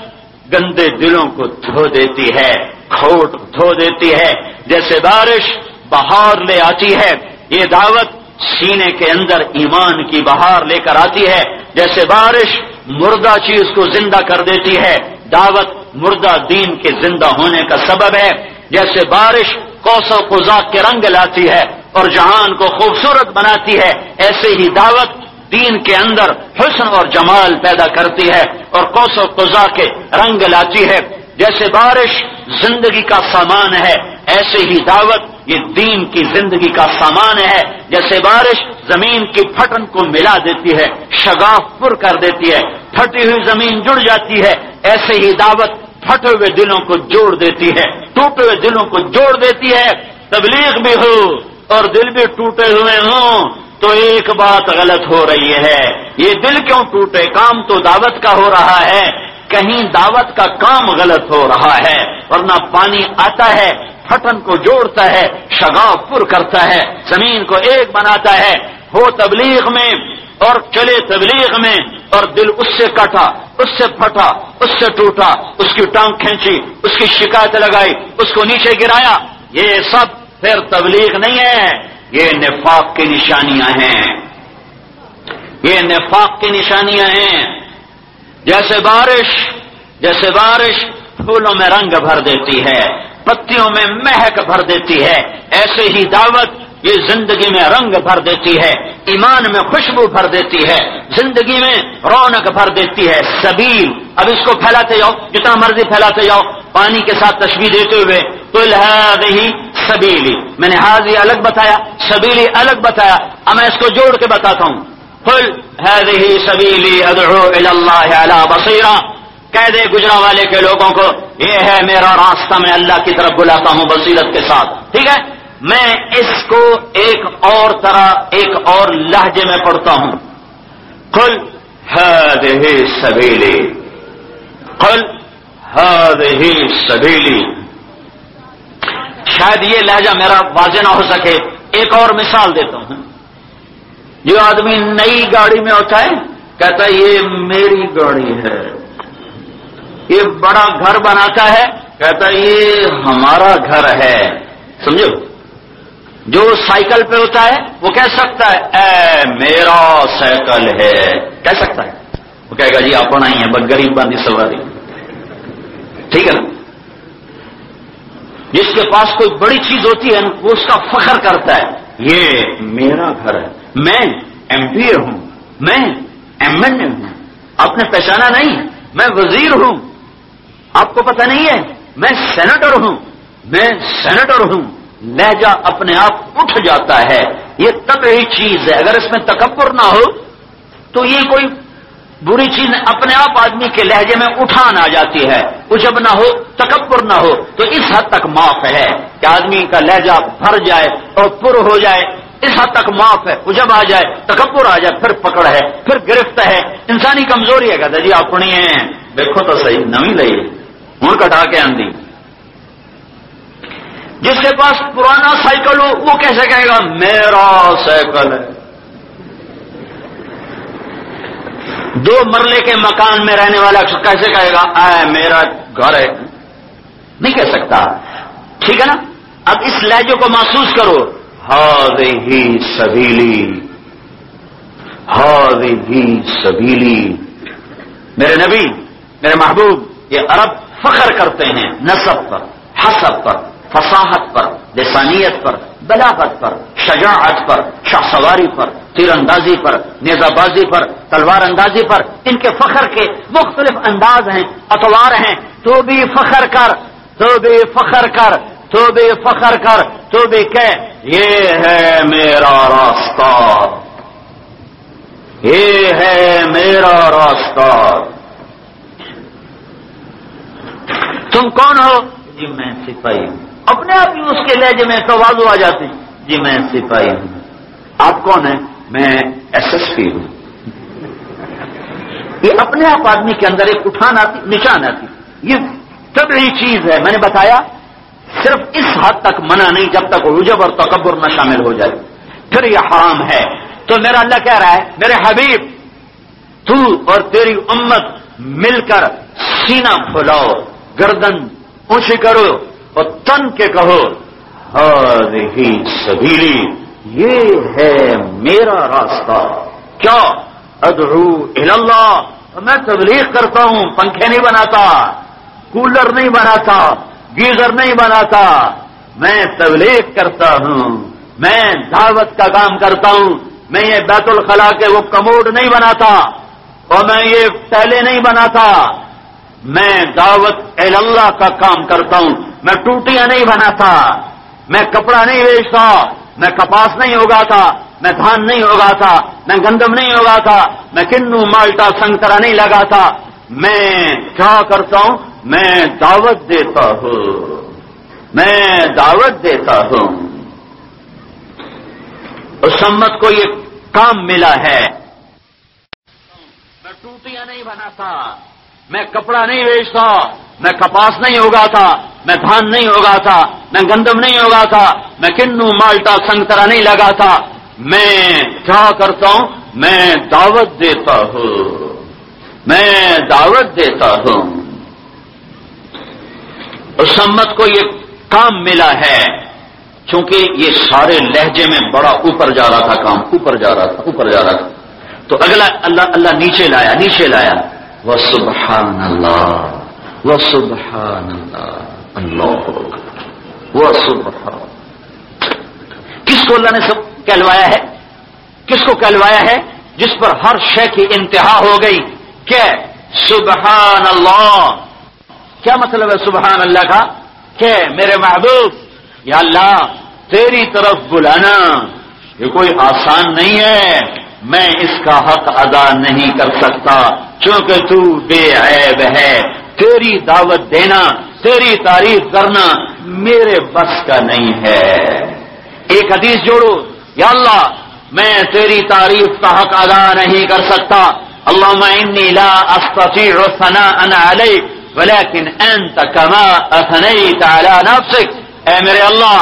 گندے دلوں کو دھو دیتی ہے، کھوٹ دھو دیتی ہے، جیسے بارش بہار لے آتی ہے، یہ دعوت سینے کے اندر ایمان کی بہار لے کر آتی ہے، جیسے بارش مردہ چیز کو زندہ کر دیتی ہے، دعوت مردہ دین کے زندہ ہونے کا سبب ہے، جیسے بارش کوسو قزاق کے رنگ لاتی ہے۔ اور جہان کو خوبصورت بناتی ہے، ایسے ہی دعوت دین کے اندر حسن اور جمال پیدا کرتی ہے اور کوس و قزا کے رنگ لاتی ہے۔ جیسے بارش زندگی کا سامان ہے، ایسے ہی دعوت یہ دین کی زندگی کا سامان ہے۔ جیسے بارش زمین کی پھٹن کو ملا دیتی ہے، شگاف پر کر دیتی ہے۔ پھٹی ہوئی زمین جڑ جاتی ہے، ایسے ہی دعوت پھٹے ہوئے دلوں کو جوڑ دیتی ہے۔ ٹوٹے ہوئے دلوں کو جوڑ دیتی ہے۔ تبلیغ بھی ہو۔ اور دل بھی ٹوٹے ہوئے ہوں تو ایک بات غلط ہو رہی ہے۔ یہ دل کیوں ٹوٹے؟ کام تو دعوت کا ہو رہا ہے۔ کہیں دعوت کا کام غلط ہو رہا ہے۔ ورنہ پانی آتا ہے، پھٹن کو جوڑتا ہے، شگاف پر کرتا ہے، زمین کو ایک بناتا ہے۔ ہو تبلیغ میں اور چلے تبلیغ میں اور دل اس سے کٹا، اس سے پھٹا، اس سے ٹوٹا، اس کی ٹانگ کھینچی، اس کی شکایت لگائی، اس کو نیچے گرایا۔ یہ سب پھر تبلیغ نہیں ہے، یہ نفاق کی نشانیاں ہیں۔ یہ نفاق کی نشانیاں ہیں۔ جیسے بارش جیسے بارش پھولوں میں رنگ بھر دیتی ہے، پتیوں میں مہک بھر دیتی ہے۔ ایسے ہی دعوت یہ زندگی میں رنگ بھر دیتی ہے، ایمان میں خوشبو بھر دیتی ہے، زندگی میں رونق بھر دیتی ہے۔ سبیل، اب اس کو پھیلاتے جاؤ، جتنا مرضی پھیلاتے جاؤ، پانی کے ساتھ تشبیح دیتے ہوئے تو ہی سبیلی میں نے حاضی الگ بتایا، سبیلی الگ بتایا، اب میں اس کو جوڑ کے بتاتا ہوں۔ فل ہے سبیلی ادعو اللہ بصیرہ۔ کہہ دے گجرا والے کے لوگوں کو، یہ ہے میرا راستہ، میں اللہ کی طرف بلاتا ہوں بصیرت کے ساتھ۔ ٹھیک ہے؟ میں اس کو ایک اور طرح، ایک اور لہجے میں پڑھتا ہوں۔ کل ہی سبیلی۔ کل ہی سبیلی۔ شاید یہ لہجہ میرا واضح نہ ہو سکے۔ ایک اور مثال دیتا ہوں۔ جو آدمی نئی گاڑی میں ہوتا ہے، کہتا ہے، یہ میری گاڑی ہے۔ یہ بڑا گھر بناتا ہے۔ کہتا ہے، یہ ہمارا گھر ہے۔ سمجھو؟ جو سائیکل پہ ہوتا ہے، وہ کہہ سکتا ہے، اے میرا سائیکل ہے۔ کہہ سکتا ہے۔ وہ کہے گا جی اپنا ہی ہے، بس غریب باندھی سواری ٹھیک ہے نا؟ جس کے پاس کوئی بڑی چیز ہوتی ہے، وہ اس کا فخر کرتا ہے۔ یہ میرا گھر ہے۔ میں ایم پی اے ہوں۔ میں ایم ایل اے ہوں۔ آپ نے پہچانا نہیں؟ میں وزیر ہوں۔ آپ کو پتہ نہیں ہے؟ میں سینیٹر ہوں۔ میں سینیٹر ہوں۔ لہجہ اپنے آپ اٹھ جاتا ہے۔ یہ تب ہی چیز ہے۔ اگر اس میں تکبر نہ ہو، تو یہ کوئی بری چیز اپنے آپ آدمی کے لہجے میں اٹھان آ جاتی ہے۔ اجب نہ ہو، تکبر نہ ہو، تو اس حد تک معاف ہے کہ آدمی کا لہجہ بھر جائے اور پر ہو جائے۔ اس حد تک معاف ہے اجب آ جائے، تکبر آ جائے، پھر پکڑ ہے، پھر گرفت ہے۔ انسانی کمزوری ہے کہتا جی اپنی دیکھو تو صحیح، نمی لئی۔ ہوں، کٹا کے آندھی جس کے پاس پرانا سائیکل ہو، وہ کیسے کہے گا؟ میرا سائیکل ہے۔ دو مرلے کے مکان میں رہنے والا کیسے کہے گا اے میرا گھر ہے. نہیں کہہ سکتا۔ ٹھیک ہے نا؟ اب اس لہجے کو محسوس کرو۔ ہی سبیلی ہی سبیلی میرے نبی، میرے محبوب، یہ عرب فخر کرتے ہیں نصب پر، حسب پر، فصاحت پر، لسانیت پر۔ بلاغت پر، شجاعت پر، شاہ سواری پر تیر اندازی پر نیزہ بازی پر تلوار اندازی پر، ان کے فخر کے مختلف انداز ہیں، اتوار ہیں، تو بھی فخر کر، تو بھی فخر کر، تو بھی فخر کر، تو بھی کہ یہ ہے میرا راستہ۔ یہ ہے میرا راستہ۔ تم کون ہو؟ جی میں سپاہی ہوں۔ اپنے آپ ہی اس کے لہجے میں توازو آ جاتے ہیں جی میں سپاہی ہوں۔ آپ کون ہیں؟ میں ایس ایس پی ہوں۔ یہ اپنے آپ آدمی کے اندر ایک اٹھان آتی، نشان آتی۔ یہ طبعی چیز ہے۔ میں نے بتایا، صرف اس حد تک منع نہیں، جب تک رجب اور تکبر نہ شامل ہو جائے۔ پھر یہ حرام ہے۔ تو میرا اللہ کہہ رہا ہے، میرے حبیب، تو اور تیری امت مل کر سینہ پھلاؤ، گردن اونچی کرو۔ اور تن کے کہو ہی سبیلی، یہ ہے میرا راستہ۔ کیا؟ ادرو اللہ میں تبلیغ کرتا ہوں، پنکھے نہیں بناتا، کولر نہیں بناتا، گیزر نہیں بناتا۔ میں تبلیغ کرتا ہوں، میں دعوت کا کام کرتا ہوں، میں یہ بیت الخلا کے وہ کموڈ نہیں بناتا، اور میں یہ پہلے نہیں بناتا۔ میں دعوت اللہ کا کام کرتا ہوں۔ میں ٹوٹیاں نہیں بناتا۔ میں کپڑا نہیں بیچتا۔ میں کپاس نہیں ہوگا تھا میں دھان نہیں ہوگا تھا میں گندم نہیں ہوگا تھا میں کنو مالٹا سنگترا نہیں لگا تھا میں کیا کرتا ہوں؟ میں دعوت دیتا ہوں۔ میں دعوت دیتا ہوں۔ اس سمت کو یہ کام ملا ہے۔ میں ٹوٹیاں نہیں بناتا۔ میں کپڑا نہیں بیچتا، میں کپاس نہیں ہوگا تھا میں دھان نہیں ہوگا تھا میں گندم نہیں ہوگا تھا میں کنو مالٹا سنگترا نہیں لگا تھا میں کیا کرتا ہوں؟ میں دعوت دیتا ہوں۔ میں دعوت دیتا ہوں۔ اس سمت کو یہ کام ملا ہے، چونکہ یہ سارے لہجے میں بڑا اوپر جا رہا تھا، کام اوپر جا رہا تھا، اوپر جا رہا تھا۔ تو اگلا اللہ اللہ نیچے لایا نیچے لایا۔ وہ سبحان اللہ وہ سبحان اللہ اللہ وہ سبحان۔ کس کو اللہ نے سب کہلوایا ہے؟ کس کو کہلوایا ہے؟ جس پر ہر شے کی انتہا ہو گئی کہ سبحان اللہ کیا مطلب ہے سبحان اللہ کا؟ کہ میرے محبوب، یا اللہ، تیری طرف بلانا، یہ کوئی آسان نہیں ہے۔ میں اس کا حق ادا نہیں کر سکتا، چونکہ تو بے عیب ہے۔ تیری دعوت دینا، تیری تعریف کرنا میرے بس کا نہیں ہے۔ ایک حدیث جوڑو، یا اللہ، میں تیری تعریف کا حق ادا نہیں کر سکتا۔ اللہ انی لا استطيع ثناء عليك ولكن انت كما اثنيت على نفسك اے میرے اللہ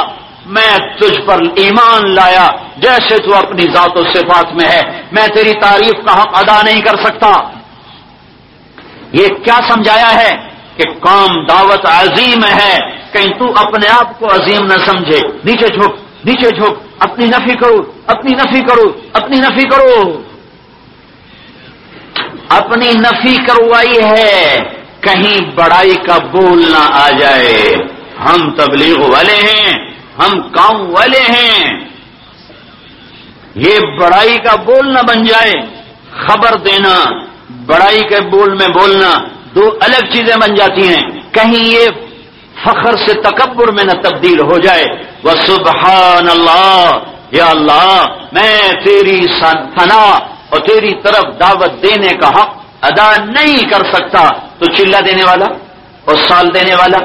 میں تجھ پر ایمان لایا، جیسے تو اپنی ذات و صفات میں ہے، میں تیری تعریف کا حق ادا نہیں کر سکتا۔ یہ کیا سمجھایا ہے کہ کام دعوت عظیم ہے، کہیں تو اپنے آپ کو عظیم نہ سمجھے۔ نیچے جھک نیچے جھک، اپنی نفی کرو، اپنی نفی کرو، اپنی نفی کرو۔ اپنی نفی کروائی ہے، کہیں بڑائی کا بول نہ آ جائے۔ ہم تبلیغ والے ہیں۔ ہم کام والے ہیں۔ یہ بڑائی کا بول نہ بن جائے۔ خبر دینا، بڑائی کے بول میں بولنا دو الگ چیزیں بن جاتی ہیں۔ کہیں یہ فخر سے تکبر میں نہ تبدیل ہو جائے۔ وہ سبحان اللہ یا اللہ، میں تیری ثنا اور تیری طرف دعوت دینے کا حق ادا نہیں کر سکتا۔ تو چلا دینے والا، اور سال دینے والا،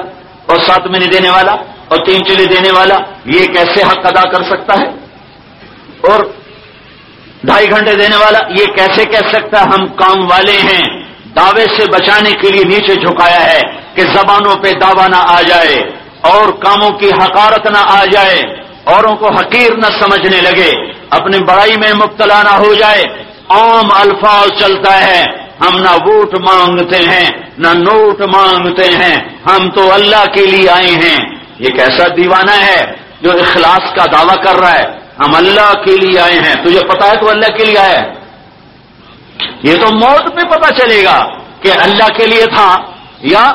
اور سات مہینے دینے والا اور تین چلے دینے والا یہ کیسے حق ادا کر سکتا ہے؟ اور ڈھائی گھنٹے دینے والا یہ کیسے کہہ سکتا ہم کام والے ہیں، دعوے سے بچانے کے لیے نیچے جھکایا ہے کہ زبانوں پہ دعوی نہ آ جائے اور کاموں کی حقارت نہ آ جائے، اوروں کو حقیر نہ سمجھنے لگے۔ اپنی بڑائی میں مبتلا نہ ہو جائے۔ عام الفاظ چلتا ہے۔ ہم نہ ووٹ مانگتے ہیں، نہ نوٹ مانگتے ہیں۔ ہم تو اللہ کے لیے آئے ہیں۔ یہ کیسا دیوانہ ہے جو اخلاص کا دعویٰ کر رہا ہے۔ ہم اللہ کے لیے آئے ہیں۔ تجھے پتا ہے تو اللہ کے لیے آئے۔ یہ تو موت پہ پتا چلے گا کہ اللہ کے لیے تھا یا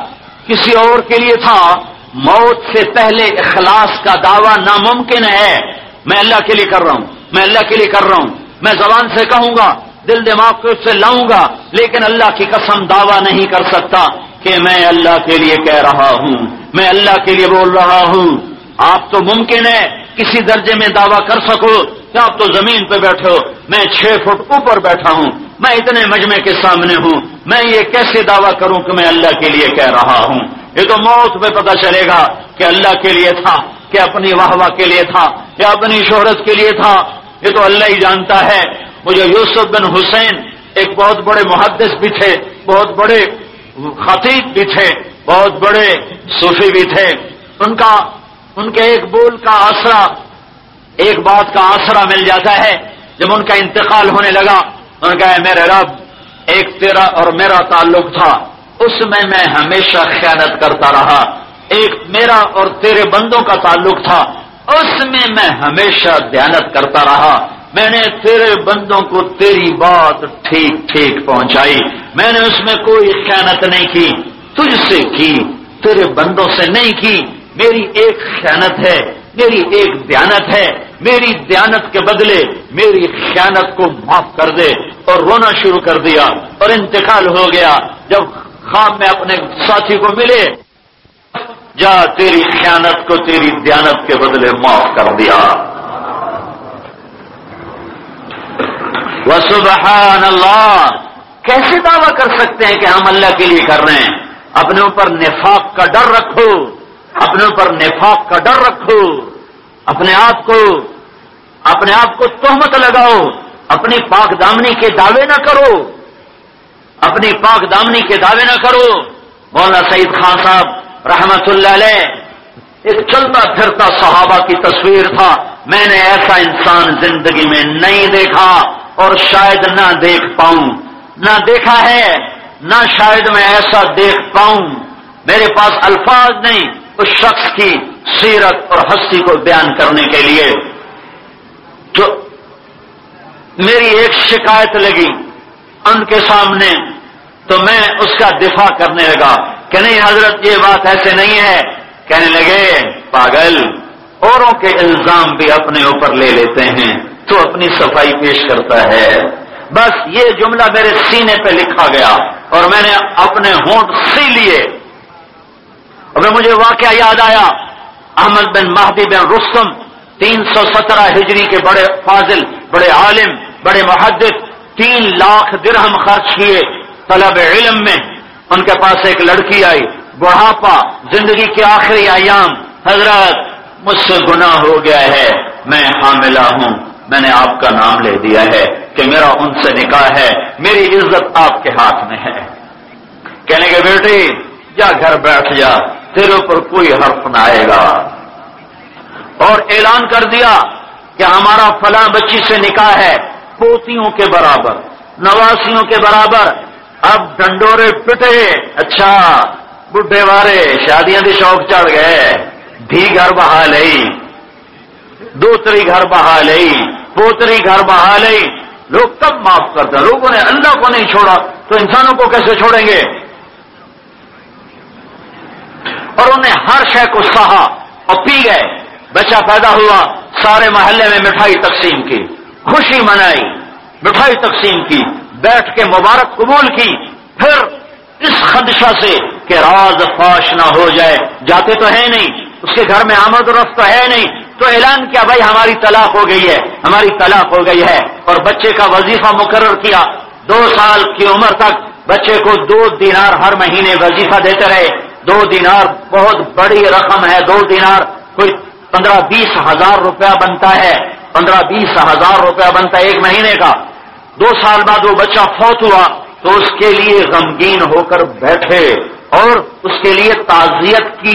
کسی اور کے لیے تھا۔ موت سے پہلے اخلاص کا دعویٰ ناممکن ہے۔ میں اللہ کے لیے کر رہا ہوں۔ میں اللہ کے لیے کر رہا ہوں۔ میں زبان سے کہوں گا، دل دماغ کو اس سے لاؤں گا، لیکن اللہ کی قسم دعویٰ نہیں کر سکتا۔ کہ میں اللہ کے لیے کہہ رہا ہوں، میں اللہ کے لیے بول رہا ہوں۔ آپ تو ممکن ہے کسی درجے میں دعویٰ کر سکو کہ آپ تو زمین پہ بیٹھے ہو میں چھ فٹ اوپر بیٹھا ہوں، میں اتنے مجمع کے سامنے ہوں۔ میں یہ کیسے دعویٰ کروں کہ میں اللہ کے لیے کہہ رہا ہوں؟ یہ تو موت میں پتہ چلے گا کہ اللہ کے لیے تھا، کہ اپنی واہ واہ کے لیے تھا کہ اپنی شہرت کے لیے تھا۔ یہ تو اللہ ہی جانتا ہے۔ مجھے یوسف بن حسین ایک بہت بڑے محدث بھی تھے، بہت بڑے خطیب بھی تھے، بہت بڑے صوفی بھی تھے۔ ان کا، ان کے ایک بول کا آسرا، ایک بات کا آسرا مل جاتا ہے۔ جب ان کا انتقال ہونے لگا، ان کا میرے رب، ایک تیرا اور میرا تعلق تھا۔ اس میں میں ہمیشہ خیانت کرتا رہا۔ ایک میرا اور تیرے بندوں کا تعلق تھا۔ اس میں میں ہمیشہ دیانت کرتا رہا۔ میں نے تیرے بندوں کو تیری بات ٹھیک ٹھیک پہنچائی۔ میں نے اس میں کوئی خیانت نہیں کی، تجھ سے کی، تیرے بندوں سے نہیں کی۔ میری ایک خیانت ہے، میری ایک دیانت ہے۔ میری دیانت کے بدلے میری خیانت کو معاف کر دے اور رونا شروع کر دیا اور انتقال ہو گیا۔ جب خواب میں اپنے ساتھی کو ملے، جا تیری خیانت کو، تیری دیانت کے بدلے معاف کر دیا۔ وہ سبحان اللہ۔ کیسے دعویٰ کر سکتے ہیں کہ ہم اللہ کے لیے کر رہے ہیں؟ اپنے اوپر نفاق کا ڈر رکھو۔ اپنے اوپر نفاق کا ڈر رکھو۔ اپنے آپ کو، اپنے آپ کو تہمت لگاؤ۔ اپنی پاک دامنی کے دعوے نہ کرو۔ اپنی پاک دامنی کے دعوے نہ کرو۔ مولانا سعید خان صاحب رحمت اللہ علیہ، ایک چلتا پھرتا صحابہ کی تصویر تھا۔ میں نے ایسا انسان زندگی میں نہیں دیکھا۔ اور شاید نہ دیکھ پاؤں۔ نہ دیکھا ہے، نہ شاید میں ایسا دیکھ پاؤں۔ میرے پاس الفاظ نہیں، اس شخص کی سیرت اور ہستی کو بیان کرنے کے لیے۔ جو میری ایک شکایت لگی ان کے سامنے، تو میں اس کا دفاع کرنے لگا۔ کہ نہیں حضرت، یہ بات ایسے نہیں ہے۔ کہنے لگے، پاگل، اوروں کے الزام بھی اپنے اوپر لے لیتے ہیں۔ تو اپنی صفائی پیش کرتا ہے۔ بس یہ جملہ میرے سینے پہ لکھا گیا اور میں نے اپنے ہونٹ سی لیے۔ اور مجھے واقعہ یاد آیا۔ احمد بن مہدی بن رستم تین سو سترہ ہجری کے بڑے فاضل، بڑے عالم، بڑے محدث، تین لاکھ درہم خرچ کیے طلب علم میں۔ ان کے پاس ایک لڑکی آئی، بڑھاپا، زندگی کے آخری ایام۔ حضرت، مجھ سے گناہ ہو گیا ہے، میں حاملہ ہوں۔ میں نے آپ کا نام لے دیا ہے کہ میرا ان سے نکاح ہے، میری عزت آپ کے ہاتھ میں ہے۔ کہنے کے بیٹی جا گھر بیٹھ جا تیرے اوپر کوئی حرف نہ آئے گا۔ اور اعلان کر دیا کہ ہمارا فلاں بچی سے نکاح ہے، پوتیوں کے برابر، نواسیوں کے برابر۔ اب ڈنڈورے پٹے اچھا بڈھے وارے، شادیاں بھی شوق چڑھ گئے۔ دھی گھر بہا لئی، دوسری گھر بہا لئی۔ پوتری گھر بہا لئی لوگ کب معاف کرتے لوگوں نے اللہ کو نہیں چھوڑا تو انسانوں کو کیسے چھوڑیں گے؟ اور انہیں ہر شے کو سہا اور پی گئے۔ بچہ پیدا ہوا، سارے محلے میں مٹھائی تقسیم کی۔ خوشی منائی، مٹھائی تقسیم کی۔ بیٹھ کے مبارک قبول کی۔ پھر اس خدشہ سے کہ راز فاش نہ ہو جائے۔ جاتے تو ہے نہیں۔ اس کے گھر میں آمد و رفت تو ہے نہیں۔ تو اعلان کیا بھائی ہماری طلاق ہو گئی ہے، ہماری طلاق ہو گئی ہے۔ اور بچے کا وظیفہ مقرر کیا۔ دو سال کی عمر تک بچے کو دو دینار ہر مہینے وظیفہ دیتے رہے۔ دو دینار بہت بڑی رقم ہے۔ دو دینار کوئی پندرہ بیس ہزار روپیہ بنتا ہے۔ پندرہ بیس ہزار روپیہ بنتا ہے ایک مہینے کا۔ دو سال بعد وہ بچہ فوت ہوا تو اس کے لیے غمگین ہو کر بیٹھے۔ اور اس کے لیے تعزیت کی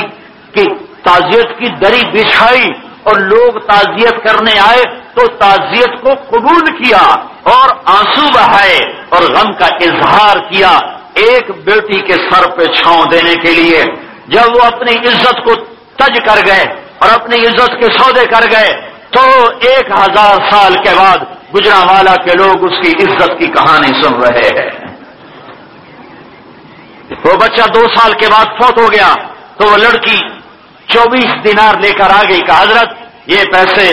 تعزیت کی دری بچھائی۔ اور لوگ تعزیت کرنے آئے تو تعزیت کو قبول کیا اور آنسو بہائے اور غم کا اظہار کیا ایک بیٹی کے سر پہ چھاؤں دینے کے لیے۔ جب وہ اپنی عزت کو تج کر گئے اور اپنی عزت کے سودے کر گئے تو ایک ہزار سال کے بعد گجرا والا کے لوگ اس کی عزت کی کہانی سن رہے ہیں۔ وہ بچہ دو سال کے بعد فوت ہو گیا تو وہ لڑکی چوبیس دینار لے کر آ گئی کہ حضرت، یہ پیسے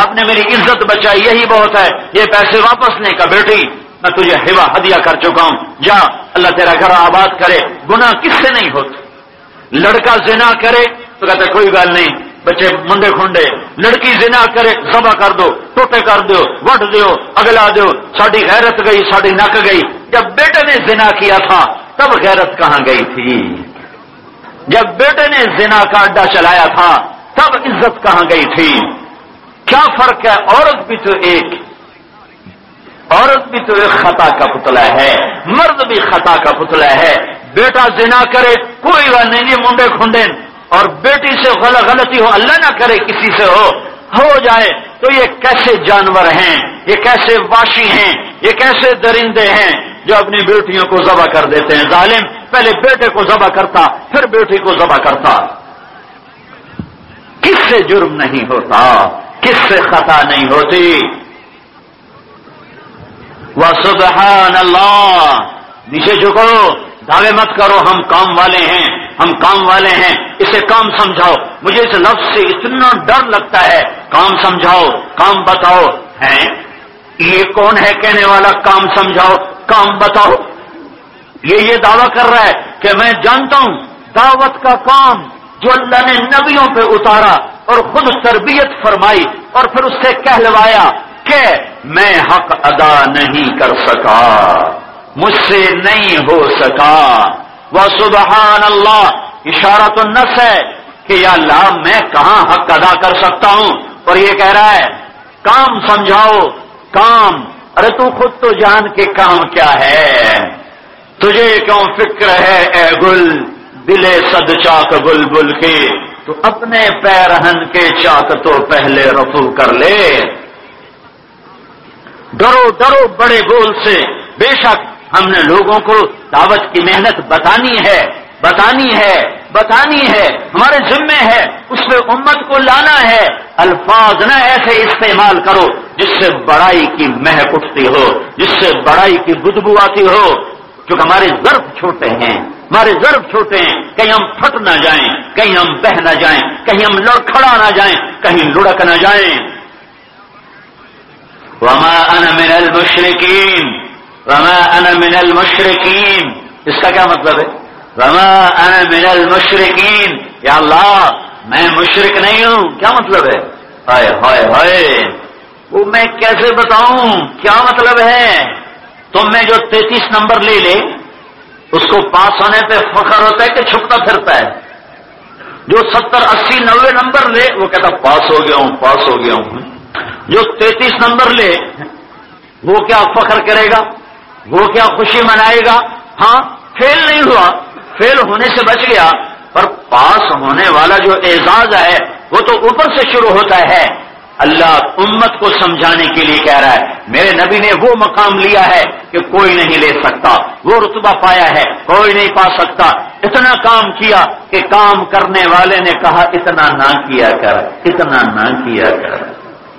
آپ نے میری عزت بچائی، یہی بہت ہے، یہ پیسے واپس لیں کا بیٹی میں تجھے ہوا ہدیہ کر چکا ہوں۔ جا، اللہ تیرا گھر آباد کرے گنا کس سے نہیں ہوتا؟ لڑکا زنا کرے تو کہتے کوئی گل نہیں، بچے منڈے کھنڈے لڑکی زنا کرے سبا کر دو، ٹوٹے کر دو وٹ دو، اگلا دو ساری غیرت گئی ساری نک گئی۔ جب بیٹے نے زنا کیا تھا، تب غیرت کہاں گئی تھی؟ جب بیٹے نے زنا کا اڈا چلایا تھا، تب عزت کہاں گئی تھی؟ کیا فرق ہے؟ عورت بھی تو ایک، عورت بھی تو ایک خطا کا پتلا ہے، مرد بھی خطا کا پتلا ہے۔ بیٹا زنا کرے، کوئی بات نہیں منڈے کھنڈے۔ اور بیٹی سے غلطی ہو، اللہ نہ کرے کسی سے ہو ہو جائے۔ تو یہ کیسے جانور ہیں؟ یہ کیسے واشی ہیں؟ یہ کیسے درندے ہیں؟ جو اپنی بیٹیوں کو ذبح کر دیتے ہیں، ظالم۔ پہلے بیٹے کو ذبح کرتا، پھر بیٹی کو ذبح کرتا۔ کس سے جرم نہیں ہوتا؟ کس سے خطا نہیں ہوتی؟ وہ سبحان اللہ۔ نیچے جھکو، دعوے مت کرو، ہم کام والے ہیں، ہم کام والے ہیں۔ اسے کام سمجھاؤ۔ مجھے اس لفظ سے اتنا ڈر لگتا ہے۔ کام سمجھاؤ، کام بتاؤ۔ ہے یہ کون ہے کہنے والا؟ کام سمجھاؤ۔ کام بتاؤ۔ یہ یہ دعویٰ کر رہا ہے کہ میں جانتا ہوں دعوت کا کام جو اللہ نے نبیوں پہ اتارا اور خود تربیت فرمائی اور پھر اس سے کہلوایا کہ میں حق ادا نہیں کر سکا، مجھ سے نہیں ہو سکا۔ وہ سبحان اللہ اشارہ تو نس ہے کہ یا اللہ، میں کہاں حق ادا کر سکتا ہوں؟ اور یہ کہہ رہا ہے، کام سمجھاؤ، کام ارے تو خود تو جان کے کام کیا ہے؟ تجھے کیوں فکر ہے اے گل؟ دلے سد چاک بل بل کے۔ تو اپنے پیرہن کے چاک تو پہلے رفو کر لے۔ ڈرو ڈرو بڑے بول سے۔ بے شک ہم نے لوگوں کو دعوت کی محنت بتانی ہے۔ بتانی ہے بتانی ہے، ہمارے ذمے ہے، اس پہ امت کو لانا ہے۔ الفاظ نہ ایسے استعمال کرو جس سے بڑائی کی مہک اٹھتی ہو، جس سے بڑائی کی بدبو آتی ہو۔ کیونکہ ہمارے ضرب چھوٹے ہیں، ہمارے ضرب چھوٹے ہیں۔ کہیں ہم پھٹ نہ جائیں، کہیں ہم بہ نہ جائیں، کہیں ہم لڑکھڑا نہ جائیں، کہیں لڑک نہ جائیں۔ وما انا من المشرقین رما ان من المشرقین اس کا کیا مطلب ہے؟ رما ان من المشرقین یا اللہ، میں مشرق نہیں ہوں۔ کیا مطلب ہے؟ ہائے ہائے ہائے۔ وہ میں کیسے بتاؤں؟ کیا مطلب ہے؟ تم میں جو تینتیس نمبر لے لے، اس کو پاس ہونے پہ فخر ہوتا ہے کہ چھپتا پھرتا ہے۔ جو ستر، اسی، نوے نمبر لے، وہ کہتا پاس ہو گیا ہوں، پاس ہو گیا ہوں۔ جو تینتیس نمبر لے، وہ کیا فخر کرے گا؟ وہ کیا خوشی منائے گا؟ ہاں فیل نہیں ہوا۔ فیل ہونے سے بچ گیا، پر پاس ہونے والا جو اعزاز ہے، وہ تو اوپر سے شروع ہوتا ہے۔ اللہ امت کو سمجھانے کے لیے کہہ رہا ہے۔ میرے نبی نے وہ مقام لیا ہے کہ کوئی نہیں لے سکتا۔ وہ رتبہ پایا ہے، کوئی نہیں پا سکتا۔ اتنا کام کیا کہ کام کرنے والے نے کہا، اتنا نہ کیا کر، اتنا نہ کیا کر۔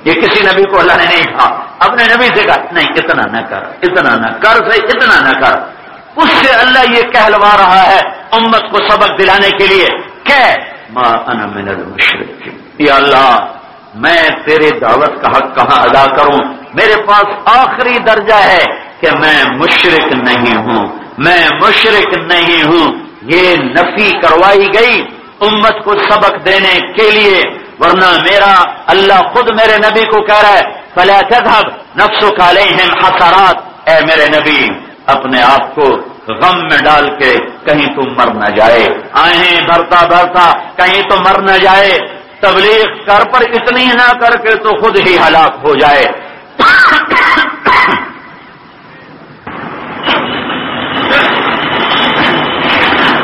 یہ کسی نبی کو اللہ نے نہیں کہا۔ اپنے نبی سے کہا، نہیں، اتنا نہ کر، اتنا نہ کر سے اتنا نہ کر۔ اس سے اللہ یہ کہلوا رہا ہے امت کو سبق دلانے کے لیے کہ ماں انا من المشرق یا اللہ، میں تیرے دعوت کا حق کہاں ادا کروں؟ میرے پاس آخری درجہ ہے کہ میں مشرق نہیں ہوں۔ میں مشرق نہیں ہوں۔ یہ نفی کروائی گئی امت کو سبق دینے کے لیے۔ ورنہ میرا اللہ خود میرے نبی کو کہہ رہا ہے، فلا تذهب نفسك عليهم حسرات۔ اے میرے نبی اپنے آپ کو غم میں ڈال کے کہیں تو مر نہ جائے۔ آئیں بھرتا بھرتا کہیں تو مر نہ جائے۔ تبلیغ کر پر اتنی نہ کر کے تو خود ہی ہلاک ہو جائے۔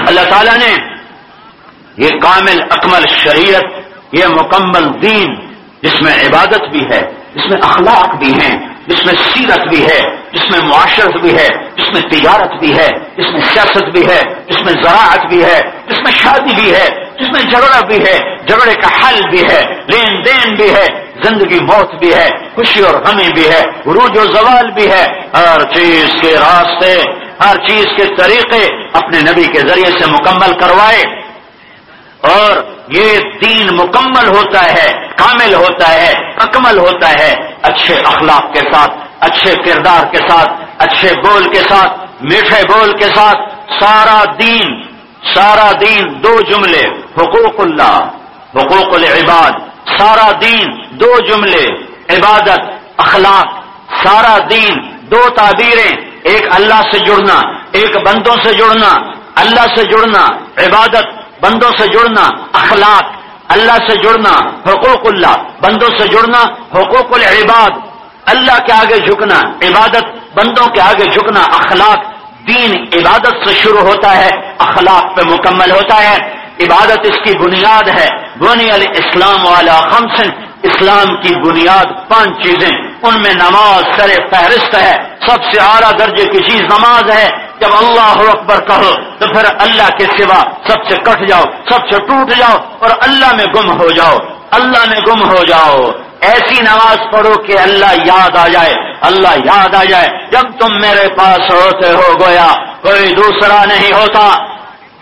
اللہ تعالیٰ نے یہ کامل اکمل شریعت، یہ مکمل دین، جس میں عبادت بھی ہے، جس میں اخلاق بھی ہیں جس میں سیرت بھی ہے جس میں معاشرت بھی ہے جس میں تجارت بھی ہے جس میں سیاست بھی ہے جس میں زراعت بھی ہے جس میں شادی بھی ہے جس میں جھگڑا بھی ہے جھگڑے کا حل بھی ہے لین دین بھی ہے زندگی موت بھی ہے خوشی اور غمی بھی ہے عروج و زوال بھی ہے ہر چیز کے راستے ہر چیز کے طریقے اپنے نبی کے ذریعے سے مکمل کروائے اور یہ دین مکمل ہوتا ہے، کامل ہوتا ہے، اکمل ہوتا ہے۔ اچھے اخلاق کے ساتھ، اچھے کردار کے ساتھ، اچھے بول کے ساتھ، میٹھے بول کے ساتھ سارا دین سارا دین دو جملے، حقوق اللہ، حقوق العباد، سارا دین دو جملے، عبادت، اخلاق، سارا دین دو تعبیریں، ایک اللہ سے جڑنا، ایک بندوں سے جڑنا، اللہ سے جڑنا، عبادت بندوں سے جڑنا اخلاق، اللہ سے جڑنا حقوق اللہ، بندوں سے جڑنا حقوق العباد، اللہ کے آگے جھکنا عبادت، بندوں کے آگے جھکنا اخلاق، دین عبادت سے شروع ہوتا ہے، اخلاق پہ مکمل ہوتا ہے، عبادت اس کی بنیاد ہے، بنی الاسلام والا خمسن اسلام کی بنیاد پانچ چیزیں، ان میں نماز سر فہرست ہے، سب سے اعلیٰ درجے کی چیز نماز ہے جب اللہ اکبر کہو تو پھر اللہ کے سوا سب سے کٹ جاؤ، سب سے ٹوٹ جاؤ اور اللہ میں گم ہو جاؤ۔ اللہ میں گم ہو جاؤ۔ ایسی نماز پڑھو کہ اللہ یاد آ جائے۔ اللہ یاد آ جائے۔ جب تم میرے پاس ہوتے ہو گویا، کوئی دوسرا نہیں ہوتا۔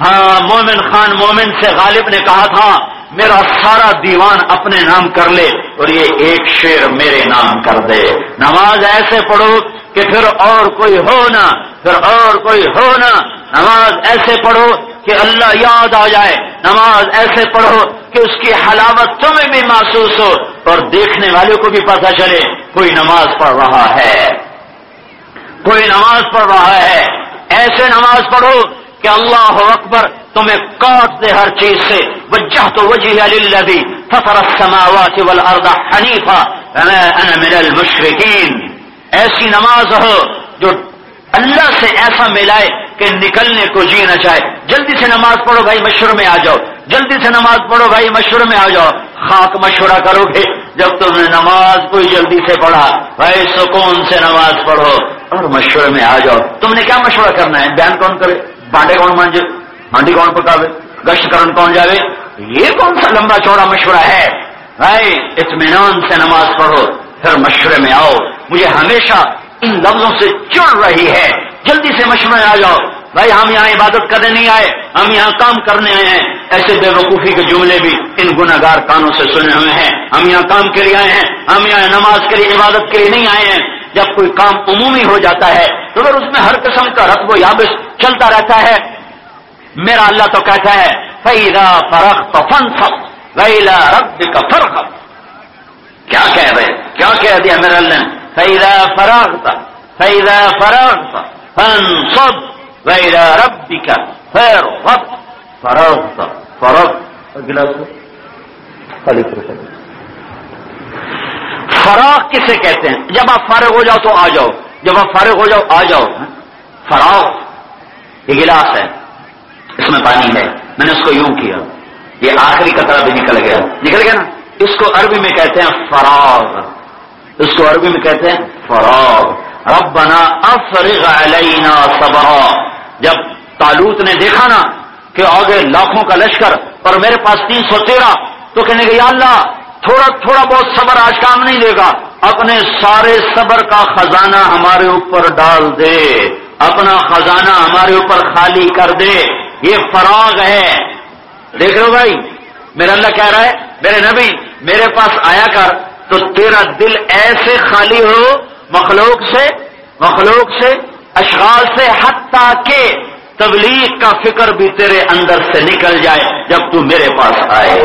ہاں مومن خان مومن سے غالب نے کہا تھا، میرا سارا دیوان اپنے نام کر لے اور یہ ایک شیر میرے نام کر دے۔ نماز ایسے پڑھو کہ پھر اور کوئی ہو نا پھر اور کوئی ہونا نماز ایسے پڑھو کہ اللہ یاد آ جائے۔ نماز ایسے پڑھو کہ اس کی حلاوت تمہیں بھی محسوس ہو اور دیکھنے والے کو بھی پتہ چلے، کوئی نماز پڑھ رہا ہے۔ کوئی نماز پڑھ رہا ہے۔ ایسے نماز پڑھو کہ اللہ اکبر تمہیں کاٹ دے ہر چیز سے۔ وجہ تو وجہ علی فطر السماوات والارض حنیفہ انا من المشرکین۔ ایسی نماز ہو جو اللہ سے ایسا ملائے کہ نکلنے کو جی نہ چاہے۔ جلدی سے نماز پڑھو بھائی، مشورے میں آ جاؤ۔ جلدی سے نماز پڑھو بھائی، مشورے میں آ جاؤ۔ خاک مشورہ کرو گے۔ جب تم نے نماز کوئی جلدی سے پڑھا، بھائی، سکون سے نماز پڑھو اور مشورے میں آ جاؤ۔ تم نے کیا مشورہ کرنا ہے؟ بیان کون کرے؟ بانڈے کون مانجے؟ ہانڈی کون پکاوے؟ گشت کرن کون جاوے؟ یہ کون سا لمبا چوڑا مشورہ ہے؟ بھائی، اطمینان سے نماز پڑھو، پھر مشورے میں آؤ۔ مجھے ہمیشہ ان لفظوں سے چڑ رہی ہے۔ جلدی سے مشورے آ جاؤ۔ بھائی، ہم یہاں عبادت کرنے نہیں آئے۔ ہم یہاں کام کرنے آئے ہیں۔ ایسے بے وقوفی کے جملے بھی ان گناگار کانوں سے سنے ہوئے ہیں۔ ہم یہاں کام کے لیے آئے ہیں۔ ہم یہاں نماز کے لیے، عبادت کے لیے نہیں آئے ہیں۔ جب کوئی کام عمومی ہو جاتا ہے، تو پھر اس میں ہر قسم کا رقب و یابش چلتا رہتا ہے۔ میرا اللہ تو کہتا ہے فیدا فرق فن سب ویلا رب کا فرق کیا کہہ رہے کیا کہہ دیا میرے اللہ نے؟ فیدا فراغ تھا فیدا فراغ تھا فن سب ویلا رب کا فیر وقت فراغ تھا فروغ فراغ کسے کہتے ہیں؟ جب آپ فارغ ہو جاؤ تو آ جاؤ۔ جب آپ فارغ ہو جاؤ، آ جاؤ۔ فراغ، یہ گلاس ہے۔ اس میں پانی ہے۔ میں نے اس کو یوں کیا۔ یہ آخری قطرہ بھی نکل گیا۔ نکل گیا نا؟ اس کو عربی میں کہتے ہیں فراغ۔ اس کو عربی میں کہتے ہیں فراغ۔ ربنا افرغ علینا صبرا۔ جب تالوت نے دیکھا نا کہ آگے لاکھوں کا لشکر اور میرے پاس تین سو تیرہ، تو کہنے یا اللہ، تھوڑا تھوڑا بہت صبر آج کام نہیں دے گا۔ اپنے سارے صبر کا خزانہ ہمارے اوپر ڈال دے۔ اپنا خزانہ ہمارے اوپر خالی کر دے۔ یہ فراغ ہے۔ دیکھ لو بھائی میرا اللہ کہہ رہا ہے، میرے نبی، میرے پاس آیا کر۔ تو تیرا دل ایسے خالی ہو مخلوق سے مخلوق سے، اشغال سے، حتیٰ کہ تبلیغ کا فکر بھی تیرے اندر سے نکل جائے جب تو میرے پاس آئے۔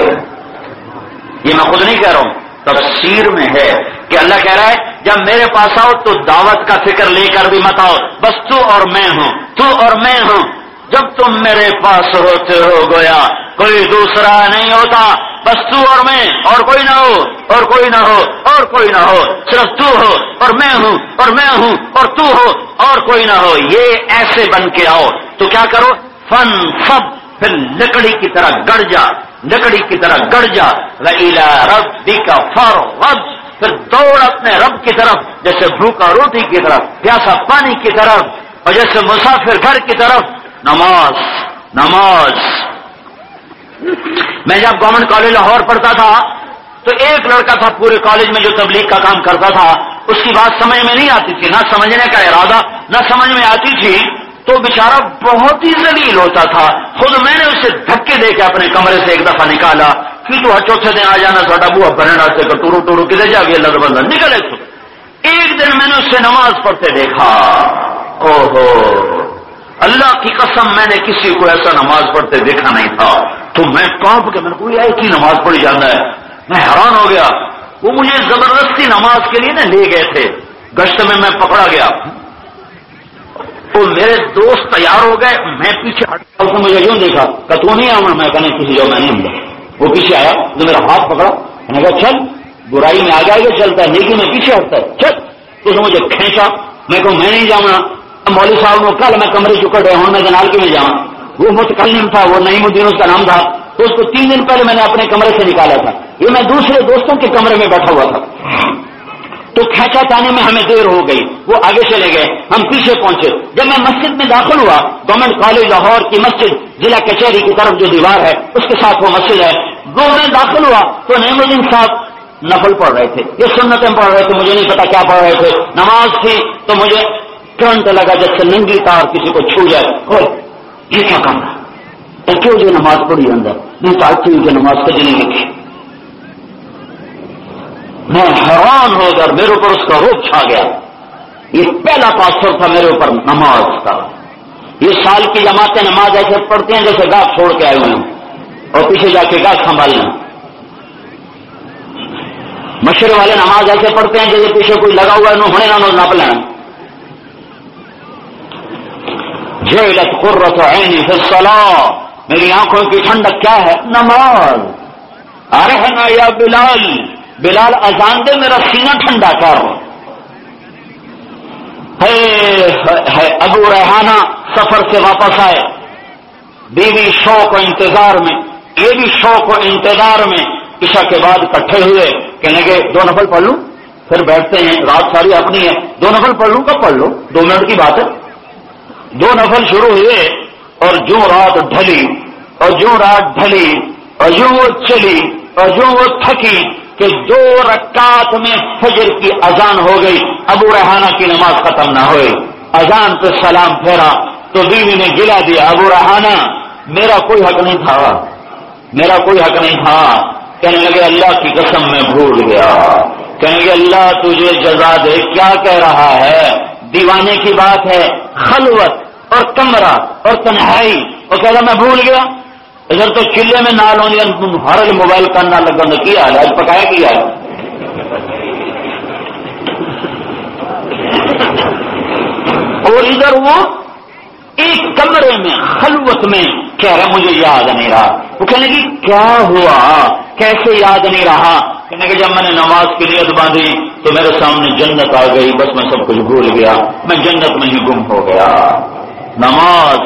یہ میں خود نہیں کہہ رہا ہوں، تفسیر میں ہے کہ اللہ کہہ رہا ہے، جب میرے پاس آؤ تو دعوت کا فکر لے کر بھی مت آؤ۔ بس تو اور میں ہوں، تو اور میں ہوں۔ جب تم میرے پاس ہوتے ہو گویا، کوئی دوسرا نہیں ہوتا۔ بس تو اور میں، اور کوئی نہ ہو، اور کوئی نہ ہو، اور کوئی نہ ہو۔ صرف تو ہو، اور میں ہوں، اور میں ہوں، اور تو ہو، اور کوئی نہ ہو۔ یہ ایسے بن کے آؤ۔ تو کیا کرو؟ فن سب پھر لکڑی کی طرح گڑ جا۔ لکڑی کی طرح گڑ جا۔ رب کا فارو پھر دوڑ اپنے رب کی طرف، جیسے بھوکا روٹی کی طرف، پیاسا پانی کی طرف، اور جیسے مسافر گھر کی طرف۔ نماز نماز۔ میں جب گورنمنٹ کالج لاہور پڑھتا تھا، تو ایک لڑکا تھا پورے کالج میں جو تبلیغ کا کام کرتا تھا، اس کی بات سمجھ میں نہیں آتی تھی، نہ سمجھنے کا ارادہ، نہ سمجھ میں آتی تھی۔ تو بیچارہ بہت ہی ذلیل ہوتا تھا۔ خود میں نے اسے دھکے دے کے اپنے کمرے سے ایک دفعہ نکالا۔ پھر تو ہر چوتھے دن آ جانا سا ڈبو بننا سے ٹورو ٹورو کدھر جا گیا؟ اللہ بندہ نکلے تو۔ ایک دن میں نے اس سے نماز پڑھتے دیکھا۔ او ہو اللہ کی قسم میں نے کسی کو ایسا نماز پڑھتے دیکھا نہیں تھا۔ تو میں کانپ کے میں نے کوئی ایک ہی نماز پڑھی جانا ہے۔ میں حیران ہو گیا۔ وہ مجھے زبردستی نماز کے لیے نا لے گئے تھے۔ گشت میں میں پکڑا گیا۔ تو میرے دوست تیار ہو گئے۔ میں پیچھے ہٹا اس نے مجھے یوں دیکھا۔ کہ تو نہیں آؤں میں؟ کہنے کسی جو میں نہیں ہوں وہ پیچھے آیا۔ تو میرا ہاتھ پکڑا۔ میں نے کہا، چل، برائی میں آ جائے گا، چلتا ہے۔ لیکن میں پیچھے ہٹتا ہے۔ چل۔ تو اس نے مجھے کھینچا۔ میں کہوں میں نہیں جاؤں مولوی صاحب نے کل میں کمرے چکٹ رہے ہوں، میں جنال کے میں جاؤں وہ متکلم تھا، وہ نعیم الدین اس کا نام تھا۔ تو اس کو تین دن پہلے میں نے اپنے کمرے سے نکالا تھا۔ یہ میں دوسرے دوستوں کے کمرے میں بیٹھا ہوا تھا۔ تو کھینچا چانے میں ہمیں دیر ہو گئی۔ وہ آگے چلے گئے۔ ہم پیچھے پہنچے۔ جب میں مسجد میں داخل ہوا، گورنمنٹ کالج، لاہور کی مسجد، ضلع کچہری کی طرف جو دیوار ہے، اس کے ساتھ وہ مسجد ہے۔ وہ میں داخل ہوا، تو نعیم الدین صاحب نفل پڑھ رہے تھے۔ یہ سنتیں پڑھ رہے تھے، مجھے نہیں پتا کیا پڑھ رہے تھے۔ نماز تھی، تو مجھے کرنٹ لگا جیسے ننگی تار کسی کو چھو جائے۔ یہ کیا کام رہا کیوں جو نماز پڑھی اندر، میں چاہتی ہوں کہ نماز کبھی نہیں لکھی میں حیران ہو کر میرے اوپر اس کا روپ چھا گیا۔ یہ پہلا پاسر تھا میرے اوپر نماز کا۔ یہ سال کی جماعتیں نماز ایسے پڑھتے ہیں جیسے گاہ چھوڑ کے آئے ہوئے ہیں۔ اور پیچھے جا کے گاہ سنبھال لیں مشرے والے نماز ایسے پڑھتے ہیں جیسے پیچھے کوئی لگا ہوا ہے ہونے نہ ناپ لینا جیلت قرت عینی فی الصلاة. میری آنکھوں کی ٹھنڈک کیا ہے؟ نماز. ارے نا یا بلال؟ بلال اذان دے، میرا سینہ ٹھنڈا کر. ہے ابو ریحانہ سفر سے واپس آئے. بیوی شوق و انتظار میں، یہ بھی شوق و انتظار میں عشاء کے بعد کٹھے ہوئے. کہنے کے دو نفل پڑھ لوں؟ پھر بیٹھتے ہیں، رات ساری اپنی ہے. دو نفل پڑھ لوں؟ کب پڑھ لو دو منٹ کی بات ہے. دو نفل شروع ہوئے اور جو رات ڈھلی اور جو رات ڈھلی اور یوں وہ چلی اور جو وہ تھکی کہ دو رکعت میں فجر کی اذان ہو گئی، ابو رحانہ کی نماز ختم نہ ہوئی۔ اذان پہ سلام پھیرا، تو بیوی نے گلا دیا، ابو رحانہ میرا کوئی حق نہیں تھا۔ میرا کوئی حق نہیں تھا۔ کہنے لگے، اللہ کی قسم میں بھول گیا۔ کہیں گے اللہ تجھے جزا دے، کیا کہہ رہا ہے؟ دیوانے کی بات ہے، خلوت۔ اور کمرہ اور تنہائی اور کہہ رہا میں بھول گیا۔ ادھر تو چلے میں نال ہوں ہر موبائل کرنا لگا کیا حال آج پکایا کیا اور ادھر وہ ایک کمرے میں، خلوت میں کہہ رہا مجھے یاد نہیں رہا۔ وہ کہنے کی کیا ہوا؟ کیسے یاد نہیں رہا؟ کہنے کہ جب میں نے نماز کی نیت باندھی تو میرے سامنے جنت آ گئی، بس میں سب کچھ بھول گیا، میں جنت میں ہی گم ہو گیا۔ نماز،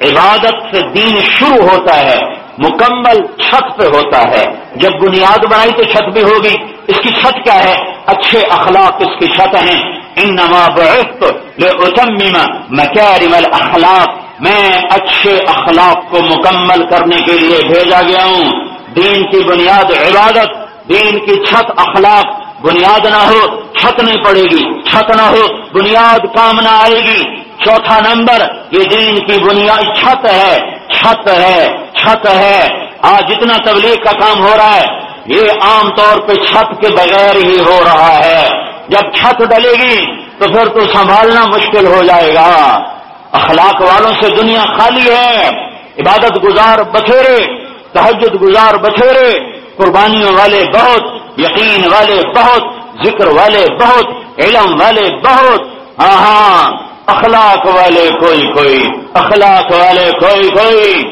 عبادت سے دین شروع ہوتا ہے، مکمل چھت پہ ہوتا ہے۔ جب بنیاد بنائی تو چھت بھی ہوگی۔ اس کی چھت کیا ہے؟ اچھے اخلاق اس کی چھت ہیں۔ ان نواب مکارم اخلاق میں اچھے اخلاق کو مکمل کرنے کے لیے بھیجا گیا ہوں۔ دین کی بنیاد عبادت، دین کی چھت اخلاق۔ بنیاد نہ ہو، چھت نہیں پڑے گی۔ چھت نہ ہو، بنیاد کام نہ آئے گی۔ چوتھا نمبر، یہ دین کی بنیاد، چھت ہے چھت ہے چھت ہے۔ آج جتنا تبلیغ کا کام ہو رہا ہے، یہ عام طور پہ چھت کے بغیر ہی ہو رہا ہے۔ جب چھت ڈلے گی، تو پھر تو سنبھالنا مشکل ہو جائے گا۔ اخلاق والوں سے دنیا خالی ہے۔ عبادت گزار بچھیرے تحجد گزار بچھیرے قربانیوں والے بہت، یقین والے بہت، ذکر والے بہت، علم والے بہت۔ ہاں ہاں اخلاق والے کوئی کوئی، اخلاق والے کوئی کوئی۔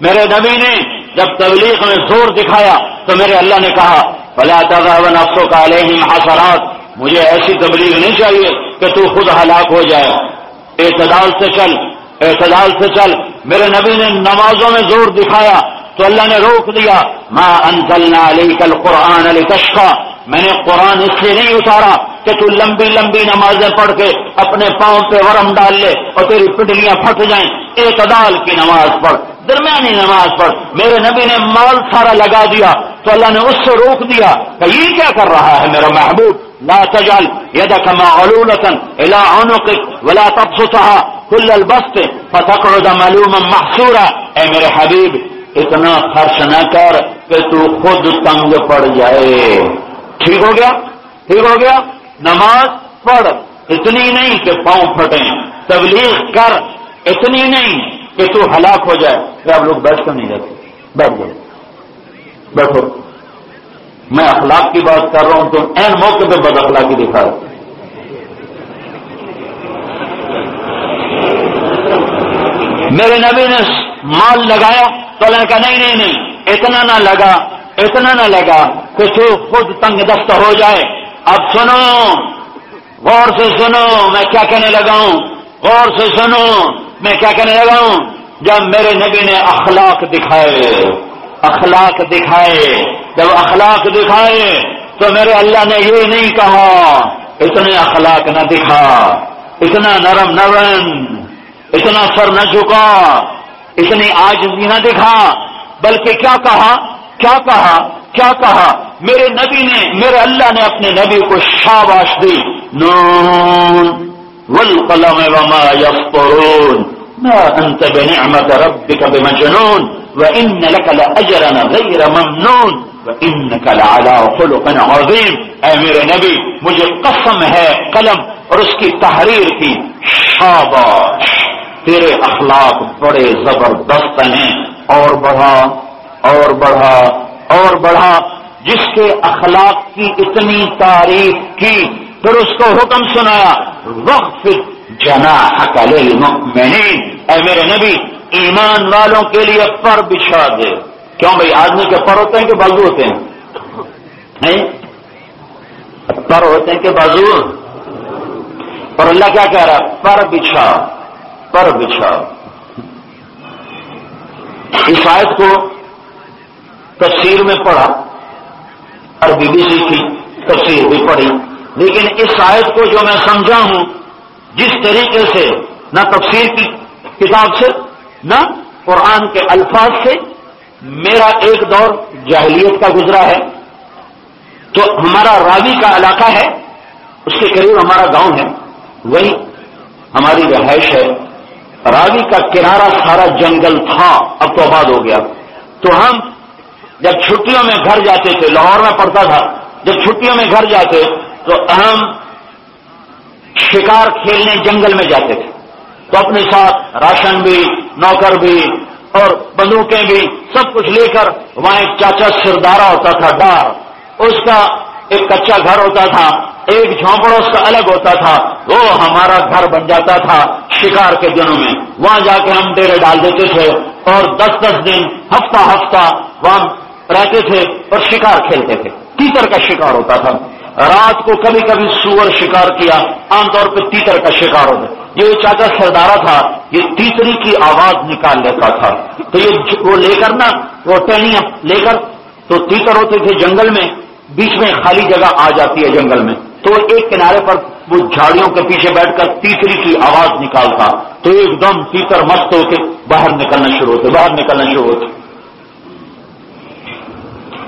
میرے نبی نے جب تبلیغ میں زور دکھایا تو میرے اللہ نے کہا بلا تعاون افسو کا علیہم حاصلات مجھے ایسی تبلیغ نہیں چاہیے کہ تو خود ہلاک ہو جائے۔ اعتدال سے چل، اعتدال سے چل۔ میرے نبی نے نمازوں میں زور دکھایا تو اللہ نے روک دیا۔ ماں انزلنا علیک القرآن علی کشکا میں نے قرآن اس لیے نہیں اتارا کہ تو لمبی لمبی نمازیں پڑھ کے اپنے پاؤں پہ ورم ڈال لے اور تیری پٹلیاں پھٹ جائیں، ایک ادال کی نماز پڑھ، درمیانی نماز پڑھ۔ میرے نبی نے مال سارا لگا دیا، تو اللہ نے اس سے روک دیا کہ یہ کیا کر رہا ہے میرا محبوب؟ لا تجعل يدك مغلولة الى عنقك ولا تبسطها كل البسط فتقعد ملوما محصورا۔ اے میرے حبیب، اتنا خرچ نہ کر کہ تو خود تنگ پڑ جائے۔ ٹھیک ہو گیا؟ ٹھیک ہو گیا؟ نماز پڑھ، اتنی نہیں کہ پاؤں پھٹے تبلیغ کر، اتنی نہیں کہ تو ہلاک ہو جائے۔ کہ آپ لوگ بیٹھ کر نہیں جاتے؟ بیٹھ جائے بیٹھو۔ میں اخلاق کی بات کر رہا ہوں، تم این موقع پہ بد اخلاقی دکھا رہے میرے نبی نے مال لگایا تو نے کہا، نہیں نہیں نہیں، اتنا نہ لگا۔ اتنا نہ لگا کہ تو خود تنگ دست ہو جائے۔ اب سنو، غور سے سنو، میں کیا کہنے لگا ہوں؟ غور سے سنو، میں کیا کہنے لگا ہوں؟ جب میرے نبی نے اخلاق دکھائے اخلاق دکھائے، جب اخلاق دکھائے، تو میرے اللہ نے یہ نہیں کہا، اتنے اخلاق نہ دکھا، اتنا نرم نرم اتنا سر نہ جھکا، اتنی آج نہ دکھا، بلکہ کیا کہا؟ کیا کہا؟ کیا کہا؟ میرے نبی نے، میرے اللہ نے اپنے نبی کو شاباش دی۔ نون والقلم وما يسطرون ما انت بنعمت ربك بمجنون۔ وان لك لاجرا غير ممنون۔ وانك لعلى خلق عظيم۔ اے میرے نبی، مجھے قسم ہے، قلم اور اس کی تحریر کی شاباش۔ تیرے اخلاق بڑے زبردست ہیں اور بڑھا اور بڑھا اور بڑھا، جس کے اخلاق کی اتنی تعریف کی۔ پھر اس کو حکم سنایا وقف جنا حقل اے میرے نبی، ایمان والوں کے لیے پر بچھا دے۔ کیوں بھائی؟ آدمی کے پر ہوتے ہیں کہ بازو ہوتے ہیں؟ پر ہوتے ہیں کہ بازو؟ اور اللہ کیا کہہ رہا پر بچھا پر بچھا۔ اس آیت کو تفسیر میں پڑھا عربی بھی سیکھی تفسیر بھی پڑھی۔ لیکن اس آیت کو جو میں سمجھا ہوں، جس طریقے سے، نہ تفسیر کی کتاب سے، نہ قرآن کے الفاظ سے، میرا ایک دور جاہلیت کا گزرا ہے۔ تو ہمارا راوی کا علاقہ ہے، اس کے قریب ہمارا گاؤں ہے۔ وہی ہماری رہائش ہے۔ راوی کا کنارا سارا جنگل تھا، اب تو آباد ہو گیا۔ تو ہم جب چھٹیوں میں گھر جاتے تھے، لاہور میں پڑتا تھا، جب چھٹیوں میں گھر جاتے تو اہم شکار کھیلنے جنگل میں جاتے تھے۔ تو اپنے ساتھ راشن بھی، نوکر بھی اور بندوقیں بھی سب کچھ لے کر وہاں ایک چاچا سردارا ہوتا تھا، ڈار۔ اس کا ایک کچا گھر ہوتا تھا، ایک جھونپڑا اس کا الگ ہوتا تھا۔ وہ ہمارا گھر بن جاتا تھا شکار کے دنوں میں۔ وہاں جا کے ہم ڈیرے ڈال دیتے تھے اور دس دس دن، ہفتہ ہفتہ وہاں رہتے تھے اور شکار کھیلتے تھے۔ تیتر کا شکار ہوتا تھا۔ رات کو کبھی کبھی سور شکار کیا۔ عام طور پہ تیتر کا شکار ہوتا۔ یہ چاچا سردارا تھا، یہ تیتری کی آواز نکال لیتا تھا۔ تو یہ وہ لے کر نا، وہ ٹہنیاں لے کر تو تیتر ہوتے تھے جنگل میں۔ بیچ میں خالی جگہ آ جاتی ہے جنگل میں۔ تو ایک کنارے پر وہ جھاڑیوں کے پیچھے بیٹھ کر تیسری کی آواز نکالتا۔ تو ایک دم تیتر مست ہو کے باہر نکلنا شروع ہوتے، باہر نکلنا شروع ہوتے۔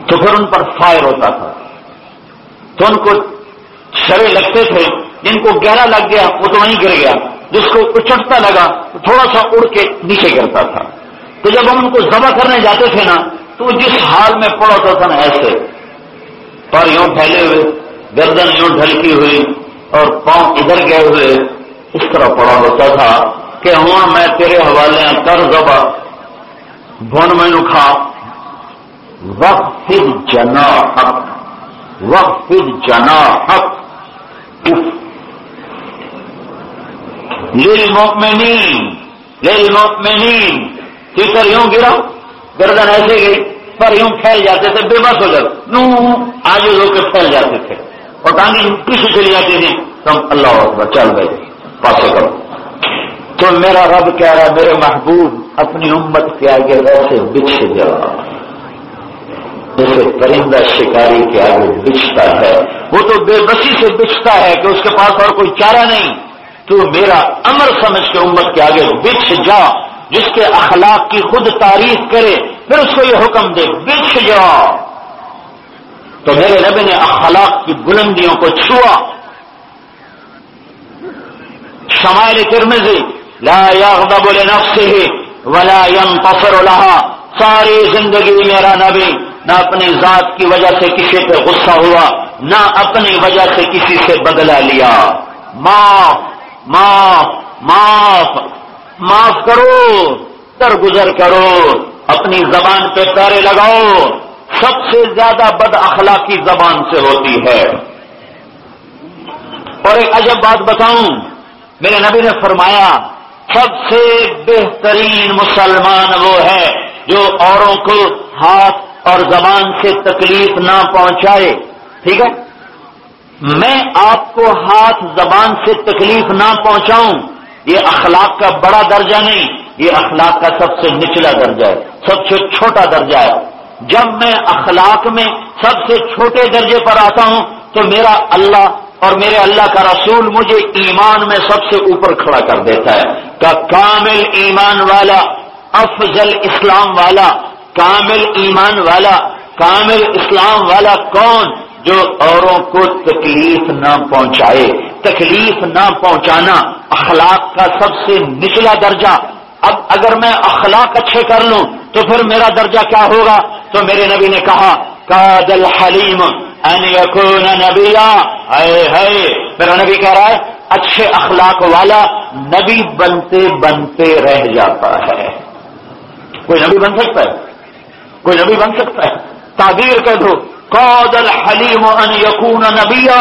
تو پھر ان پر فائر ہوتا تھا۔ تو ان کو شرے لگتے تھے۔ جن کو گہرا لگ گیا، وہ تو وہیں گر گیا۔ جس کو اچٹتا لگا تو تھوڑا سا اڑ کے نیچے گرتا تھا۔ تو جب ہم ان کو ذبح کرنے جاتے تھے نا، تو وہ جس حال میں پڑا ہوتا تھا نا ایسے، پر یوں پھیلے ہوئے، گردن یوں ڈھلکی ہوئی اور پاؤں ادھر گئے ہوئے، اس طرح پڑا ہوتا تھا کہ ہاں میں تیرے حوالے کر ذبح، بھون میں نکھا۔ وقت جنا حق وقت جنا حق لیل موکمین لیل موکمین یوں گرا گردن ایسے گئی، پر یوں پھیل جاتے تھے، بے بس ہو جاتے نو، آگے ہو کے پھیل جاتے تھے۔ اور ٹانگیں پیچھے چلی جاتی تھی تو اللہ اکبر، چل گئے پاسے کرو تو میرا رب کہہ رہا میرے محبوب، اپنی امت کے آگے ویسے بچھ جا جیسے پرندہ شکاری کے آگے بچھتا ہے۔ وہ تو بے بسی سے بچھتا ہے کہ اس کے پاس اور کوئی چارہ نہیں۔ تو میرا امر سمجھ کے امت کے آگے بچھ جا، جس کے اخلاق کی خود تعریف کرے، پھر اس کو یہ حکم دے، بچھ جا۔ تو میرے نبی نے اخلاق کی بلندیوں کو چھوا۔ شمائل ترمزی لا یغضب لنفسه ولا ينتصر لها ساری زندگی میرا نبی نہ اپنی ذات کی وجہ سے کسی پہ غصہ ہوا، نہ اپنی وجہ سے کسی سے بدلہ لیا۔ معاف معاف معاف معاف کرو، درگزر کرو، اپنی زبان پہ تارے لگاؤ۔ سب سے زیادہ بد اخلاقی زبان سے ہوتی ہے۔ اور ایک عجب بات بتاؤں، میرے نبی نے فرمایا، سب سے بہترین مسلمان وہ ہے جو اوروں کو ہاتھ اور زبان سے تکلیف نہ پہنچائے، ٹھیک ہے؟ میں آپ کو ہاتھ زبان سے تکلیف نہ پہنچاؤں، یہ اخلاق کا بڑا درجہ نہیں، یہ اخلاق کا سب سے نچلا درجہ ہے، سب سے چھوٹا درجہ ہے۔ جب میں اخلاق میں سب سے چھوٹے درجے پر آتا ہوں، تو میرا اللہ اور میرے اللہ کا رسول مجھے ایمان میں سب سے اوپر کھڑا کر دیتا ہے۔ کہ کامل ایمان والا، افضل اسلام والا کامل ایمان والا، کامل اسلام والا کون جو اوروں کو تکلیف نہ پہنچائے؟ تکلیف نہ پہنچانا اخلاق کا سب سے نچلا درجہ۔ اب اگر میں اخلاق اچھے کر لوں، تو پھر میرا درجہ کیا ہوگا؟ تو میرے نبی نے کہا کادل حلیم ان یکون نبیا ہے میرا نبی کہہ رہا ہے، اچھے اخلاق والا نبی بنتے بنتے رہ جاتا ہے۔ کوئی نبی بن سکتا ہے؟ کوئی نبی بن سکتا ہے؟ تعبیر کہہ دو کادل حلیم ان یقون نبیا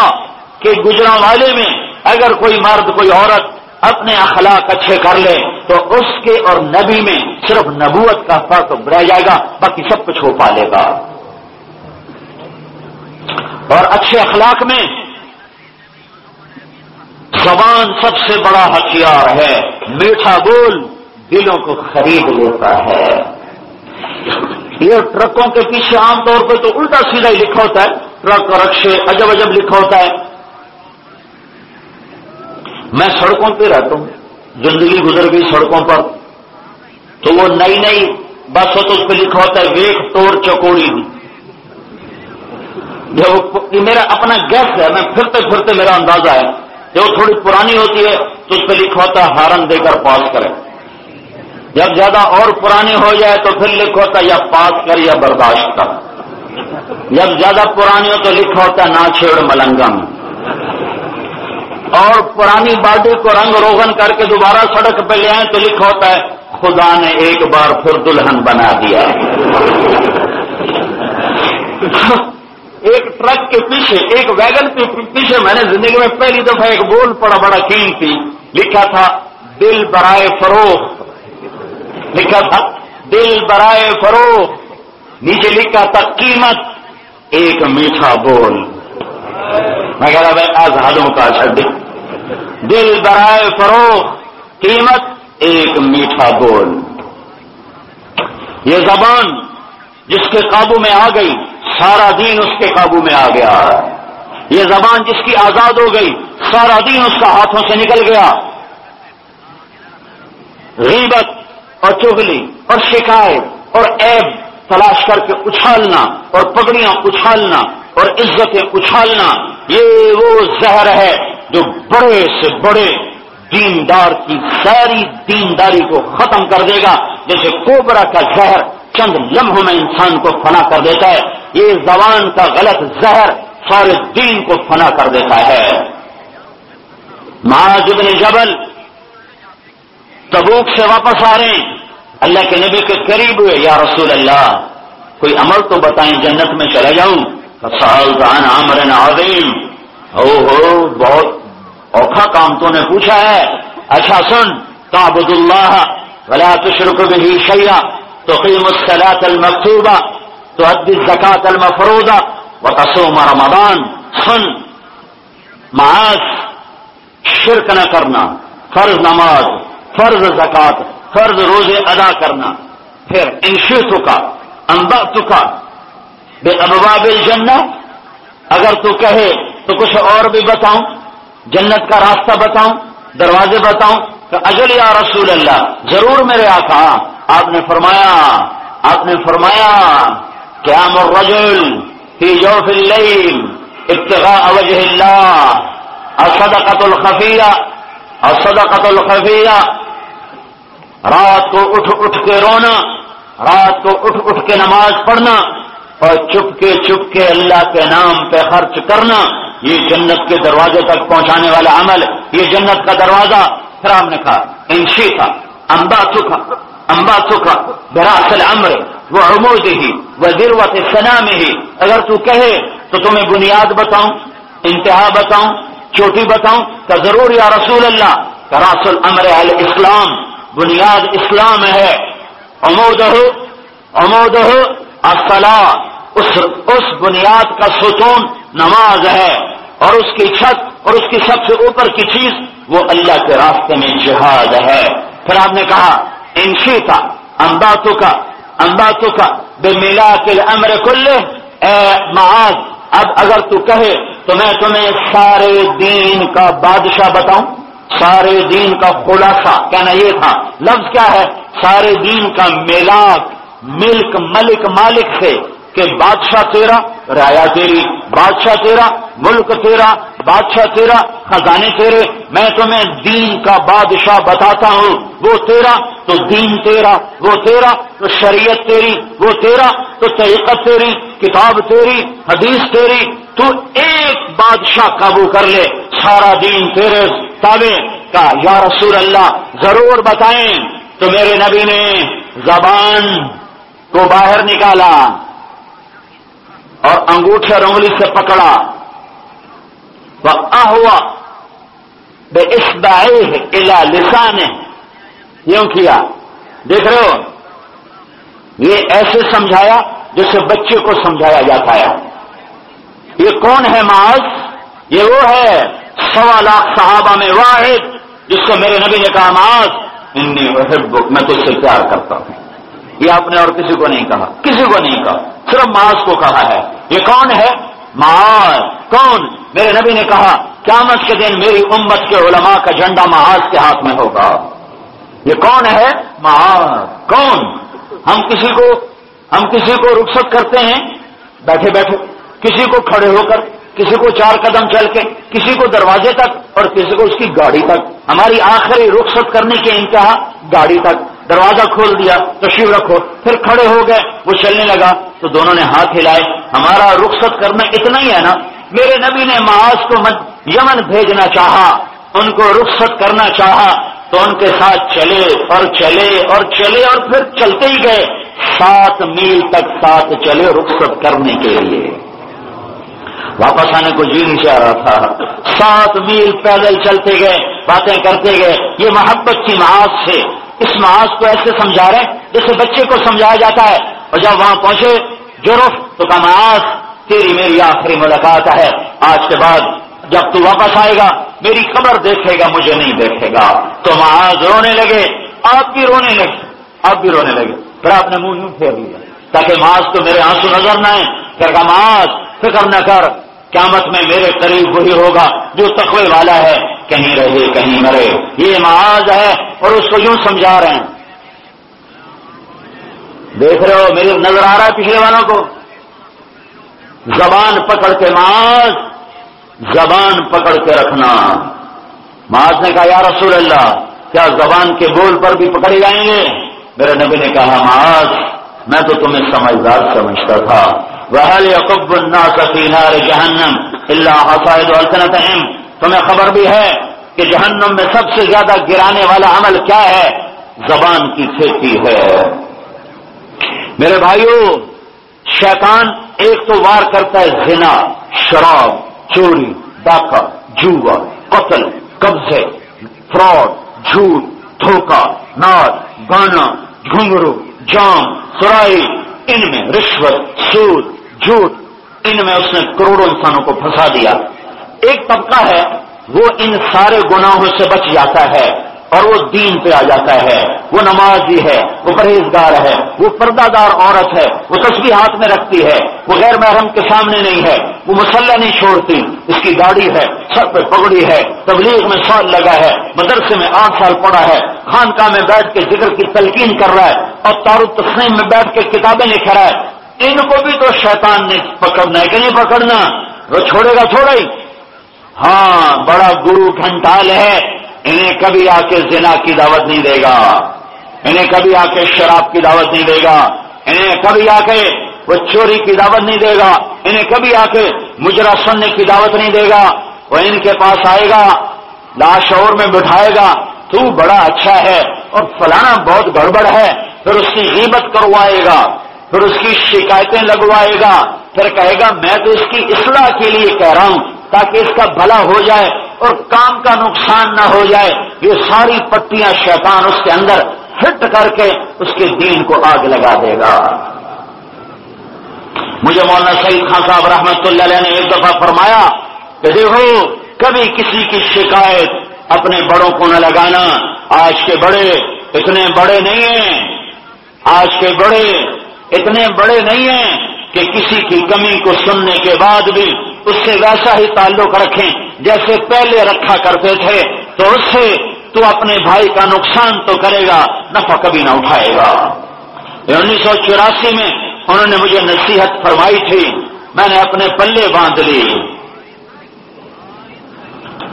کہ گجرا والے میں اگر کوئی مرد، کوئی عورت اپنے اخلاق اچھے کر لے، تو اس کے اور نبی میں صرف نبوت کا فرق رہ جائے گا، باقی سب کچھ ہو پا لے گا۔ اور اچھے اخلاق میں زبان سب سے بڑا ہتھیار ہے، میٹھا بول دلوں کو خرید لیتا ہے۔ یہ ٹرکوں کے پیچھے عام طور پہ تو الٹا سیدھا ہی لکھا ہوتا ہے، ٹرک اور رکشے، عجب عجب لکھا ہوتا ہے۔ میں سڑکوں پہ رہتا ہوں، زندگی گزر گئی سڑکوں پر۔ تو وہ نئی نئی بس ہو تو اس پہ لکھا ہوتا ہے ویک توڑ چکوڑی۔ جو میرا اپنا گیس ہے، میں پھرتے پھرتے میرا اندازہ ہے۔ جو تھوڑی پرانی ہوتی ہے تو اس پہ لکھا ہوتا ہے، ہارن دے کر پاس کرے۔ جب زیادہ اور پرانی ہو جائے تو پھر لکھا ہوتا ہے یا پاس کر یا برداشت کر۔ جب زیادہ پرانی ہو تو لکھا ہوتا ہے نا چھیڑ ملنگم۔ اور پرانی باڈی کو رنگ روغن کر کے دوبارہ سڑک پہ لے آئے تو لکھا ہوتا ہے خدا نے ایک بار پھر دلہن بنا دیا۔ ایک ٹرک کے پیچھے، ایک ویگن کے پیچھے میں نے زندگی میں پہلی دفعہ ایک بول پڑا، بڑا قیمتی۔ لکھا تھا، دل برائے فروخت۔ لکھا تھا، دل برائے فروخت نیچے لکھا تھا، قیمت۔ ایک میٹھا بول۔ میں کہہ رہا بھائی آزادوں کا چھڈ دل برائے فروخت قیمت۔ ایک میٹھا بول۔ یہ زبان جس کے قابو میں آ گئی، سارا دین اس کے قابو میں آ گیا۔ یہ زبان جس کی آزاد ہو گئی، سارا دین اس کا ہاتھوں سے نکل گیا۔ غیبت اور چگلی اور شکایت اور ایب تلاش کر کے اچھالنا اور پگڑیاں اچھالنا اور عزتیں اچھالنا، یہ وہ زہر ہے جو بڑے سے بڑے دیندار کی ساری دینداری کو ختم کر دے گا، جیسے کوبرا کا زہر چند لمحوں میں انسان کو فنا کر دیتا ہے۔ یہ زبان کا غلط زہر سارے دین کو فنا کر دیتا ہے۔ بن جبل تبوک سے واپس آ رہے ہیں۔ اللہ کے نبی کے قریب ہوئے، یا رسول اللہ، کوئی عمل تو بتائیں جنت میں چلا جاؤں۔ سال عامر عظیم۔ ہو ہو، بہت اوکھا کام تو نے پوچھا ہے۔ اچھا سن، تعبد اللہ، ولا تشرک به شیئا، تقیم الصلاة المکتوبہ تو حد زکات المفروضہ و رمضان۔ سن، معاذ، شرک نہ کرنا، فرض نماز۔ فرض زکات، فرض روزے ادا کرنا، پھر انشیتوں کا امبا کا بے ابواب الجنت اگر تو کہے تو کچھ اور بھی بتاؤں، جنت کا راستہ بتاؤں، دروازے بتاؤں کہ اجل یا رسول اللہ، ضرور میرے آقا، آپ نے فرمایا، آپ نے فرمایا کیا الرجل فی جوف اللیل، ابتغاء وجہ اللہ، الصدقۃ الخفیہ الصدقۃ الخفیہ رات کو اٹھ اٹھ کے رونا، رات کو اٹھ اٹھ کے نماز پڑھنا اور چپ کے چپ کے اللہ کے نام پہ خرچ کرنا، یہ جنت کے دروازے تک پہنچانے والا عمل، یہ جنت کا دروازہ۔ پھر آپ نے کہا، انشی کا امبا چکا امبا چکا براصل امر وہ عمود ہی وہ ضرورت سنا میں ہی اگر تو کہے تو تمہیں بنیاد بتاؤں، انتہا بتاؤں، چوٹی بتاؤں تو ضرور یا رسول اللہ راسل امر اسلام بنیاد اسلام ہے۔ امود ہو امود ہو اس اس بنیاد کا ستون نماز ہے۔ اور اس کی چھت، اور اس کی سب سے اوپر کی چیز وہ اللہ کے راستے میں جہاد ہے۔ پھر آپ نے کہا انشی کا امباتوں کا امباتوں کا بے ملا کے امر کل اے معاذ، اب اگر تو کہے تو میں تمہیں سارے دین کا بادشاہ بتاؤں۔ سارے دین کا خلاصہ کہنا یہ تھا؟ لفظ کیا ہے؟ سارے دین کا میلاک ملک ملک مالک سے کہ بادشاہ تیرا رایا تیری، بادشاہ تیرا، ملک تیرا، بادشاہ تیرا، خزانے تیرے۔ میں تمہیں دین کا بادشاہ بتاتا ہوں، وہ تیرا تو دین تیرا، وہ تیرا تو شریعت تیری، وہ تیرا تو طریقت تیری۔ کتاب تیری، حدیث تیری، تو ایک بادشاہ قابو کر لے، سارا دین تیرے تابے کا۔ یا رسول اللہ، ضرور بتائیں۔ تو میرے نبی نے زبان کو باہر نکالا اور انگوٹھے اور انگلی سے پکڑا۔ وہ ہوا بے اس الا لسان یوں کیا؟ دیکھ رہے ہو؟ یہ ایسے سمجھایا جیسے بچے کو سمجھایا جاتا ہے۔ یہ کون ہے معاذ؟ یہ وہ ہے سوا لاکھ صحابہ میں واحد جس کو میرے نبی نے کہا، معاذ، انی محب میں تجھ سے پیار کرتا ہوں۔ یہ آپ نے اور کسی کو نہیں کہا، کسی کو نہیں کہا، صرف معاذ کو کہا ہے۔ یہ کون ہے؟ معاذ، کون؟ میرے نبی نے کہا، قیامت کے دن میری امت کے علماء کا جھنڈا معاذ کے ہاتھ میں ہوگا۔ یہ کون ہے؟ معاذ، کون؟ ہم کسی کو ہم کسی کو رخصت کرتے ہیں، بیٹھے بیٹھے کسی کو کھڑے ہو کر، کسی کو چار قدم چل کے، کسی کو دروازے تک اور کسی کو اس کی گاڑی تک۔ ہماری آخری رخصت کرنے کے انتہا گاڑی تک۔ دروازہ کھول دیا تشریف رکھو، پھر کھڑے ہو گئے، وہ چلنے لگا۔ تو دونوں نے ہاتھ ہلائے۔ ہمارا رخصت کرنا اتنا ہی ہے نا۔ میرے نبی نے معاذ کو یمن بھیجنا چاہا، ان کو رخصت کرنا چاہا۔ تو ان کے ساتھ چلے اور چلے اور چلے اور پھر چلتے ہی گئے۔ سات میل تک ساتھ چلے رخصت کرنے کے لیے۔ واپس آنے کو جی نہیں چاہ رہا تھا۔ سات میل پیدل چلتے گئے، باتیں کرتے گئے۔ یہ محبت کی معاذ سے۔ اس معاذ کو ایسے سمجھا رہے جیسے بچے کو سمجھایا جاتا ہے۔ اور جب وہاں پہنچے، جو تو کا معاذ، تیری میری آخری ملاقات ہے۔ آج کے بعد جب تو واپس آئے گا، میری خبر دیکھے گا، مجھے نہیں دیکھے گا۔ تو معاذ رونے لگے۔ آپ بھی رونے لگے۔ آپ بھی رونے لگے۔ پھر آپ نے منہ یوں پھیر لیا۔ تاکہ معاذ تو میرے آنسو نظر نہ آئے پھر کہا، معاذ، فکر نہ کر، قیامت میں میرے قریب وہی ہوگا جو تقوی والا ہے۔ کہیں رہے، کہیں مرے۔ یہ معاذ ہے اور اس کو یوں سمجھا رہے ہیں۔ دیکھ رہے ہو میرے نظر آ رہا ہے پچھلے والوں کو۔ زبان پکڑ کے معاذ، زبان پکڑ کے رکھنا۔ معاذ نے کہا، یا رسول اللہ، کیا زبان کے بول پر بھی پکڑے جائیں گے؟ میرے نبی نے کہا، معاذ، میں تو تمہیں سمجھدار سمجھتا تھا۔ يقب الناس في نار جہنم اللہ حسائد السنتهم تمہیں خبر بھی ہے کہ جہنم میں سب سے زیادہ گرانے والا عمل کیا ہے؟ زبان کی کھیتی ہے۔ میرے بھائیوں شیطان ایک تو وار کرتا ہے زنا، شراب، چوری، ڈاکہ، جوا، قتل، قبضے، فراڈ، جھوٹ، دھوکہ ناچ گانا گھنگرو، جام، سرائی، ان میں رشوت، سود، جھوٹ، ان میں اس نے کروڑوں انسانوں کو پھنسا دیا۔ ایک طبقہ ہے، وہ ان سارے گناہوں سے بچ جاتا ہے۔ اور وہ دین پہ آ جاتا ہے۔ وہ نمازی ہے، وہ پرہیزگار ہے، وہ پردہ دار عورت ہے، وہ تصویر ہاتھ میں رکھتی ہے، وہ غیر محرم کے سامنے نہیں ہے، وہ مسلح نہیں چھوڑتی۔ اس کی گاڑی ہے، سر پہ پگڑی ہے، تبلیغ میں سال لگا ہے، مدرسے میں آٹھ سال پڑا ہے، خانقاہ میں بیٹھ کے ذکر کی تلقین کر رہا ہے اور تار تسلیم میں بیٹھ کے کتابیں لکھ رہا ہے۔ ان کو بھی تو شیطان نے پکڑنا ہے کہ نہیں پکڑنا؟ وہ چھوڑے گا چھوڑا ہی۔ ہاں بڑا گرو گھنٹال ہے۔ انہیں کبھی آ کے زنا کی دعوت نہیں دے گا۔ انہیں کبھی آ کے شراب کی دعوت نہیں دے گا۔ انہیں کبھی آ کے وہ چوری کی دعوت نہیں دے گا۔ انہیں کبھی آ کے مجرا سننے کی دعوت نہیں دے گا۔ وہ ان کے پاس آئے گا، لاش اور میں بٹھائے گا۔ تو بڑا اچھا ہے اور فلانا بہت گڑبڑ ہے۔ پھر اس کی غیبت کروائے گا۔ پھر اس کی شکایتیں لگوائے گا۔ پھر کہے گا، میں تو اس کی اصلاح کے لیے کہہ رہا ہوں تاکہ اس کا بھلا ہو جائے۔ اور کام کا نقصان نہ ہو جائے، یہ ساری پٹیاں شیطان اس کے اندر فٹ کر کے اس کے دین کو آگ لگا دے گا۔ مجھے مولانا سعید خان صاحب رحمت اللہ علیہ نے ایک دفعہ فرمایا کہ دیکھو، کبھی کسی کی شکایت اپنے بڑوں کو نہ لگانا۔ آج کے بڑے اتنے بڑے نہیں ہیں۔ آج کے بڑے اتنے بڑے نہیں ہیں کہ کسی کی کمی کو سننے کے بعد بھی اس سے ویسا ہی تعلق رکھیں۔ جیسے پہلے رکھا کرتے تھے، تو اس سے تو اپنے بھائی کا نقصان تو کرے گا، نفع کبھی نہ اٹھائے گا۔ انیس سو چوراسی میں انہوں نے مجھے نصیحت فرمائی تھی، میں نے اپنے پلے باندھ لی۔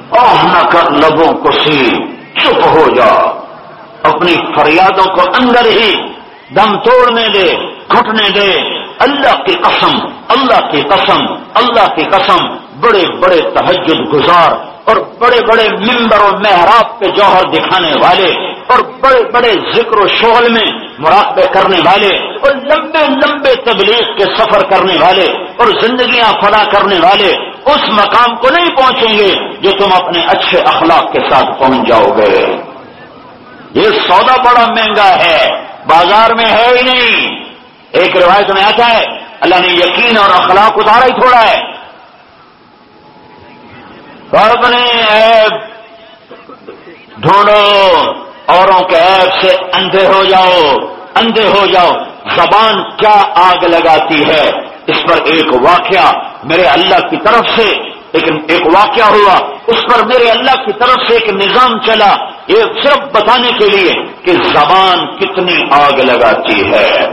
اوہ، نہ کر لبوں کو سی چپ ہو جا۔ اپنی فریادوں کو اندر ہی دم توڑنے دے، گھٹنے دے۔ اللہ کی قسم، اللہ کی قسم، اللہ کی قسم۔ بڑے بڑے تحجد گزار اور بڑے بڑے ممبر و محراب کے جوہر دکھانے والے اور بڑے بڑے ذکر و شغل میں مراقبے کرنے والے اور لمبے لمبے تبلیغ کے سفر کرنے والے اور زندگیاں فلا کرنے والے اس مقام کو نہیں پہنچیں گے جو تم اپنے اچھے اخلاق کے ساتھ پہنچ جاؤ گے۔ یہ سودا بڑا مہنگا ہے، بازار میں ہے ہی نہیں۔ ایک روایت میں آتا ہے، اللہ نے یقین اور اخلاق اتارا ہی تھوڑا ہے۔ اپنے ایب ڈھونڈو، اوروں کے ایب سے اندھے ہو جاؤ، اندھے ہو جاؤ۔ زبان کیا آگ لگاتی ہے؟ اس پر ایک واقعہ میرے اللہ کی طرف سے ایک ایک واقعہ ہوا۔ اس پر میرے اللہ کی طرف سے ایک نظام چلا۔ یہ صرف بتانے کے لیے کہ زبان کتنی آگ لگاتی ہے۔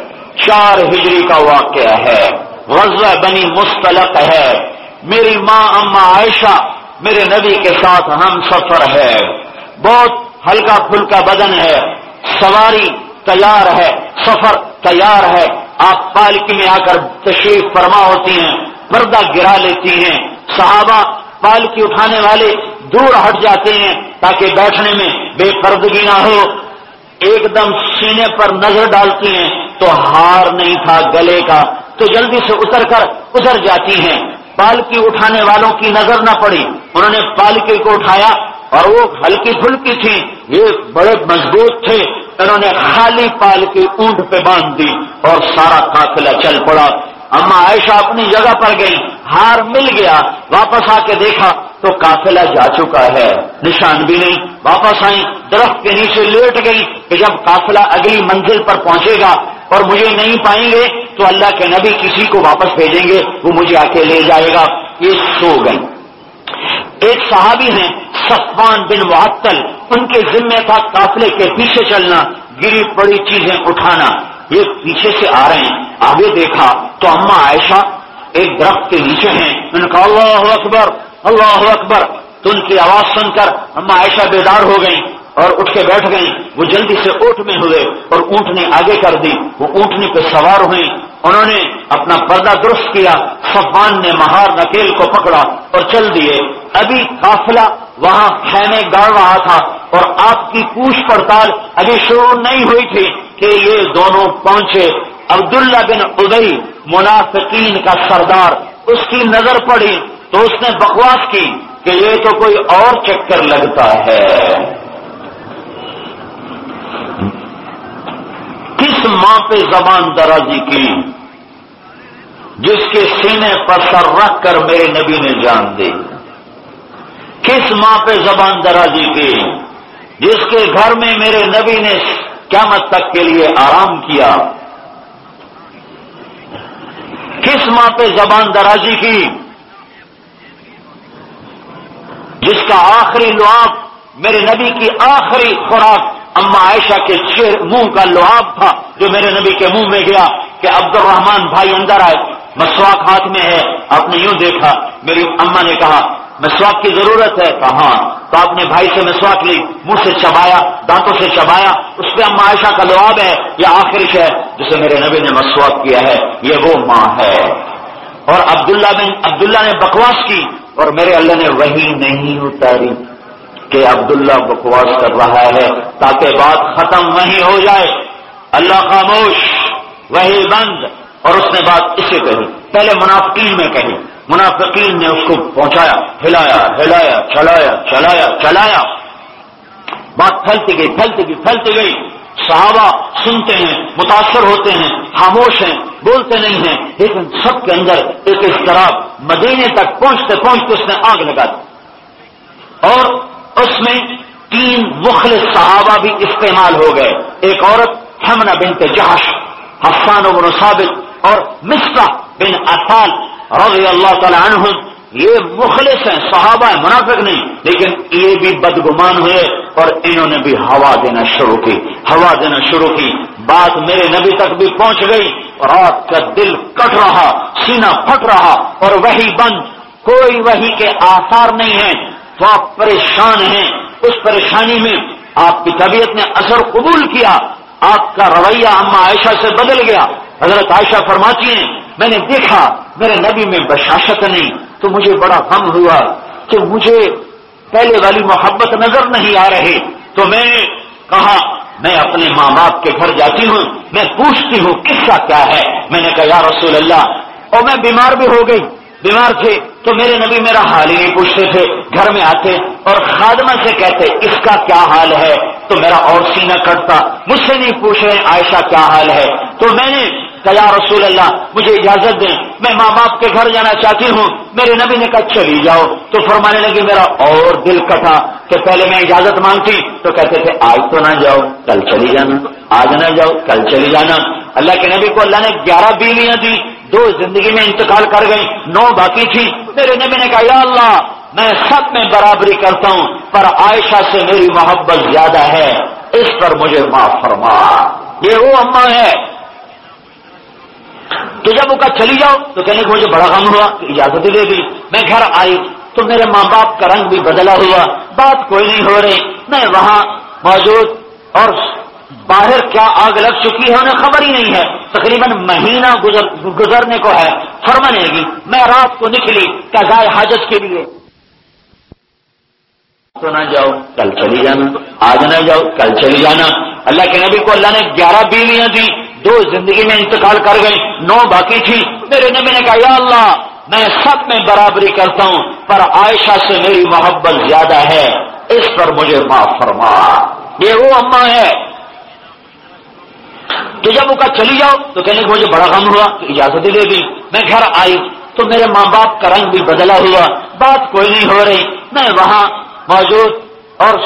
چار ہجری کا واقعہ ہے۔ غزہ بنی مستلق ہے۔ میری ماں اما عائشہ میرے نبی کے ساتھ ہم سفر ہے۔ بہت ہلکا پھلکا بدن ہے۔ سواری تیار ہے۔ سفر تیار ہے۔ آپ پالکی میں آ کر تشریف فرما ہوتی ہیں۔ پردہ گرا لیتی ہیں۔ صحابہ پالکی اٹھانے والے دور ہٹ جاتے ہیں تاکہ بیٹھنے میں بے پردگی نہ ہو۔ ایک دم سینے پر نظر ڈالتی ہیں۔ تو ہار نہیں تھا گلے کا۔ تو جلدی سے اتر کر اتر جاتی ہیں۔ پالکی اٹھانے والوں کی نظر نہ پڑی۔ انہوں نے پالکی کو اٹھایا اور وہ ہلکی پھلکی تھی۔ یہ بڑے مضبوط تھے۔ انہوں نے خالی پالکی اونٹ پہ باندھ دی اور سارا قافلہ چل پڑا۔ اما عائشہ اپنی جگہ پر گئی، ہار مل گیا۔ واپس آ کے دیکھا تو قافلہ جا چکا ہے۔ نشان بھی نہیں۔ واپس آئی درخت کے نیچے لیٹ گئی کہ جب قافلہ اگلی منزل پر پہنچے گا اور مجھے نہیں پائیں گے تو اللہ کے نبی کسی کو واپس بھیجیں گے، وہ مجھے آ کے لے جائے گا۔ یہ سو گئی ایک صحابی ہیں، صفوان بن معطل، ان کے ذمے تھا قافلے کے پیچھے چلنا، گری پڑی چیزیں اٹھانا۔ یہ پیچھے سے آ رہے ہیں۔ آگے دیکھا تو اما عائشہ ایک درخت کے نیچے ہیں۔ انہوں نے کہا اللہ اکبر اللہ اکبر۔ تو ان کی آواز سن کر اما عائشہ بیدار ہو گئی اور اٹھ کے بیٹھ گئی وہ جلدی سے اونٹ میں ہوئے اور اونٹنی آگے کر دی۔ وہ اونٹنی پہ سوار ہوئی انہوں نے اپنا پردہ درست کیا۔ صفان نے مہار نکیل کو پکڑا اور چل دیے۔ ابھی قافلہ وہاں خیمے گاڑ رہا تھا اور آپ کی پوچھ پڑتال ابھی شروع نہیں ہوئی تھی کہ یہ دونوں پہنچے۔ عبداللہ بن ادئی منافقین کا سردار اس کی نظر پڑی تو اس نے بکواس کی کہ یہ تو کوئی اور چکر لگتا ہے۔ کس ماں پہ زبان درازی کی جس کے سینے پر سر رکھ کر میرے نبی نے جان دی۔ کس ماں پہ زبان درازی کی؟ جس کے گھر میں میرے نبی نے قیامت تک کے لیے آرام کیا۔ کس ماں پہ زبان درازی کی؟ جس کا آخری لعاب میرے نبی کی آخری خوراک اما عائشہ کے منہ کا لعاب تھا جو میرے نبی کے منہ میں گیا کہ عبد الرحمان بھائی اندر آئے۔ مسواک ہاتھ میں ہے، آپ نے یوں دیکھا۔ میری اما نے کہا، مسواک کی ضرورت ہے؟ کہا ہاں۔ تو آپ نے بھائی سے مسواک لی، منہ سے چبایا، دانتوں سے چبایا۔ اس پہ اما عائشہ کا لعاب ہے، یہ آخری ہے جسے میرے نبی نے مسواک کیا ہے، یہ وہ ماں ہے۔ اور عبداللہ بن عبداللہ نے بکواس کی اور میرے اللہ نے وہی نہیں اتاری۔ کہ عبداللہ بکواس کر رہا ہے تاکہ بات ختم وہی ہو جائے۔ اللہ خاموش وہی بند، اور اس نے بات اسے کہی۔ پہلے منافقین میں کہی۔ منافقین نے اس کو پہنچایا، ہلایا ہلایا، چلایا چلایا چلایا۔ بات پھیلتی گئی پھیلتی گئی پھیلتی گئی۔ صحابہ سنتے ہیں، متاثر ہوتے ہیں، خاموش ہیں، بولتے نہیں ہیں۔ لیکن سب کے اندر ایک اضطراب، مدینے تک پہنچتے پہنچتے اس نے آگ لگا دی۔ اور اس میں تین مخلص صحابہ بھی استعمال ہو گئے۔ ایک عورت ہمنا بنت جہش حسان بن ثابت اور مصرا بن اطال رضی اللہ تعالی عنہ یہ مخلص ہیں، صحابہ ہیں، منافق نہیں، لیکن یہ بھی بدگمان ہوئے اور انہوں نے بھی ہوا دینا شروع کی۔ ہوا دینا شروع کی۔ بات میرے نبی تک بھی پہنچ گئی۔ رات کا دل کٹ رہا، سینہ پھٹ رہا اور وہی بند۔ کوئی وہی کے آثار نہیں ہیں۔ تو آپ پریشان ہیں، اس پریشانی میں آپ کی طبیعت نے اثر قبول کیا، آپ کا رویہ اما عائشہ سے بدل گیا۔ حضرت عائشہ فرماتی ہیں، میں نے دیکھا، میرے نبی میں بشاشت نہیں، تو مجھے بڑا غم ہوا کہ مجھے پہلے والی محبت نظر نہیں آ رہی۔ تو میں نے کہا، میں اپنے ماں باپ کے گھر جاتی ہوں، میں پوچھتی ہوں کس کا کیا ہے؟ میں نے کہا، یا رسول اللہ، اور میں بیمار بھی ہو گئی۔ بیمار تھے تو میرے نبی میرا حال ہی نہیں پوچھتے تھے، گھر میں آتے اور خادمہ سے کہتے، اس کا کیا حال ہے؟ تو میرا اور سینہ کٹتا، مجھ سے نہیں پوچھ رہے عائشہ کیا حال ہے؟ تو میں نے کہا رسول اللہ، مجھے اجازت دیں، میں ماں باپ کے گھر جانا چاہتی ہوں۔ میرے نبی نے کہا، چلی جاؤ۔ تو فرمانے لگی میرا اور دل کٹا کہ پہلے میں اجازت مانگتی۔ تو کہتے تھے، آج تو نہ جاؤ، کل چلی جانا۔ آج نہ جاؤ، کل چلی جانا۔ اللہ کے نبی کو اللہ نے گیارہ بیویاں دی دو زندگی میں انتقال کر گئی نو باقی تھی میرے نبی نے کہا، یا اللہ، میں سب میں برابری کرتا ہوں، پر عائشہ سے میری محبت زیادہ ہے، اس پر مجھے معاف فرما۔ یہ وہ اما ہے۔ تو جب وہ کہا، چلی جاؤ، تو کہنے کو مجھے بڑا غم ہوا اجازت دے دی۔ میں گھر آئی، تو میرے ماں باپ کا رنگ بھی بدلا ہوا۔ بات کوئی نہیں ہو رہی، میں وہاں موجود اور باہر کیا آگ لگ چکی ہے انہیں خبر ہی نہیں ہے۔ تقریباً مہینہ گزر، گزرنے کو ہے۔ فرمانے گی میں رات کو نکلی کزائے حاجت کے لیے۔ تو نہ جاؤ، کل چلی جانا۔ آج نہ جاؤ، کل چلی جانا۔ اللہ کے نبی کو اللہ نے گیارہ بیویاں دی دو زندگی میں انتقال کر گئی نو باقی تھی۔ میرے نبی نے کہا، یا اللہ، میں سب میں برابری کرتا ہوں، پر عائشہ سے میری محبت زیادہ ہے۔ اس پر مجھے معاف فرما۔ یہ وہ اما ہے تو جب وہ کہا چلی جاؤ، تو کہنے کو مجھے بڑا غم ہوا اجازت دے دی۔ میں گھر آئی، تو میرے ماں باپ کا رنگ بھی بدلا ہوا۔ بات کوئی نہیں ہو رہی۔ میں وہاں موجود اور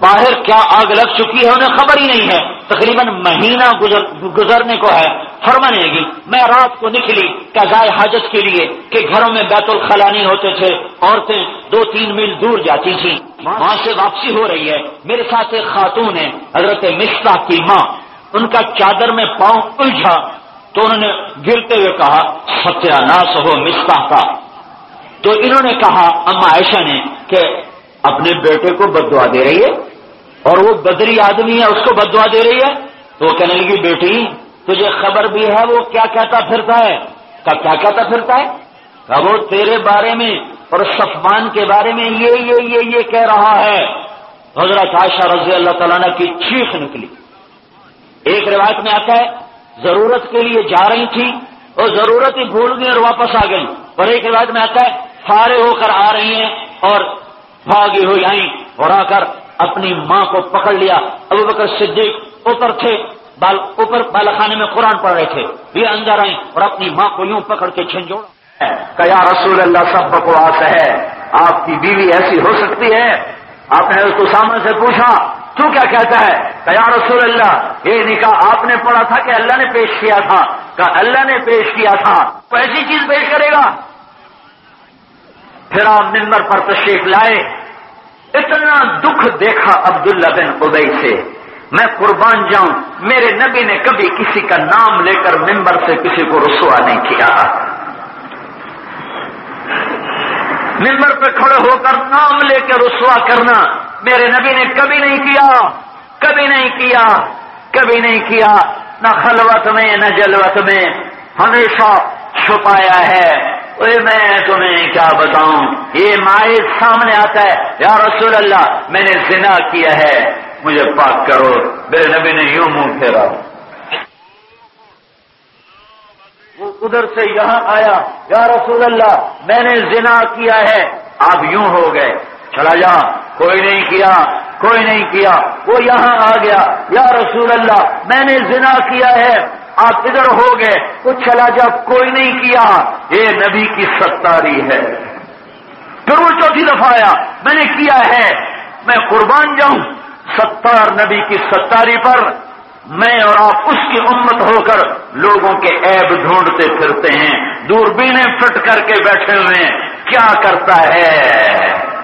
باہر کیا آگ لگ چکی ہے انہیں خبر ہی نہیں ہے۔ تقریباً مہینہ گزر، گزرنے کو ہے۔ فرمانے گی میں رات کو نکلی کزائے حاجت کے لیے کہ گھروں میں بیت الخلا نہیں ہوتے تھے۔ عورتیں دو تین میل دور جاتی تھیں۔ وہاں سے واپسی ہو رہی ہے۔ میرے ساتھ ایک خاتون ہے، حضرت مستا کی ماں۔ ان کا چادر میں پاؤں الجھا تو انہوں نے گرتے ہوئے کہا ستیہ ناس ہو مستا کا. تو انہوں نے کہا اما عائشہ نے کہ اپنے بیٹے کو بدوا دے رہی ہے اور وہ بدری آدمی ہے، اس کو بدوا دے رہی ہے؟ تو وہ کہنے لگی، بیٹی، تجھے خبر بھی ہے، وہ کیا کہتا پھرتا ہے؟ کا کیا کہتا پھرتا ہے؟ کہ وہ تیرے بارے میں اور صفمان کے بارے میں یہ یہ یہ یہ کہہ رہا ہے۔ حضرت عائشہ رضی اللہ تعالیٰ کی چیخ نکلی۔ ایک روایت میں آتا ہے، ضرورت کے لیے جا رہی تھی اور ضرورت ہی بھول گئی اور واپس آ گئی اور ایک روایت میں آتا ہے، فارے ہو کر آ رہی ہیں اور بھاگی ہوئی آئی اور آ کر اپنی ماں کو پکڑ لیا۔ ابو بکر صدیق اوپر تھے، بال اوپر بالخانے میں قرآن پڑھ رہے تھے۔ یہ اندر آئی اور اپنی ماں کو یوں پکڑ کے جھنجھوڑا کیا رسول اللہ، سب بکواس ہے۔ آپ کی بیوی ایسی ہو سکتی ہے؟ آپ نے اس اسامہ سے پوچھا تو کیا کہتا ہے؟ کہ یا رسول اللہ، یہ نکاح آپ نے پڑھا تھا کہ اللہ نے پیش کیا تھا؟ کہ اللہ نے پیش کیا تھا۔ تو ایسی چیز پیش کرے گا۔ پھر آپ ممبر پر تشریف لائے۔ اتنا دکھ دیکھا عبداللہ بن ابئی سے۔ میں قربان جاؤں۔ میرے نبی نے کبھی کسی کا نام لے کر ممبر سے کسی کو رسوا نہیں کیا۔ ممبر پہ کھڑے ہو کر نام لے کے رسوا کرنا۔ میرے نبی نے کبھی نہیں کیا، کبھی نہیں کیا، کبھی نہیں کیا، نہ خلوت میں، نہ جلوت میں، ہمیشہ چھپایا ہے۔ میں تمہیں کیا بتاؤں؟ یہ مائز سامنے آتا ہے۔ یا رسول اللہ، میں نے زنا کیا ہے۔ مجھے پاک کرو۔ میرے نبی نے یوں منہ پھیرا۔ وہ ادھر سے یہاں آیا۔ یا رسول اللہ، میں نے زنا کیا ہے۔ آپ یوں ہو گئے۔ چلا جا۔ کوئی نہیں کیا، کوئی نہیں کیا۔ وہ یہاں آ گیا۔ یا رسول اللہ، میں نے زنا کیا ہے۔ آپ ادھر ہو گئے۔ وہ چلا جا، کوئی نہیں کیا۔ یہ نبی کی ستاری ہے۔ پھر وہ چوتھی دفعہ آیا۔ میں نے کیا ہے۔ میں قربان جاؤں۔ ستار نبی کی ستاری پر میں اور آپ اس کی امت ہو کر لوگوں کے عیب ڈھونڈتے پھرتے ہیں۔ دوربینیں فٹ کر کے بیٹھے ہوئے ہیں۔ کیا کرتا ہے؟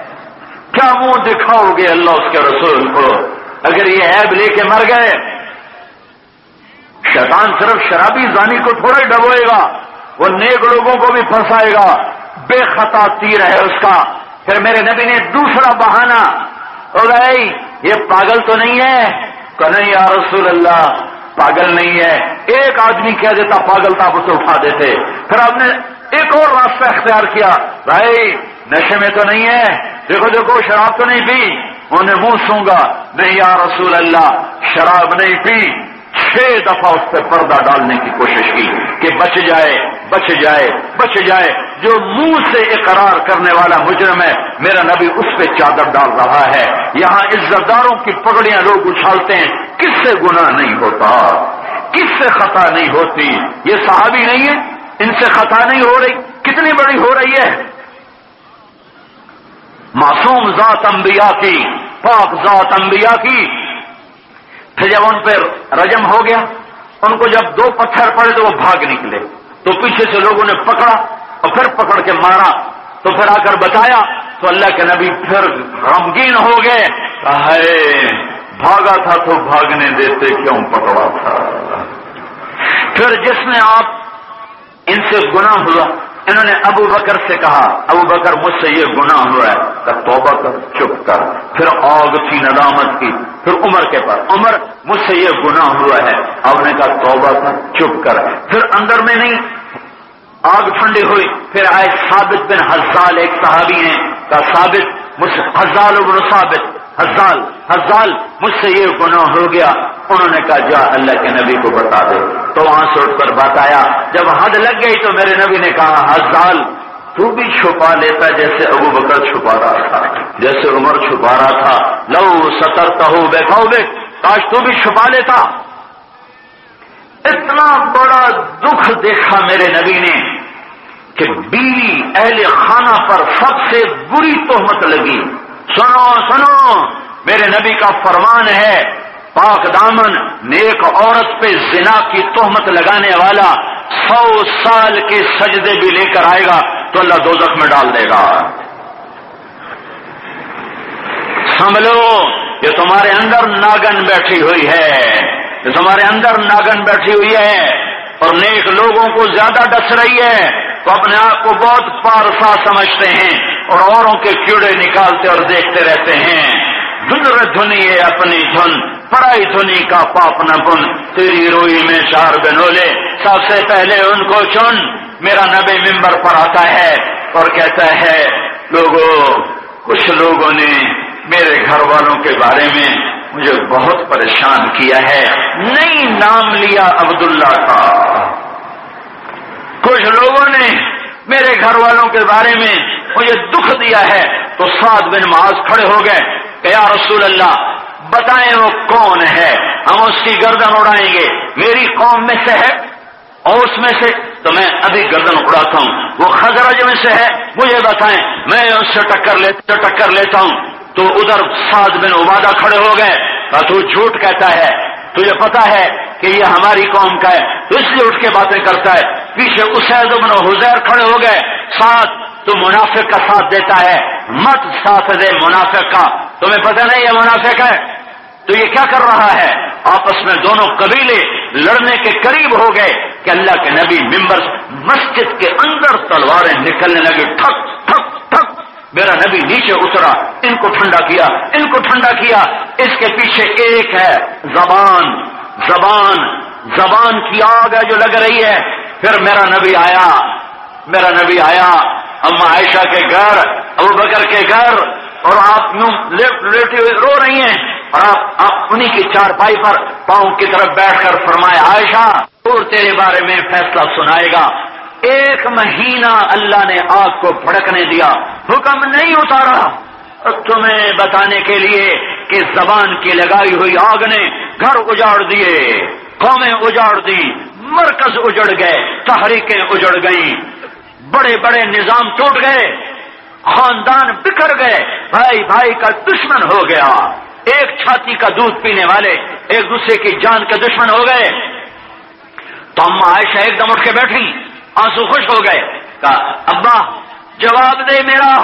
کیا منہ دکھاؤ گے اللہ اس کے رسول کو؟ اگر یہ عیب لے کے مر گئے، شیطان صرف شرابی زانی کو تھوڑا ڈبوئے گا، وہ نیک لوگوں کو بھی پھنسائے گا۔ بے خطا تیر ہے اس کا۔ پھر میرے نبی نے دوسرا بہانا او بھائی یہ پاگل تو نہیں ہے؟ کہ نہیں یا رسول اللہ، پاگل نہیں ہے۔ ایک آدمی کہہ دیتا پاگل تھا اسے اٹھا دیتے۔ پھر آپ نے ایک اور راستہ اختیار کیا۔ بھائی نشے میں تو نہیں ہے۔ دیکھو دیکھو، شراب تو نہیں پی۔ انہیں منہ سونگا نہیں یا رسول اللہ، شراب نہیں پی۔ چھ دفعہ اس پہ پردہ ڈالنے کی کوشش کی کہ بچ جائے بچ جائے بچ جائے۔ جو منہ سے اقرار کرنے والا مجرم ہے، میرا نبی اس پہ چادر ڈال رہا ہے۔ یہاں عزت داروں کی پگڑیاں لوگ اچھالتے ہیں۔ کس سے گناہ نہیں ہوتا؟ کس سے خطا نہیں ہوتی؟ یہ صحابی نہیں ہے ان سے خطا نہیں ہو رہی۔ کتنی بڑی ہو رہی ہے؟ معصوم ذات انبیاء کی، پاک ذات انبیاء کی۔ پھر جب ان پہ رجم ہو گیا، ان کو جب دو پتھر پڑے تو وہ بھاگ نکلے۔ تو پیچھے سے لوگوں نے پکڑا اور پھر پکڑ کے مارا۔ تو پھر آ کر بتایا، تو اللہ کے نبی پھر غمگین ہو گئے۔ بھاگا تھا تو بھاگنے دیتے کیوں پکڑا تھا؟ پھر جس نے آپ ان سے گناہ ہوا انہوں نے ابو بکر سے کہا، ابو بکر مجھ سے یہ گناہ ہوا ہے کہ توبہ کر، چپ کر۔ پھر آگ تھی ندامت کی، پھر عمر کے پاس۔ عمر، مجھ سے یہ گناہ ہوا ہے۔ اب نے کہا، توبہ کر، چپ کر۔ پھر اندر میں نہیں، آگ ٹھنڈی ہوئی۔ پھر آئے ثابت بن حزال، ایک صحابی ہیں کا ثابت، مجھ سے حزال ابن ثابت۔ حزال حزال مجھ سے یہ گناہ ہو گیا۔ انہوں نے کہا، جا، اللہ کے نبی کو بتا دے۔ تو وہاں سے اٹھ کر بتایا، جب حد لگ گئی تو میرے نبی نے کہا حزال تو بھی چھپا لیتا جیسے ابو بکر چھپا رہا تھا، جیسے عمر چھپا رہا تھا۔ لو سترتا ہو بیٹھاؤ بے کاش تو بھی چھپا لیتا۔ اتنا بڑا دکھ دیکھا میرے نبی نے کہ بیوی اہل خانہ پر سب سے بری تہمت لگی۔ سنو سنو، میرے نبی کا فرمان ہے، پاک دامن، نیک عورت پہ زنا کی تہمت لگانے والا سو سال کے سجدے بھی لے کر آئے گا تو اللہ دو میں ڈال دے گا۔ سنبھلو، یہ تمہارے اندر ناگن بیٹھی ہوئی ہے۔ یہ تمہارے اندر ناگن بیٹھی ہوئی ہے۔ اور نیک لوگوں کو زیادہ ڈس رہی ہے۔ تو اپنے آپ کو بہت پارسا سمجھتے ہیں۔ اور اوروں کے کیڑے نکالتے اور دیکھتے رہتے ہیں۔ دھن دھنی ہے اپنی دھن پڑائی دھنی کا پاپ نہ بن۔ تیری روئی میں چار بنولے، سب سے پہلے ان کو چن۔ میرا نبی ممبر پر آتا ہے اور کہتا ہے لوگوں کچھ لوگوں نے میرے گھر والوں کے بارے میں مجھے بہت پریشان کیا ہے۔ نہیں نام لیا عبداللہ کا۔ کچھ لوگوں نے میرے گھر والوں کے بارے میں مجھے دکھ دیا ہے تو سات بن معاذ کھڑے ہو گئے کہ یا رسول اللہ، بتائیں وہ کون ہے؟ ہم اس کی گردن اڑائیں گے۔ میری قوم میں سے ہے اور اس میں سے، تو میں ابھی گردن اڑاتا ہوں۔ وہ خزرج میں سے ہے، مجھے بتائیں۔ میں اس سے ٹکر لیتا ٹکر لیتا ہوں۔ تو ادھر سعد بن عبادہ کھڑے ہو گئے۔ تو جھوٹ کہتا ہے۔ تجھے پتا ہے کہ یہ ہماری قوم کا ہے، تو اس لیے اٹھ کے باتیں کرتا ہے۔ پیچھے اسید بن حزیر کھڑے ہو گئے۔ ساتھ تو منافق کا ساتھ دیتا ہے۔ مت ساتھ دے منافق کا۔ تمہیں پتہ نہیں یہ منافق ہے؟ تو یہ کیا کر رہا ہے؟ آپس میں دونوں قبیلے لڑنے کے قریب ہو گئے کہ اللہ کے نبی ممبر مسجد کے اندر تلواریں نکلنے لگے۔ ٹھک ٹھک ٹھک۔ میرا نبی نیچے اترا، ان کو ٹھنڈا کیا، ان کو ٹھنڈا کیا، اس کے پیچھے ایک ہے، زبان زبان زبان کی آگ ہے جو لگ رہی ہے۔ پھر میرا نبی آیا، میرا نبی آیا، اما عائشہ کے گھر، ابو بکر کے گھر، اور آپ یوں لیٹے ہوئے رو رہی ہیں۔ اور آپ آپ انہیں کی چار پائی پر پاؤں کی طرف بیٹھ کر فرمائے عائشہ اور تیرے بارے میں فیصلہ سنائے گا۔ ایک مہینہ اللہ نے آگ کو بھڑکنے دیا، حکم نہیں اتارا۔ تمہیں بتانے کے لیے کہ زبان کی لگائی ہوئی آگ نے گھر اجاڑ دیے، قومیں اجاڑ دی مرکز اجڑ گئے، تحریکیں اجڑ گئیں۔ بڑے بڑے نظام ٹوٹ گئے، خاندان بکھر گئے، بھائی بھائی کا دشمن ہو گیا۔ ایک چھاتی کا دودھ پینے والے ایک دوسرے کی جان کے دشمن ہو گئے۔ تو اما عائشہ ایک دم اٹھ کے بیٹھی آنسو خوش ہو گئے۔ کہا، ابا، جواب دے میرا۔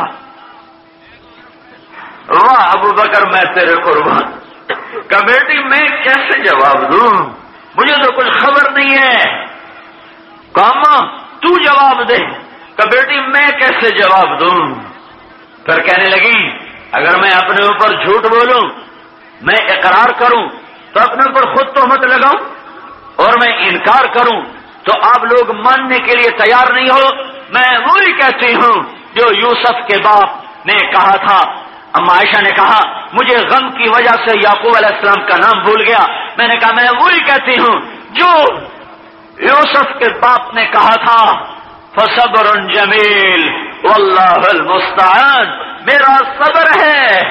واہ، ابو بکر، میں تیرے قربان۔ کہ بیٹی، میں کیسے جواب دوں؟ مجھے تو کچھ خبر نہیں ہے۔ کام تو جواب دے۔ کہ بیٹی، میں کیسے جواب دوں؟ پھر کہنے لگی، اگر میں اپنے اوپر جھوٹ بولوں، میں اقرار کروں، تو اپنے اوپر خود تو مت لگاؤں اور میں انکار کروں۔ تو آپ لوگ ماننے کے لیے تیار نہیں ہو۔ میں وہی کہتی ہوں جو یوسف کے باپ نے کہا تھا۔ اما عائشہ نے کہا، مجھے غم کی وجہ سے یعقوب علیہ السلام کا نام بھول گیا۔ میں نے کہا، میں وہی کہتی ہوں جو یوسف کے باپ نے کہا تھا۔ فصبر جمیل، واللہ المستعان۔ میرا صبر ہے،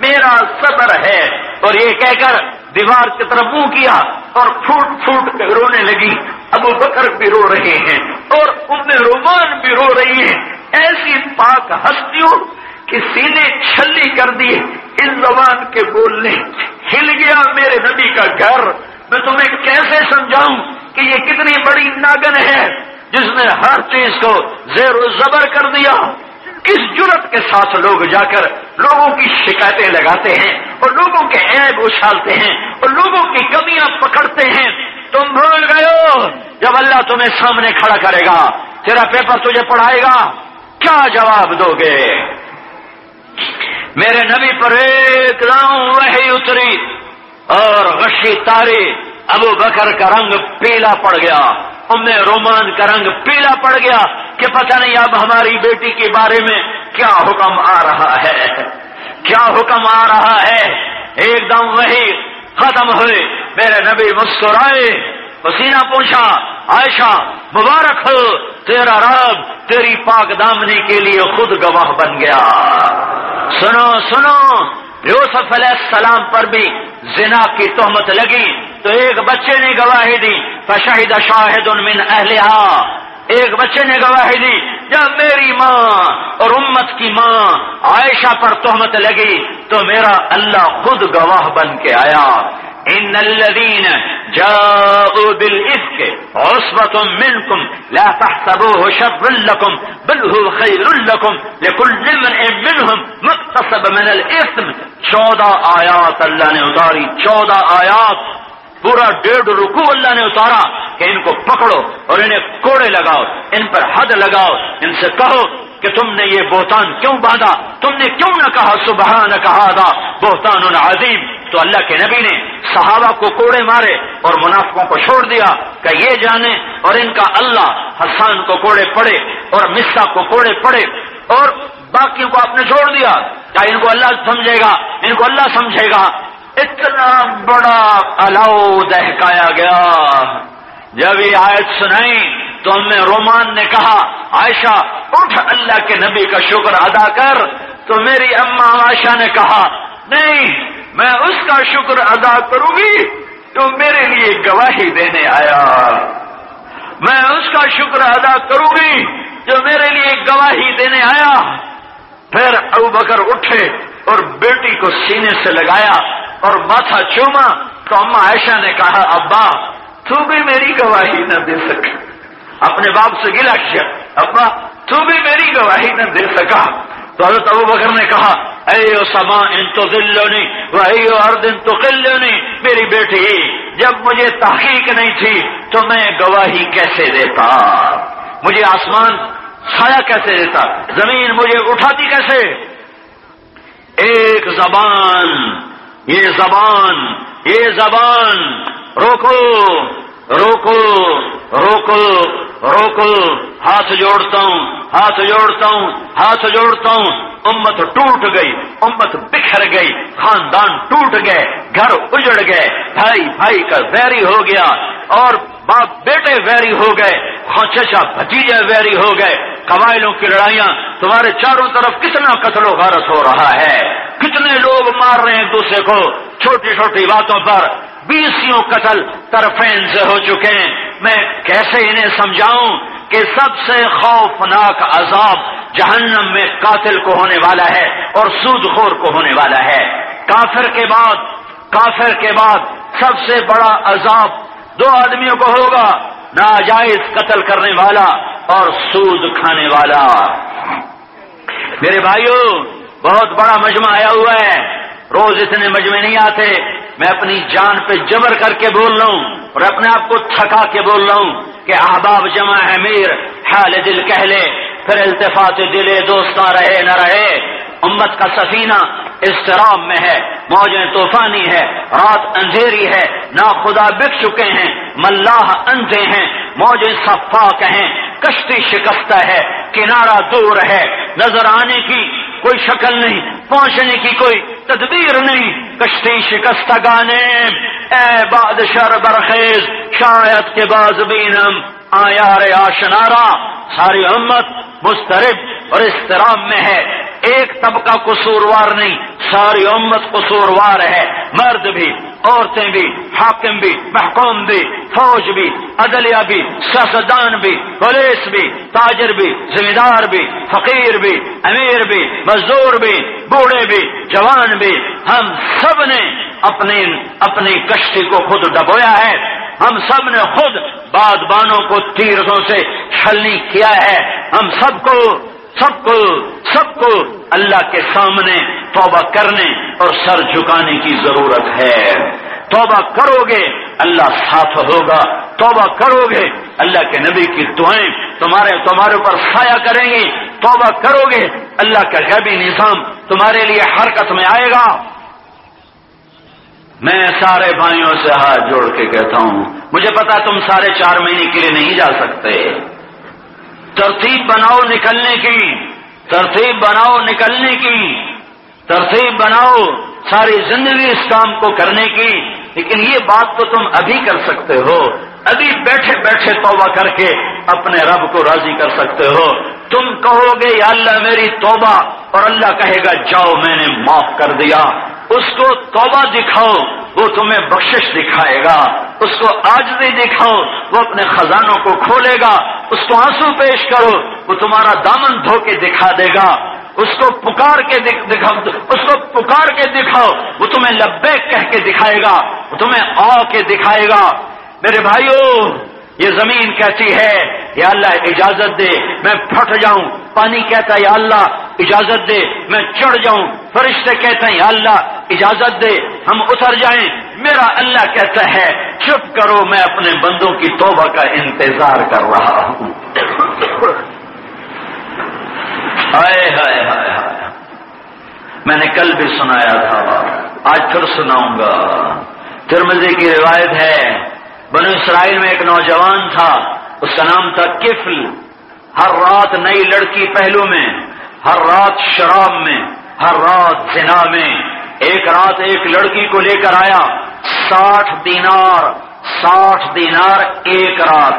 میرا صبر ہے۔ اور یہ کہہ کر دیوار کی طرف منہ کیا اور پھوٹ پھوٹ رونے لگی۔ ابو بکر بھی رو رہے ہیں اور ام رومان بھی رو رہی ہیں۔ ایسی پاک ہستیوں کہ سینے چھلی کر دیے۔ ان زبان کے بولنے ہل گیا میرے نبی کا گھر۔ میں تمہیں کیسے سمجھاؤں کہ یہ کتنی بڑی ناگن ہے جس نے ہر چیز کو زیر و زبر کر دیا۔ کس جرت کے ساتھ لوگ جا کر لوگوں کی شکایتیں لگاتے ہیں اور لوگوں کے عیب اچھالتے ہیں اور لوگوں کی کمیاں پکڑتے ہیں۔ تم بھول گئے ہو جب اللہ تمہیں سامنے کھڑا کرے گا، تیرا پیپر تجھے پڑھائے گا۔ کیا جواب دو گے؟ میرے نبی پر ایک راؤں وہی اتری اور غشی تاری ابو بکر کا رنگ پیلا پڑ گیا۔ ام رومان کا رنگ پیلا پڑ گیا کہ پتہ نہیں اب ہماری بیٹی کے بارے میں کیا حکم آ رہا ہے۔ کیا حکم آ رہا ہے؟ ایک دم وہی ختم ہوئے۔ میرے نبی مسکرائے، پسینہ پوچھا، عائشہ، مبارک ہو، تیرا رب تیری پاک دامنی کے لیے خود گواہ بن گیا۔ سنو سنو، یوسف علیہ السلام پر بھی زنا کی تہمت لگی۔ تو ایک بچے نے گواہی دی فشاہد شاہد من اہلہا ایک بچے نے گواہی دی جب میری ماں اور امت کی ماں عائشہ پر تہمت لگی، تو میرا اللہ خود گواہ بن کے آیا۔ ان الذين جاءوا بالافك عصبة منكم لا تحسبوه شرا لكم بل هو خير لكم لكل امرئ منهم مقتصب من الاثم چودہ آیات اللہ نے اتاری، چودہ آیات۔ پورا ڈیڑھ رکو اللہ نے اتارا کہ ان کو پکڑو اور انہیں کوڑے لگاؤ، ان پر حد لگاؤ، ان سے کہو کہ تم نے یہ بہتان کیوں باندھا؟ تم نے کیوں نہ کہا سبحان کہا تھا بہتان عظیم؟ تو اللہ کے نبی نے صحابہ کو کوڑے مارے اور منافقوں کو چھوڑ دیا کہ یہ جانے اور ان کا اللہ حسان کو کوڑے پڑے اور مسا کو کوڑے پڑے اور باقیوں کو آپ نے چھوڑ دیا۔ کیا ان کو اللہ سمجھے گا؟ ان کو اللہ سمجھے گا؟ اتنا بڑا الاؤ دہکایا گیا۔ جب یہ آیت سنائی تو ہم نے رومان نے کہا، عائشہ، اٹھ اللہ کے نبی کا شکر ادا کر۔ تو میری اما عائشہ نے کہا، نہیں، میں اس کا شکر ادا کروں گی جو میرے لیے گواہی دینے آیا۔ میں اس کا شکر ادا کروں گی جو میرے لیے گواہی دینے آیا۔ پھر ابو بکر اٹھے اور بیٹی کو سینے سے لگایا۔ اور ماتھا چوما تو اما عائشہ نے کہا، ابا، تو بھی میری گواہی نہ دے سکا اپنے باپ سے گلا کیا، ابا، تو بھی میری گواہی نہ دے سکا۔ تو حضرت ابو بکر نے کہا، اے او سما ان تو دلونی وہی ہر دن تو قلونی میری بیٹی، جب مجھے تحقیق نہیں تھی تو میں گواہی کیسے دیتا؟ مجھے آسمان چھایا کیسے دیتا؟ زمین مجھے اٹھاتی کیسے؟ ایک زبان یہ زبان یہ زبان روکو روکو روکو روکو ہاتھ جوڑتا ہوں، ہاتھ جوڑتا ہوں، ہاتھ جوڑتا ہوں، امت ٹوٹ گئی، امت بکھر گئی، خاندان ٹوٹ گئے، گھر اجڑ گئے، بھائی بھائی کا ویری ہو گیا، اور باپ بیٹے ویری ہو گئے چچا بھتیجے ویری ہو گئے، قبائلوں کی لڑائیاں، تمہارے چاروں طرف کتنا قتل و غارت ہو رہا ہے؟ کتنے لوگ مار رہے ہیں ایک دوسرے کو؟ چھوٹی چھوٹی باتوں پر بیسوں قتل طرفین سے ہو چکے ہیں۔ میں کیسے انہیں سمجھاؤں کہ سب سے خوفناک عذاب جہنم میں قاتل کو ہونے والا ہے اور سود خور کو ہونے والا ہے۔ کافر کے بعد، کافر کے بعد سب سے بڑا عذاب دو آدمیوں کو ہوگا، ناجائز قتل کرنے والا اور سود کھانے والا۔ میرے بھائیوں بہت بڑا مجمع آیا ہوا ہے۔ روز اتنے مجمع نہیں آتے، میں اپنی جان پہ جبر کر کے بول رہا ہوں اور اپنے آپ کو تھکا کے بول رہا ہوں کہ احباب جمع ہے میر، حال دل کہہ لے، پھر التفاط دلے دوست رہے نہ رہے۔ امت کا سفینہ استرام میں ہے موجیں طوفانی ہے، رات اندھیری ہے، نا خدا بک چکے ہیں، ملاح اندھے ہیں موجیں صفاق ہیں کشتی شکستہ ہے، کنارہ دور ہے۔ نظر آنے کی کوئی شکل نہیں، پہنچنے کی کوئی تدبیر نہیں۔ کشتی شکستہ گانے، اے بادشر برخیز شاید کے باز بینم آیا رے آشنارا۔ ساری امت مسترب اور استرام میں ہے۔ ایک طبقہ قصوروار نہیں، ساری امت قصوروار ہے۔ مرد بھی، عورتیں بھی، حاکم بھی، محکوم بھی، فوج بھی، عدلیہ بھی، سیاستدان بھی، پولیس بھی، تاجر بھی ذمہ دار بھی، فقیر بھی، امیر بھی، مزدور بھی، بوڑھے بھی، جوان بھی۔ ہم سب نے اپنی اپنی کشتی کو خود ڈبویا ہے۔ ہم سب نے خود بادبانوں کو تیروں سے چھلنی کیا ہے۔ ہم سب کو سب کو سب کو اللہ کے سامنے توبہ کرنے اور سر جھکانے کی ضرورت ہے۔ توبہ کرو گے اللہ ساتھ ہوگا۔ توبہ کرو گے اللہ کے نبی کی دعائیں تمہارے تمہارے اوپر سایہ کریں گی توبہ کرو گے اللہ کا غیبی نظام تمہارے لیے حرکت میں آئے گا۔ میں سارے بھائیوں سے ہاتھ جوڑ کے کہتا ہوں، مجھے پتا تم سارے چار مہینے کے لیے نہیں جا سکتے۔ ترتیب بناؤ نکلنے کی، ترتیب بناؤ نکلنے کی، ترتیب بناؤ ساری زندگی اس کام کو کرنے کی۔ لیکن یہ بات تو تم ابھی کر سکتے ہو، ابھی بیٹھے بیٹھے توبہ کر کے اپنے رب کو راضی کر سکتے ہو۔ تم کہو گے، یا اللہ میری توبہ، اور اللہ کہے گا، جاؤ میں نے معاف کر دیا۔ اس کو توبہ دکھاؤ، وہ تمہیں بخشش دکھائے گا۔ اس کو آج دکھاؤ، وہ اپنے خزانوں کو کھولے گا۔ اس کو آنسو پیش کرو، وہ تمہارا دامن دھو کے دکھا دے گا۔ اس کو پکار کے دکھاؤ اس کو پکار کے دکھاؤ، وہ تمہیں لبے کہہ کے دکھائے گا۔ وہ تمہیں آ کے دکھائے گا۔ میرے بھائیوں یہ زمین کہتی ہے؟ یا اللہ اجازت دے، میں پھٹ جاؤں۔ پانی کہتا ہے، یا اللہ اجازت دے، میں چڑھ جاؤں۔ فرشتے کہتے ہیں، یا اللہ اجازت دے، ہم اتر جائیں۔ میرا اللہ کہتا ہے، چپ کرو، میں اپنے بندوں کی توبہ کا انتظار کر رہا ہوں۔ ہائے ہائے ہائے میں نے کل بھی سنایا تھا۔ آج پھر سناؤں گا۔ ترمزی کی روایت ہے، بنو اسرائیل میں ایک نوجوان تھا، اس کا نام تھا کفل۔ ہر رات نئی لڑکی پہلو میں، ہر رات شراب میں، ہر رات زنا میں۔ ایک رات ایک لڑکی کو لے کر آیا، ساٹھ دینار ساٹھ دینار ایک رات،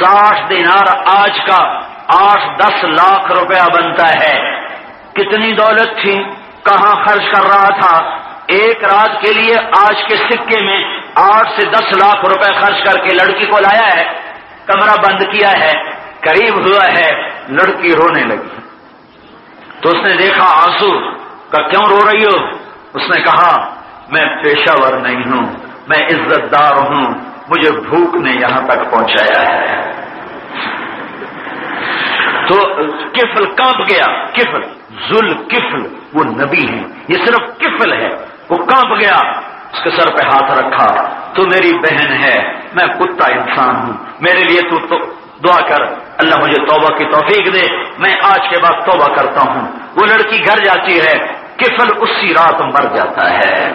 ساٹھ دینار آج کا آٹھ دس لاکھ روپیہ بنتا ہے۔ کتنی دولت تھی؟ کہاں خرچ کر رہا تھا؟ ایک رات کے لیے آج کے سکے میں آٹھ سے دس لاکھ روپے خرچ کر کے لڑکی کو لایا ہے۔ کمرہ بند کیا ہے، قریب ہوا ہے، لڑکی رونے لگی۔ تو اس نے دیکھا، آنسو، کہ کیوں رو رہی ہو؟ اس نے کہا میں پیشہ ور نہیں ہوں میں عزت دار ہوں مجھے بھوک نے یہاں تک پہنچایا ہے. تو کفل کانپ گیا کفل ذل کفل وہ نبی ہے یہ صرف کفل ہے وہ کانپ گیا اس کے سر پہ ہاتھ رکھا تو میری بہن ہے میں کتا انسان ہوں میرے لیے تو, تو دعا کر اللہ مجھے توبہ کی توفیق دے میں آج کے بعد توبہ کرتا ہوں وہ لڑکی گھر جاتی ہے کفل اسی رات مر جاتا ہے۔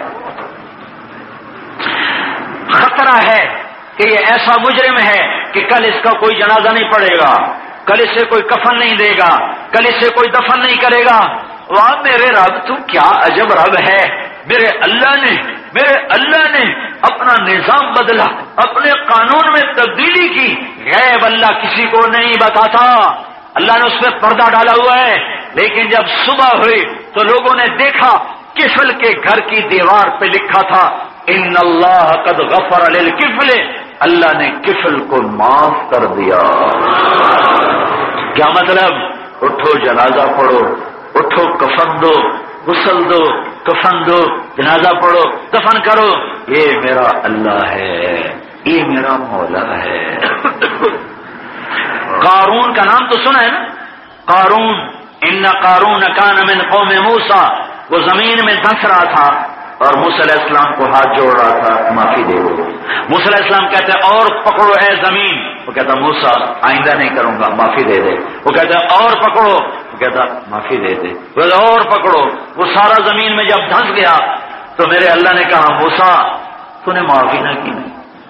خطرہ ہے کہ یہ ایسا مجرم ہے کہ کل اس کا کوئی جنازہ نہیں پڑے گا، کل اسے کوئی کفن نہیں دے گا، کل اسے کوئی دفن نہیں کرے گا۔ وہاں میرے رب، تو کیا عجب رب ہے۔ میرے اللہ نے، میرے اللہ نے اپنا نظام بدلا، اپنے قانون میں تبدیلی کی۔ غیب اللہ کسی کو نہیں بتاتا۔ اللہ نے اس میں پردہ ڈالا ہوا ہے، لیکن جب صبح ہوئی تو لوگوں نے دیکھا کفل کے گھر کی دیوار پہ لکھا تھا، ان اللہ قد غفر کفل اللہ نے کفل کو معاف کر دیا۔ کیا مطلب؟ اٹھو جنازہ پڑھو، اٹھو کفن دو، غسل دو، کفن دو، جنازہ پڑھو دفن کرو۔ یہ میرا اللہ ہے، یہ میرا مولا ہے۔ قارون کا نام تو سنا ہے نا؟ قارون۔ ان قارون کان من قوم موسا وہ زمین میں دھنس رہا تھا اور علیہ السلام کو ہاتھ جوڑ رہا تھا، معافی دے دو علیہ السلام کہتے ہیں، اور پکڑو اے زمین۔ وہ کہتا موسا آئندہ نہیں کروں گا، معافی دے دے۔ وہ کہتا اور پکڑو۔ وہ کہتا معافی دے دے۔ وہ اور پکڑو۔ وہ سارا زمین میں جب دھنس گیا، تو میرے اللہ نے کہا موسا تو نے معافی نہ کی۔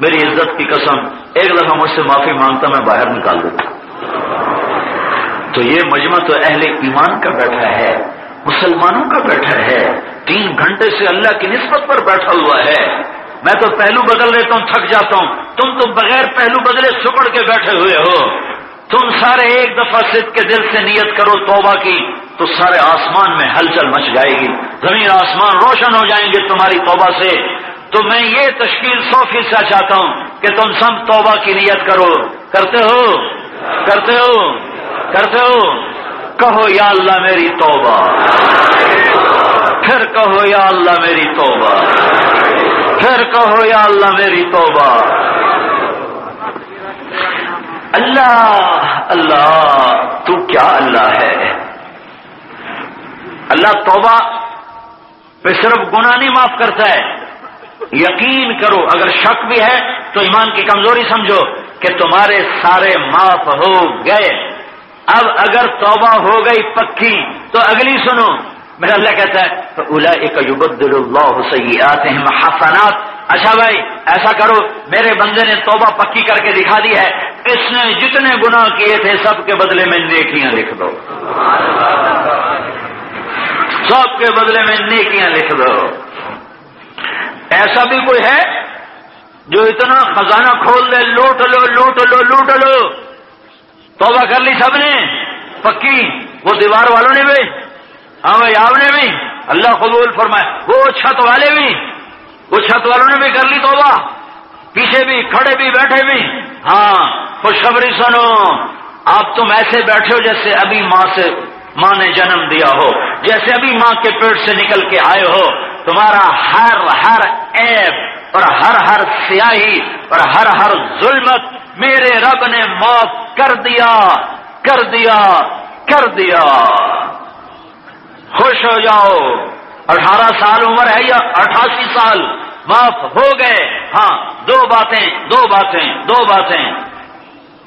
میری عزت کی قسم، ایک دفعہ مجھ سے معافی مانگتا، میں باہر نکال دیتا۔ تو یہ مجمع تو اہل ایمان کا بیٹھا ہے، مسلمانوں کا بیٹھا ہے۔ تین گھنٹے سے اللہ کی نسبت پر بیٹھا ہوا ہے۔ میں تو پہلو بدل لیتا ہوں، تھک جاتا ہوں۔ تم تو بغیر پہلو بدلے سکڑ کے بیٹھے ہوئے ہو۔ تم سارے ایک دفعہ سد کے دل سے نیت کرو توبہ کی، تو سارے آسمان میں ہلچل مچ جائے گی۔ زمین آسمان روشن ہو جائیں گے تمہاری توبہ سے۔ تو میں یہ تشکیل سو فیصد چاہتا ہوں کہ تم سب توبہ کی نیت کرو۔ کرتے ہو؟ کرتے ہو؟ کرتے ہو؟ کہو یا اللہ میری توبہ۔ پھر کہو یا اللہ میری توبہ۔ پھر کہو یا اللہ میری توبہ۔ اللہ اللہ، تو کیا اللہ ہے؟ اللہ توبہ پہ صرف گناہ نہیں معاف کرتا ہے۔ یقین کرو، اگر شک بھی ہے تو ایمان کی کمزوری سمجھو۔ کہ تمہارے سارے معاف ہو گئے۔ اب اگر توبہ ہو گئی پکی، تو اگلی سنو۔ میرا اللہ کہتا ہے تو اولا ایک یبدل اللہ سیئات حسنات۔ اچھا بھائی، ایسا کرو، میرے بندے نے توبہ پکی کر کے دکھا دی ہے۔ اس نے جتنے گناہ کیے تھے، سب کے بدلے میں نیکیاں لکھ دو۔ سب کے بدلے میں نیکیاں لکھ دو۔ ایسا بھی کوئی ہے؟ جو اتنا خزانہ کھول دے لوٹ لو لوٹ لو لوٹ لو۔ توبہ کر لی سب نے؟ پکی؟ وہ دیوار والوں نے بھی؟ ہاں بھائی، آپ نے بھی؟ اللہ قبول فرمائے۔ وہ چھت والے بھی؟ وہ چھت والوں نے بھی کر لی توبہ۔ پیچھے بھی، کھڑے بھی، بیٹھے بھی۔ ہاں خوشخبری سنو۔ آپ تم ایسے بیٹھے ہو جیسے ابھی ماں سے، ماں نے جنم دیا ہو۔ جیسے ابھی ماں کے پیٹ سے نکل کے آئے ہو۔ تمہارا ہر ہر ایپ اور ہر ہر سیاہی اور ہر ہر ظلمت میرے رب نے معاف کر دیا کر دیا کر دیا۔ خوش ہو جاؤ۔ اٹھارہ سال عمر ہے یا اٹھاسی سال؟ معاف ہو گئے۔ ہاں دو باتیں دو باتیں دو باتیں۔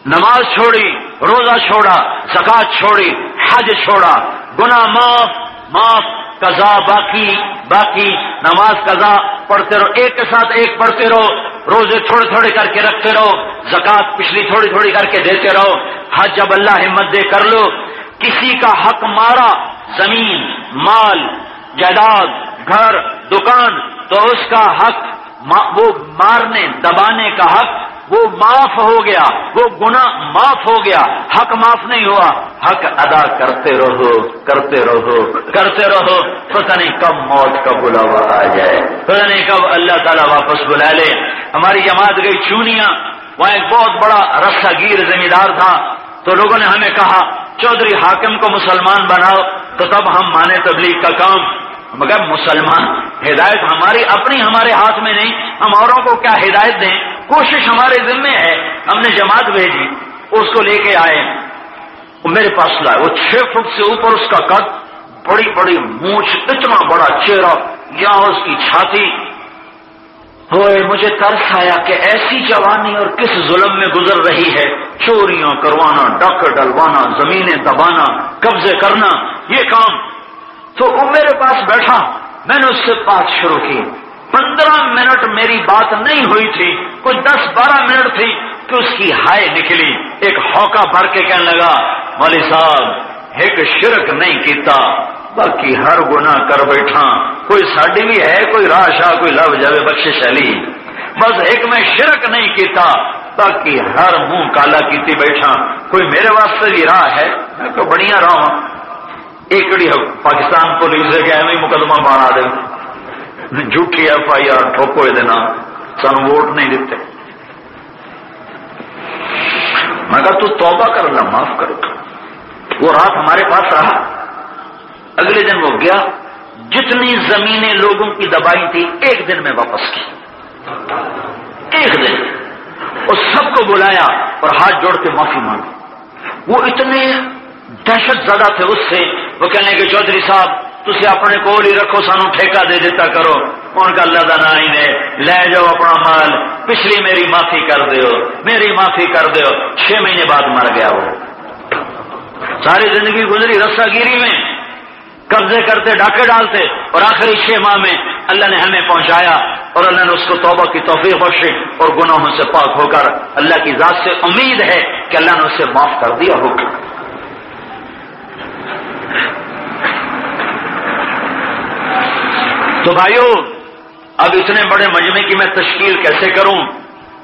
نماز چھوڑی، روزہ چھوڑا زکات چھوڑی، حج چھوڑا۔ گنا معاف معاف قضا باقی باقی نماز قضا، پڑھتے رہو، ایک کے ساتھ ایک پڑھتے رہو، روزے تھوڑے تھوڑے کر کے رکھتے رہو زکات پچھلی تھوڑی تھوڑی کر کے دیتے رہو۔ حج جب اللہ ہمت دے کر لو، کسی کا حق مارا، زمین، مال، جائیداد، گھر، دکان، تو اس کا حق وہ مارنے، دبانے کا حق وہ معاف ہو گیا، وہ گنا معاف ہو گیا۔ حق معاف نہیں ہوا۔ حق ادا کرتے رہو کرتے رہو کرتے رہو۔ پتہ نہیں کب موت کا بلاوا آ جائے۔ پتہ نہیں کب اللہ تعالیٰ واپس بلا لے۔ ہماری جماعت گئی چونیاں، وہاں ایک بہت بڑا رسا گیر زمیندار تھا۔ تو لوگوں نے ہمیں کہا، چودھری حاکم کو مسلمان بناؤ، تو تب ہم مانے تبلیغ کا کام۔ مگر مسلمان، ہدایت ہماری اپنی ہمارے ہاتھ میں نہیں، ہم اوروں کو کیا ہدایت دیں؟ کوشش ہمارے ذمے ہے۔ ہم نے جماعت بھیجی، اس کو لے کے آئے۔ وہ میرے پاس لائے، وہ چھ فٹ سے اوپر اس کا قد، بڑی بڑی مونچھ، اتنا بڑا چہرہ یا اس کی چھاتی۔ ہوئے، مجھے ترس آیا کہ ایسی جوانی اور کس ظلم میں گزر رہی ہے۔ چوریاں کروانا ڈاک ڈلوانا، زمینیں دبانا، قبضے کرنا، یہ کام تو وہ میرے پاس بیٹھا۔ میں نے اس سے بات شروع کی۔ پندرہ منٹ میری بات نہیں ہوئی تھی۔ کوئی دس بارہ منٹ تھی کہ اس کی ہائے نکلی۔ ایک ہوکا بھر کے کہنے لگا مولی صاحب، ایک شرک نہیں کیتا، باقی ہر گنا کر بیٹھا۔ کوئی ساڈی بھی ہے، کوئی راہ شاہ کوئی لو جائے بخش علی۔ بس ایک میں شرک نہیں کیتا، باقی ہر منہ کالا کیتی بیٹھا۔ کوئی میرے واسطے بھی راہ ہے؟ میں تو بڑھیا رہا ایکڑی پاکستان پولیس کے ایویں مقدمہ بنا دے جھوٹھی ایف آئی آر ٹھوکو دینا سن ووٹ نہیں دیتے۔ میں کہا تو توبہ کر اللہ معاف کرو۔ وہ رات ہمارے پاس رہا۔ اگلے دن وہ گیا۔ جتنی زمینیں لوگوں کی دبائی تھی، ایک دن میں واپس کی۔ ایک دن۔ اور سب کو بلایا اور ہاتھ جوڑ کے معافی مانگی۔ وہ اتنے دہشت زدہ تھے اس سے۔ وہ کہنے کے چودھری صاحب تھی اپنے کول ہی رکھو، سانو ٹھیکہ دے دیتا کرو. ان کا اللہ کا نام ہی لے جاؤ اپنا مال، پچھلی میری معافی کر دیو، میری معافی کر دیو. چھ مہینے بعد مر گیا وہ۔ ساری زندگی گزری رسا گیری میں، قبضے کرتے، ڈاکے ڈالتے، اور آخری چھ ماہ میں اللہ نے ہمیں پہنچایا، اور اللہ نے اس کو توبہ کی توفیق بخشی، اور گناہوں سے پاک ہو کر اللہ کی ذات سے امید ہے کہ اللہ نے اسے معاف کر دیا ہوگا۔ تو بھائیو، اب اتنے بڑے مجمع کی میں تشکیل کیسے کروں؟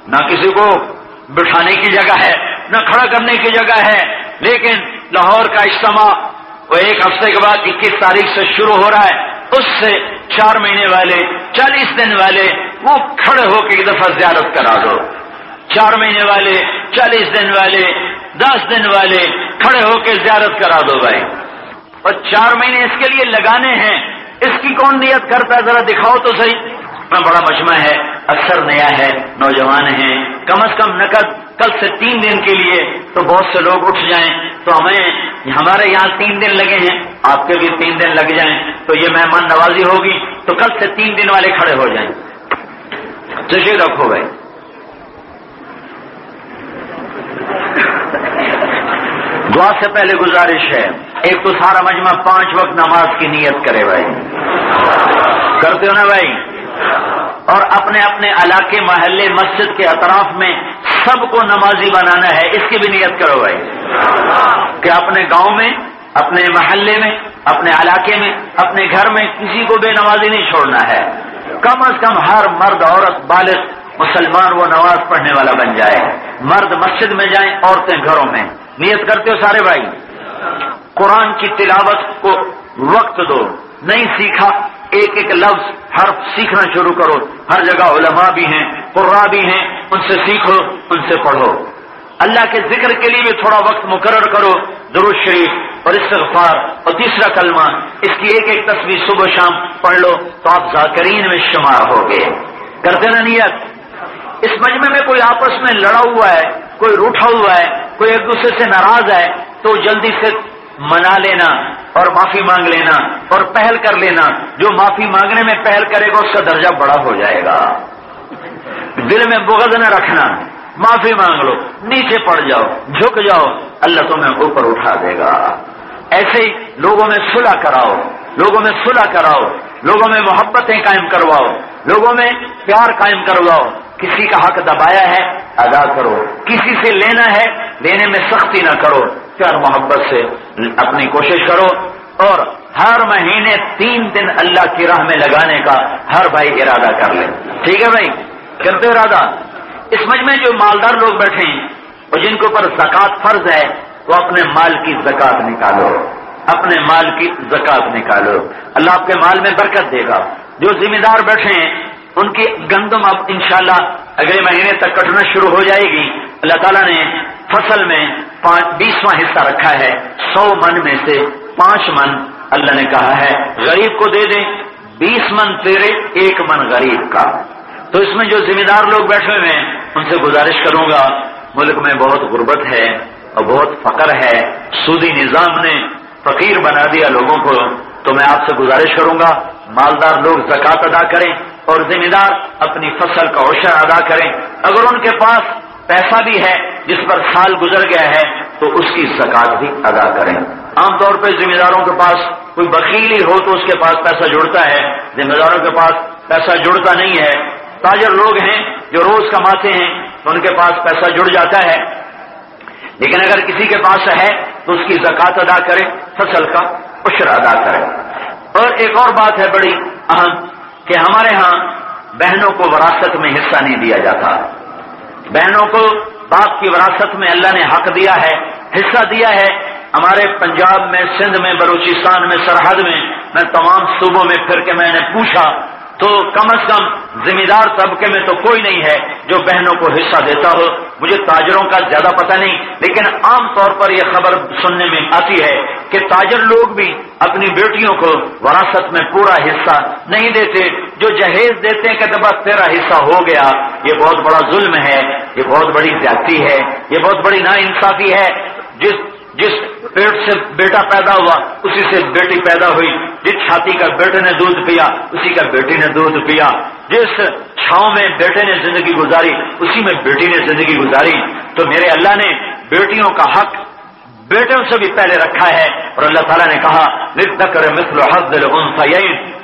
نہ کسی کو بٹھانے کی جگہ ہے، نہ کھڑا کرنے کی جگہ ہے۔ لیکن لاہور کا اجتماع وہ ایک ہفتے کے بعد اکیس تاریخ سے شروع ہو رہا ہے۔ اس سے چار مہینے والے، چالیس دن والے وہ کھڑے ہو کے ایک دفعہ زیارت کرا دو چار مہینے والے، چالیس دن والے، دس دن والے کھڑے ہو کے زیارت کرا دو بھائی۔ اور چار مہینے اس کے لیے لگانے ہیں۔ اس کی کون نیت کرتا ہے؟ ذرا دکھاؤ تو صحیح۔ اتنا بڑا مجمع ہے، اکثر نیا ہے، نوجوان ہیں۔ کم از کم نقد کل سے تین دن کے لیے تو بہت سے لوگ اٹھ جائیں۔ تو ہمیں ہمارے یہاں تین دن لگے ہیں۔ آپ کے بھی تین دن لگ جائیں۔ تو یہ مہمان نوازی ہوگی۔ تو کل سے تین دن والے کھڑے ہو جائیں۔ جشے رکھو بھائی۔ دعا سے پہلے گزارش ہے، ایک تو سارا مجمع پانچ وقت نماز کی نیت کرے بھائی۔ کرتے ہو نا بھائی؟ اور اپنے اپنے علاقے، محلے، مسجد کے اطراف میں سب کو نمازی بنانا ہے، اس کی بھی نیت کرو بھائی۔ کہ اپنے گاؤں میں، اپنے محلے میں، اپنے علاقے میں، اپنے گھر میں کسی کو بے نمازی نہیں چھوڑنا ہے۔ کم از کم ہر مرد، عورت، بالغ، مسلمان وہ نماز پڑھنے والا بن جائے۔ مرد مسجد میں جائیں، عورتیں گھروں میں۔ نیت کرتے ہو سارے بھائی؟ قرآن کی تلاوت کو وقت دو۔ نہیں سیکھا، ایک ایک لفظ ہر سیکھنا شروع کرو۔ ہر جگہ علماء بھی ہیں قرا بھی ہیں، ان سے سیکھو، ان سے پڑھو۔ اللہ کے ذکر کے لیے بھی تھوڑا وقت مقرر کرو۔ درود شریف اور استغفار۔ اور تیسرا کلمہ، اس کی ایک ایک تصویر صبح شام پڑھ لو تو آپ ذاکرین میں شمار ہو گئے کرتے نا نیت؟ اس مجمع میں کوئی آپس میں لڑا ہوا ہے کوئی روٹا ہوا ہے، کوئی ایک دوسرے سے ناراض ہے، تو جلدی سے منا لینا اور معافی مانگ لینا اور پہل کر لینا۔ جو معافی مانگنے میں پہل کرے گا، اس کا درجہ بڑا ہو جائے گا۔ دل میں بغض نہ رکھنا۔ معافی مانگ لو۔ نیچے پڑ جاؤ۔ جھک جاؤ۔ اللہ تمہیں اوپر اٹھا دے گا۔ ایسے ہی لوگوں میں صلح کراؤ۔ لوگوں میں صلح کراؤ۔ لوگوں میں محبتیں قائم کرواؤ۔ لوگوں میں پیار قائم کرواؤ۔ کسی کا حق دبایا ہے، ادا کرو۔ کسی سے لینا ہے، لینے میں سختی نہ کرو۔ پیار محبت سے اپنی کوشش کرو۔ اور ہر مہینے تین دن اللہ کی راہ میں لگانے کا ہر بھائی ارادہ کر لے۔ ٹھیک ہے بھائی؟ کرتے ارادہ؟ اس مجھ میں جو مالدار لوگ بیٹھے ہیں، اور جن کے اوپر زکات فرض ہے، وہ اپنے مال کی زکات نکالو۔ اپنے مال کی زکات نکالو۔ اللہ آپ کے مال میں برکت دے گا۔ جو ذمہ دار بیٹھے ہیں ان کی گندم اب انشاءاللہ اگلے مہینے تک کٹنا شروع ہو جائے گی۔ اللہ تعالیٰ نے فصل میں بیسواں حصہ رکھا ہے۔ سو من میں سے پانچ من اللہ نے کہا ہے۔ غریب کو دے دیں۔ بیس من تیرے، ایک من غریب کا۔ تو اس میں جو ذمہ دار لوگ بیٹھے ہوئے ہیں، ان سے گزارش کروں گا، ملک میں بہت غربت ہے اور بہت فقر ہے۔ سودی نظام نے فقیر بنا دیا لوگوں کو۔ تو میں آپ سے گزارش کروں گا، مالدار لوگ زکات ادا کریں۔ اور ذمہ دار اپنی فصل کا اوشر ادا کریں۔ اگر ان کے پاس پیسہ بھی ہے جس پر سال گزر گیا ہے، تو اس کی زکات بھی ادا کریں۔ عام طور پہ ذمہ داروں کے پاس کوئی بکیلی ہو تو اس کے پاس پیسہ جڑتا ہے۔ ذمہ داروں کے پاس پیسہ جڑتا نہیں ہے۔ تاجر لوگ ہیں جو روز کماتے ہیں، تو ان کے پاس پیسہ جڑ جاتا ہے۔ لیکن اگر کسی کے پاس ہے، تو اس کی زکات ادا کرے فصل کا عشر ادا کرے اور ایک اور بات ہے بڑی اہم۔ کہ ہمارے ہاں بہنوں کو وراثت میں حصہ نہیں دیا جاتا۔ بہنوں کو باپ کی وراثت میں اللہ نے حق دیا ہے، حصہ دیا ہے۔ ہمارے پنجاب میں، سندھ میں، بلوچستان میں، سرحد میں میں تمام صوبوں میں پھر کے میں نے پوچھا تو کم از کم ذمہ دار طبقے میں تو کوئی نہیں ہے جو بہنوں کو حصہ دیتا ہو۔ مجھے تاجروں کا زیادہ پتہ نہیں، لیکن عام طور پر یہ خبر سننے میں آتی ہے کہ تاجر لوگ بھی اپنی بیٹیوں کو وراثت میں پورا حصہ نہیں دیتے، جو جہیز دیتے ہیں کہ بس تیرا حصہ ہو گیا۔ یہ بہت بڑا ظلم ہے، یہ بہت بڑی زیادتی ہے، یہ بہت بڑی نا انصافی ہے۔ جس جس پیٹ سے بیٹا پیدا ہوا، اسی سے بیٹی پیدا ہوئی۔ جس چھاتی کا بیٹے نے دودھ پیا، اسی کا بیٹی نے دودھ پیا۔ جس چھاؤں میں بیٹے نے زندگی گزاری، اسی میں بیٹی نے زندگی گزاری۔ تو میرے اللہ نے بیٹیوں کا حق بیٹوں سے بھی پہلے رکھا ہے۔ اور اللہ تعالیٰ نے کہا کر مثل حد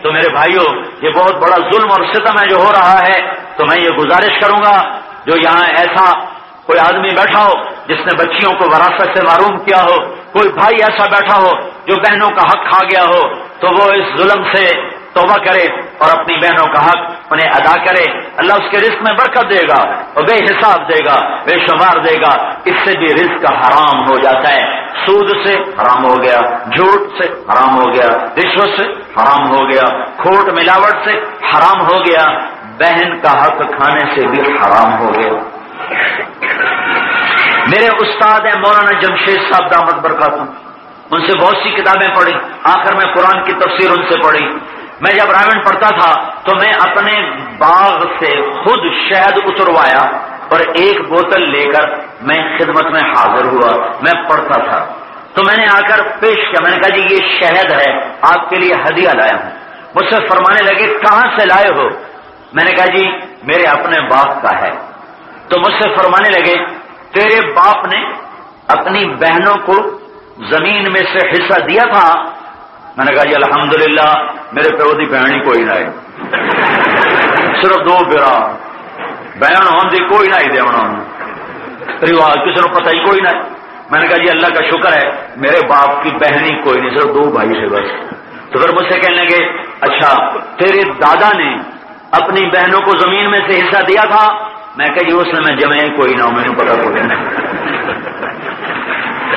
تو میرے بھائیوں، یہ بہت بڑا ظلم اور ستم ہے جو ہو رہا ہے۔ تو میں یہ گزارش کروں گا، جو یہاں ایسا کوئی آدمی بیٹھا ہو جس نے بچیوں کو وراثت سے معروم کیا ہو، کوئی بھائی ایسا بیٹھا ہو جو بہنوں کا حق کھا گیا ہو، تو وہ اس ظلم سے توبہ کرے اور اپنی بہنوں کا حق انہیں ادا کرے۔ اللہ اس کے رزق میں برکت دے گا اور بے حساب دے گا، بے شمار دے گا۔ اس سے بھی رزق حرام ہو جاتا ہے۔ سود سے حرام ہو گیا، جھوٹ سے حرام ہو گیا، رشوت سے حرام ہو گیا، کھوٹ ملاوٹ سے حرام ہو گیا۔ بہن کا حق کھانے سے بھی حرام ہو گیا۔ میرے استاد ہیں، مولانا جمشید صاحب دامت برکاتوں۔ ان سے بہت سی کتابیں پڑھی۔ آخر میں قرآن کی تفسیر ان سے پڑھی۔ میں جب رامن پڑھتا تھا تو میں اپنے باغ سے خود شہد اتروایا اور ایک بوتل لے کر میں خدمت میں حاضر ہوا۔ میں پڑھتا تھا۔ تو میں نے آ کر پیش کیا۔ میں نے کہا جی یہ شہد ہے۔ آپ کے لیے ہدیہ لایا ہوں۔ مجھ سے فرمانے لگے، کہاں سے لائے ہو؟ میں نے کہا جی میرے اپنے باغ کا ہے۔ تو مجھ سے فرمانے لگے، تیرے باپ نے اپنی بہنوں کو زمین میں سے حصہ دیا تھا۔ میں نے کہا جی الحمدللہ، میرے پیودی بہنی کوئی نہ صرف دو برا بہن ہوں دی کوئی نہ دے رواج کسی نے پتہ ہی کوئی نہ میں نے کہا جی اللہ کا شکر ہے، میرے باپ کی بہنی کوئی نہیں، صرف دو بھائی سے بس۔ تو پھر مجھ سے کہنے لگے اچھا تیرے دادا نے اپنی بہنوں کو زمین میں سے حصہ دیا تھا میں کہ جی اس نے میں جمع کوئی نہ ہوں پتا کوئی نہیں۔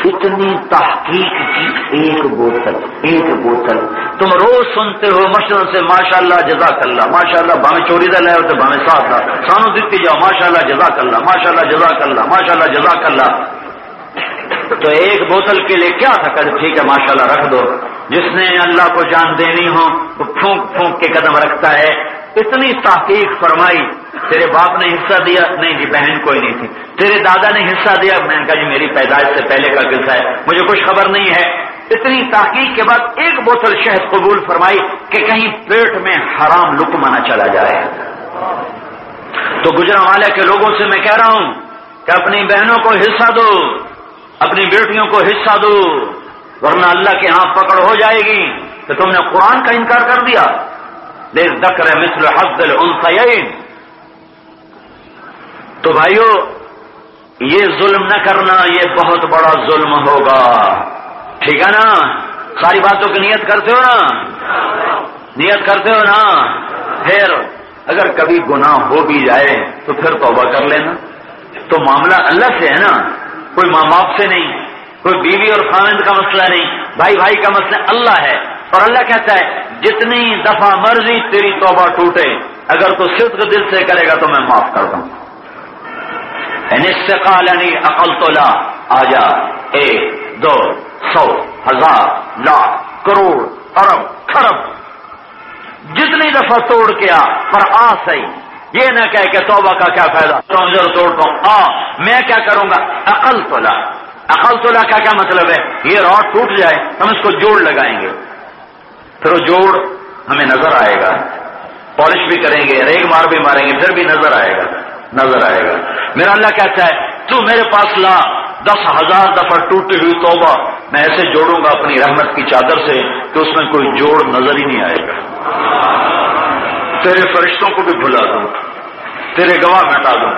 اتنی تحقیق کی ایک بوتل ایک بوتل۔ تم روز سنتے ہو مشرق سے ماشاء اللہ جزاک اللہ ماشاء اللہ بھاوے چوری دل ہے تو بھاوے ساتھ لا سانو دیتی جاؤ ماشاء اللہ جزاک اللہ ماشاء اللہ جزاک اللہ ماشاء اللہ جزاک اللہ تو ایک بوتل کے لیے کیا تھا؟ کہ جی، ٹھیک ہے ماشاء اللہ رکھ دو۔ جس نے اللہ کو جان دینی ہو، وہ پھونک پھونک کے قدم رکھتا ہے۔ اتنی تحقیق فرمائی۔ تیرے باپ نے حصہ دیا؟ نہیں جی بہن کوئی نہیں تھی۔ تیرے دادا نے حصہ دیا؟ میں نے کہا جی میری پیدائش سے پہلے کا قصہ ہے۔ مجھے کچھ خبر نہیں ہے۔ اتنی تحقیق کے بعد ایک بوتل شہد قبول فرمائی کہ کہیں پیٹ میں حرام لکما نہ چلا جائے۔ تو گجرا والے کے لوگوں سے میں کہہ رہا ہوں کہ اپنی بہنوں کو حصہ دو، اپنی بیٹیوں کو حصہ دو، ورنہ اللہ کے ہاں پکڑ ہو جائے گی کہ تم نے قرآن کا انکار کر دیا۔ دیکھ دکر مثل حد الانثیین تو بھائیو، یہ ظلم نہ کرنا یہ بہت بڑا ظلم ہوگا۔ ٹھیک ہے نا؟ ساری باتوں کی نیت کرتے ہو نا؟ نیت کرتے ہو نا؟ پھر اگر کبھی گناہ ہو بھی جائے تو پھر توبہ کر لینا۔ تو معاملہ اللہ سے ہے نا؟ کوئی ماں باپ سے نہیں، کوئی بیوی اور خاند کا مسئلہ نہیں، بھائی بھائی کا مسئلہ اللہ ہے۔ اور اللہ کہتا ہے، جتنی دفعہ مرضی تیری توبہ ٹوٹے، اگر تو صدق دل سے کرے گا تو میں معاف کر دوں۔ یعنی عقل تو لا. آ جا. ایک، دو، سو، ہزار، لاکھ، کروڑ، ارب کھرب جتنی دفعہ توڑ کے آ پر آ صحیح یہ نہ کہہ کہ توبہ کا کیا فائدہ؟ توڑتا ہوں آ، میں کیا کروں گا؟ عقل تولا عقل کا کیا مطلب ہے؟ یہ راڈ ٹوٹ جائے، ہم اس کو جوڑ لگائیں گے. پھر وہ جوڑ ہمیں نظر آئے گا۔ پالش بھی کریں گے، ریگ مار بھی ماریں گے، پھر بھی نظر آئے گا۔ نظر آئے گا۔ میرا اللہ کہتا ہے، تو میرے پاس لا، دس ہزار دفعہ ٹوٹی ہوئی توبہ، میں ایسے جوڑوں گا اپنی رحمت کی چادر سے کہ اس میں کوئی جوڑ نظر ہی نہیں آئے گا۔ تیرے فرشتوں کو بھی بھلا دوں، تیرے گواہ مٹا دوں۔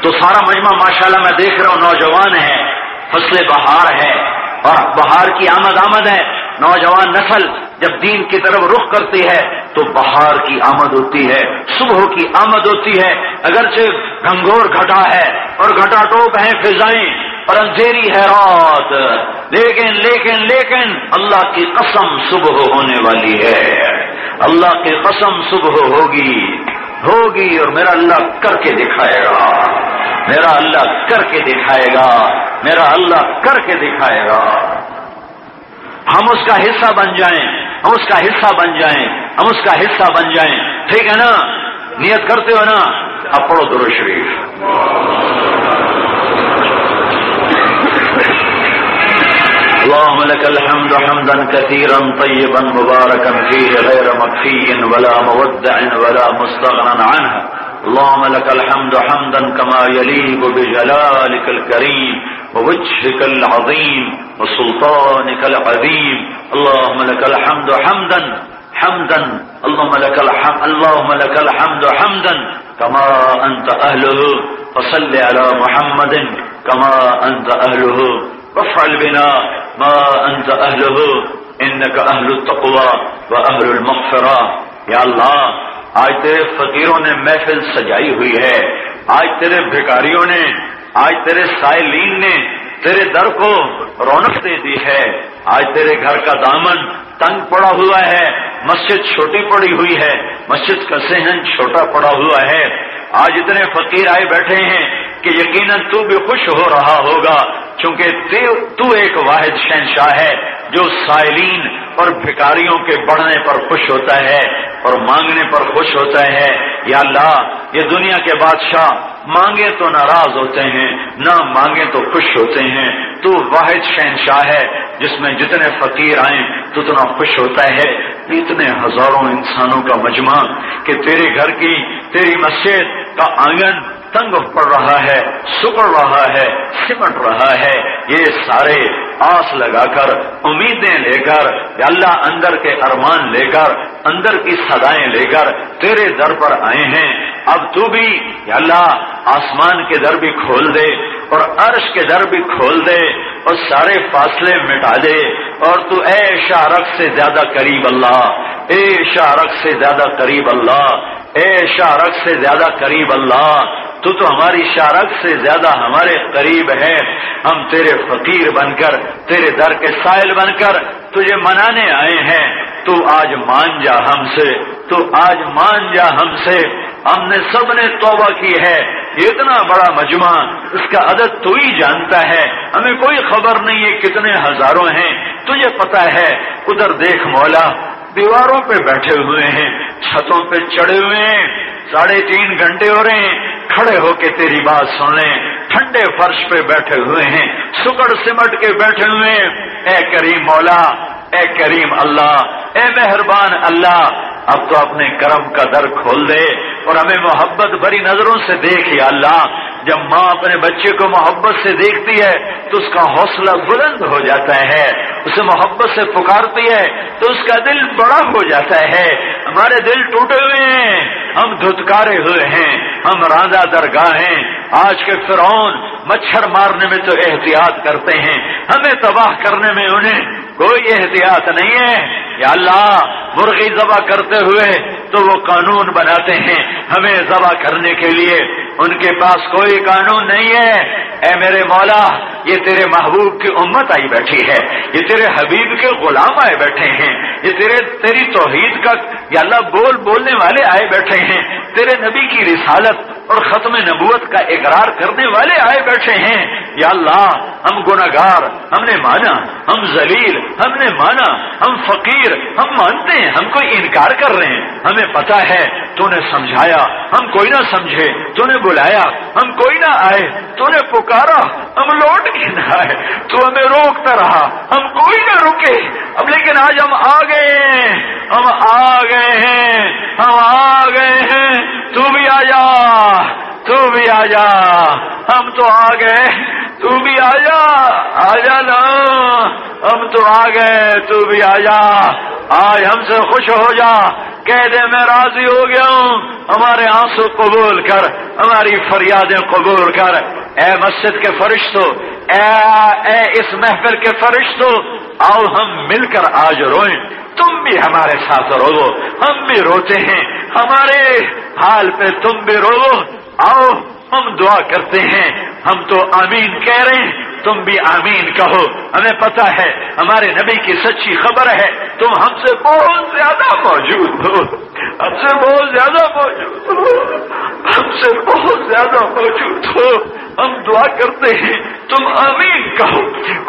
تو سارا مجمع ماشاءاللہ میں دیکھ رہا ہوں، نوجوان ہے فصل بہار ہے اور بہار کی آمد آمد ہے۔ نوجوان نسل جب دین کی طرف رخ کرتی ہے تو بہار کی آمد ہوتی ہے، صبح کی آمد ہوتی ہے۔ اگرچہ گنگور گھٹا ہے اور گھٹا ٹوپ ہے فضائیں اور اندھیری ہے رات۔ لیکن لیکن لیکن اللہ کی قسم صبح ہونے والی ہے۔ اللہ کی قسم صبح ہوگی۔ ہوگی اور میرا اللہ کر کے دکھائے گا۔ میرا اللہ کر کے دکھائے گا۔ میرا اللہ کر کے دکھائے گا۔ ہم اس کا حصہ بن جائیں، ہم اس کا حصہ بن جائیں، ہم اس کا حصہ بن جائیں۔ ٹھیک ہے نا؟ نیت کرتے ہو نا؟ اب پڑھو درو شریف۔ اللهم لك الحمد حمدا كثيرا طيبا مباركا فيه غير مكفي ولا مودع ولا مستغنى عنه. اللهم لك الحمد حمدا كما يليق بجلالك الكريم ووجهك العظيم وسلطانك العظيم. اللهم لك الحمد حمدا حمدا. اللهم لك الحمد اللهم لك الحمد حمدا كما انت اهله فصل على محمد كما انت اهله وفعل بنا ما انت اهله انك اهل التقوى واهل المغفرة. یا اللہ آج تیرے فقیروں نے محفل سجائی ہوئی ہے، آج تیرے بھکاریوں نے، آج تیرے سائلین نے تیرے در کو رونق دے دی ہے۔ آج تیرے گھر کا دامن تنگ پڑا ہوا ہے، مسجد چھوٹی پڑی ہوئی ہے، مسجد کا سہن چھوٹا پڑا ہوا ہے۔ آج اتنے فقیر آئے بیٹھے ہیں کہ یقیناً تو بھی خوش ہو رہا ہوگا، چونکہ تو ایک واحد شہنشاہ ہے جو سائلین اور بھکاریوں کے بڑھنے پر خوش ہوتا ہے اور مانگنے پر خوش ہوتا ہے۔ یا اللہ، یہ دنیا کے بادشاہ مانگے تو ناراض ہوتے ہیں، نہ مانگے تو خوش ہوتے ہیں۔ تو واحد شہنشاہ ہے، جس میں جتنے فقیر آئیں، تو اتنا خوش ہوتا ہے۔ اتنے ہزاروں انسانوں کا مجمع کہ تیرے گھر کی تیری مسجد کا آنگن تنگ پڑ رہا ہے، سکڑ رہا ہے، سمٹ رہا ہے۔ یہ سارے آس لگا کر، امیدیں لے کر، یا اللہ اندر کے ارمان لے کر، اندر کی سدائیں لے کر تیرے در پر آئے ہیں۔ اب تو بھی، یا اللہ، آسمان کے در بھی کھول دے۔ اور عرش کے در بھی کھول دے اور سارے فاصلے مٹا دے اور تو اے شارق سے زیادہ قریب اللہ، اے شارق سے زیادہ قریب اللہ، اے شارق سے زیادہ قریب اللہ تو تو ہماری شارک سے زیادہ ہمارے قریب ہے ہم تیرے فقیر بن کر، تیرے در کے سائل بن کر تجھے منانے آئے ہیں۔ تو آج مان جا ہم سے، تو آج مان جا ہم سے۔ ہم نے سب نے توبہ کی ہے۔ اتنا بڑا مجمع اس کا عدد تو ہی جانتا ہے۔ ہمیں کوئی خبر نہیں ہے کتنے ہزاروں ہیں۔ تجھے پتا ہے، ادھر دیکھ مولا دیواروں پہ بیٹھے ہوئے ہیں، چھتوں پہ چڑھے ہوئے ہیں، ساڑھے تین گھنٹے ہو رہے ہیں، کھڑے ہو کے تیری بات سن لیں۔ ٹھنڈے فرش پہ بیٹھے ہوئے ہیں سکڑ سمٹ کے بیٹھے ہوئے ہیں۔ اے کریم مولا، اے کریم اللہ، اے مہربان اللہ اب تو اپنے کرم کا در کھول دے اور ہمیں محبت بری نظروں سے دیکھ یا اللہ۔ جب ماں اپنے بچے کو محبت سے دیکھتی ہے تو اس کا حوصلہ بلند ہو جاتا ہے، اسے محبت سے پکارتی ہے تو اس کا دل بڑا ہو جاتا ہے۔ ہمارے دل ٹوٹے ہوئے ہیں، ہم دھتکارے ہوئے ہیں، ہم راجا درگاہ ہیں۔ آج کے فرعون مچھر مارنے میں تو احتیاط کرتے ہیں، ہمیں تباہ کرنے میں انہیں کوئی احتیاط نہیں ہے۔ یا اللہ، مرغی ذبح کرتے ہوئے تو وہ قانون بناتے ہیں۔ ہمیں ذبح کرنے کے لیے ان کے پاس کوئی قانون نہیں ہے۔ اے میرے مولا، یہ تیرے محبوب کی امت آئی بیٹھی ہے۔ یہ تیرے حبیب کے غلام آئے بیٹھے ہیں۔ یہ تیرے، تیری توحید کا، یا اللہ، بول بولنے والے آئے بیٹھے ہیں۔ تیرے نبی کی رسالت اور ختم نبوت کا اقرار کرنے والے آئے بیٹھے ہیں۔ یا اللہ، ہم گناگار ہم نے مانا، ہم ذلیل، ہم نے مانا، ہم فقیر، ہم مانتے ہیں، ہم کوئی انکار کر رہے ہیں۔ ہمیں پتا ہے تو نے سمجھایا۔ ہم کوئی نہ سمجھے تو نے بلایا۔ ہم کوئی نہ آئے۔ تو نے پکارا۔ ہم لوٹ کے نہ آئے۔ تو ہمیں روکتا رہا۔ ہم کوئی نہ رکے۔ اب لیکن آج ہم آ گئے ہیں۔ ہم آ گئے ہیں۔ ہم آ گئے ہیں۔ تو بھی آ جا۔ تو بھی آ جا۔ ہم تو آ گئے تو بھی آ جا۔ آ جا نا۔ ہم تو آ گئے تو بھی آ جا۔ آج ہم سے خوش ہو جا۔ کہہ دے، میں راضی ہو گیا ہوں۔ ہمارے آنسو قبول کر، ہماری فریادیں قبول کر۔ اے مسجد کے فرشتوں اے اے اس محفل کے فرشتوں، آؤ ہم مل کر آج روئیں۔ تم بھی ہمارے ساتھ رو ہم بھی روتے ہیں۔ ہمارے حال پہ تم بھی رو آؤ۔ ہم دعا کرتے ہیں، ہم تو آمین کہہ رہے ہیں، تم بھی آمین کہو۔ ہمیں پتا ہے، ہمارے نبی کی سچی خبر ہے، تم ہم سے بہت زیادہ موجود ہو۔ ہم سے بہت زیادہ موجود ہو۔ ہم سے بہت زیادہ موجود ہو۔ ہم دعا کرتے ہیں، تم آمین کہو۔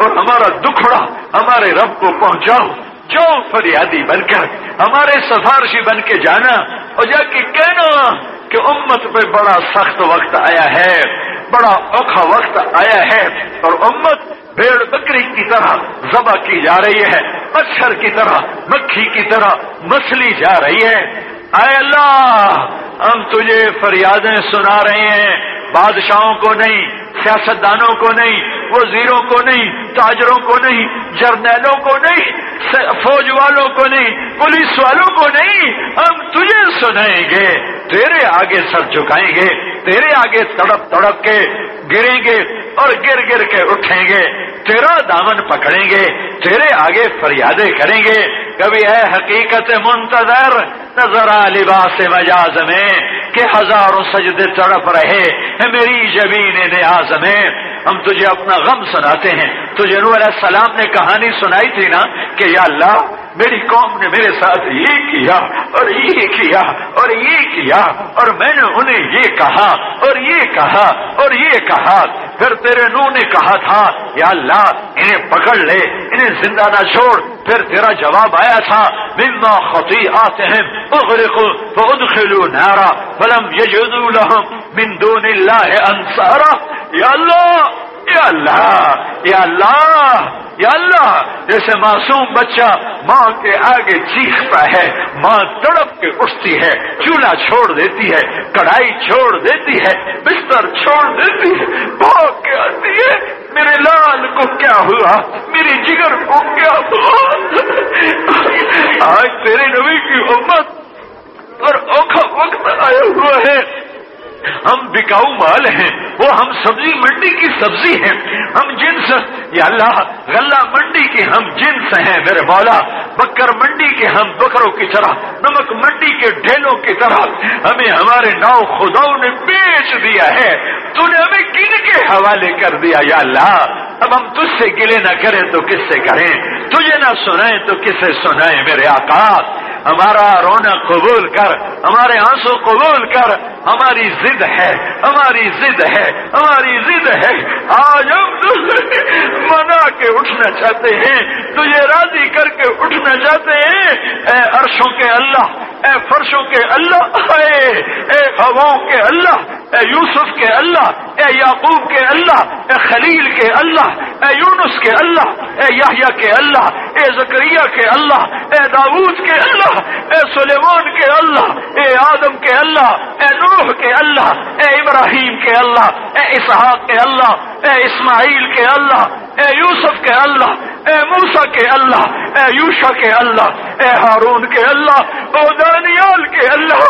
اور ہمارا دکھڑا ہمارے رب کو پہنچاؤ۔ جو فریادی بن کر ہمارے سفارشی بن کے جانا، اور جا کے کہنا کہ امت پہ بڑا سخت وقت آیا ہے، بڑا اوکھا وقت آیا ہے اور امت بھیڑ بکری کی طرح ذبح کی جا رہی ہے، مچھر کی طرح، مکھی کی طرح مچھلی جا رہی ہے۔ اے اللہ، ہم تجھے فریادیں سنا رہے ہیں، بادشاہوں کو نہیں سیاستدانوں کو نہیں، وزیروں کو نہیں، تاجروں کو نہیں، جرنیلوں کو نہیں فوج والوں کو نہیں، پولیس والوں کو نہیں۔ ہم تجھے سنائیں گے، تیرے آگے سر جھکائیں گے، تیرے آگے تڑپ تڑپ کے گریں گے اور گر گر کے اٹھیں گے۔ تیرا دامن پکڑیں گے، تیرے آگے فریادیں کریں گے۔ کبھی ہے حقیقت منتظر، نظر لباس مجاز میں کہ ہزاروں سجدے تڑپ رہے، میری زمین نیاز میں ہم تجھے اپنا غم سناتے ہیں۔ تجھے نور علیہ السلام نے کہانی سنائی تھی نا کہ یا اللہ میری قوم نے میرے ساتھ یہ کیا اور یہ کیا اور یہ کیا اور میں نے انہیں یہ کہا اور یہ کہا اور یہ کہا۔ پھر تیرے نو نے کہا تھا، یا اللہ، انہیں پکڑ لے، انہیں زندہ نہ چھوڑ۔ پھر تیرا جواب آیا تھا، مما خطی آتے ہیں ادخلوا نارا فلم یجدوا لهم من دون اللہ انصارا یا اللہ! یا اللہ یا اللہ یا اللہ، جیسے معصوم بچہ ماں کے آگے چیختا ہے، ماں تڑپ کے اٹھتی ہے، چولہا چھوڑ دیتی ہے، کڑھائی چھوڑ دیتی ہے، بستر چھوڑ دیتی ہے، بھاگ کے آتی ہے، میرے لال کو کیا ہوا؟ میری جگر کو کیا ہوا؟ آج تیرے نبی کی امت اور اوکھا وقت آیا ہوا ہے۔ ہم بکاؤ مال ہیں، وہ ہم سبزی منڈی کی سبزی ہیں۔ ہم جنس، یا اللہ، غلہ منڈی کے ہم جنس ہیں، میرے مولا۔ بکر منڈی کے ہم بکروں کی طرح، نمک منڈی کے ڈھیلوں کی طرح۔ ہمیں ہمارے ناؤ خداؤں نے بیچ دیا ہے۔ تو نے ہمیں کن کے حوالے کر دیا، یا اللہ۔ اب ہم تجھ سے گلے نہ کریں تو کس سے کریں؟ تجھے نہ سنائیں تو کسے سنائیں، میرے آکاش ہمارا رونا قبول کر، ہمارے آنسو قبول کر۔ ہماری ضد ہے، ہماری ضد ہے، ہماری ضد ہے۔ آج ہم منا کے اٹھنا چاہتے ہیں تجھے راضی کر کے اٹھنا چاہتے ہیں۔ اے عرشوں کے اللہ اے فرشوں کے اللہ اے اے ہواؤں کے اللہ اے یوسف کے اللہ اے یعقوب کے اللہ اے خلیل کے اللہ اے یونس کے اللہ اے یحییٰ کے اللہ اے زکریہ کے اللہ اے داود کے اللہ اے سلیمان کے اللہ اے آدم کے اللہ اے نوح کے اللہ اے ابراہیم کے اللہ اے اسحاق کے اللہ اے اسماعیل کے اللہ اے یوسف کے اللہ، اے موسا کے اللہ، اے یوشا کے اللہ، اے ہارون کے اللہ، او دانیال کے اللہ،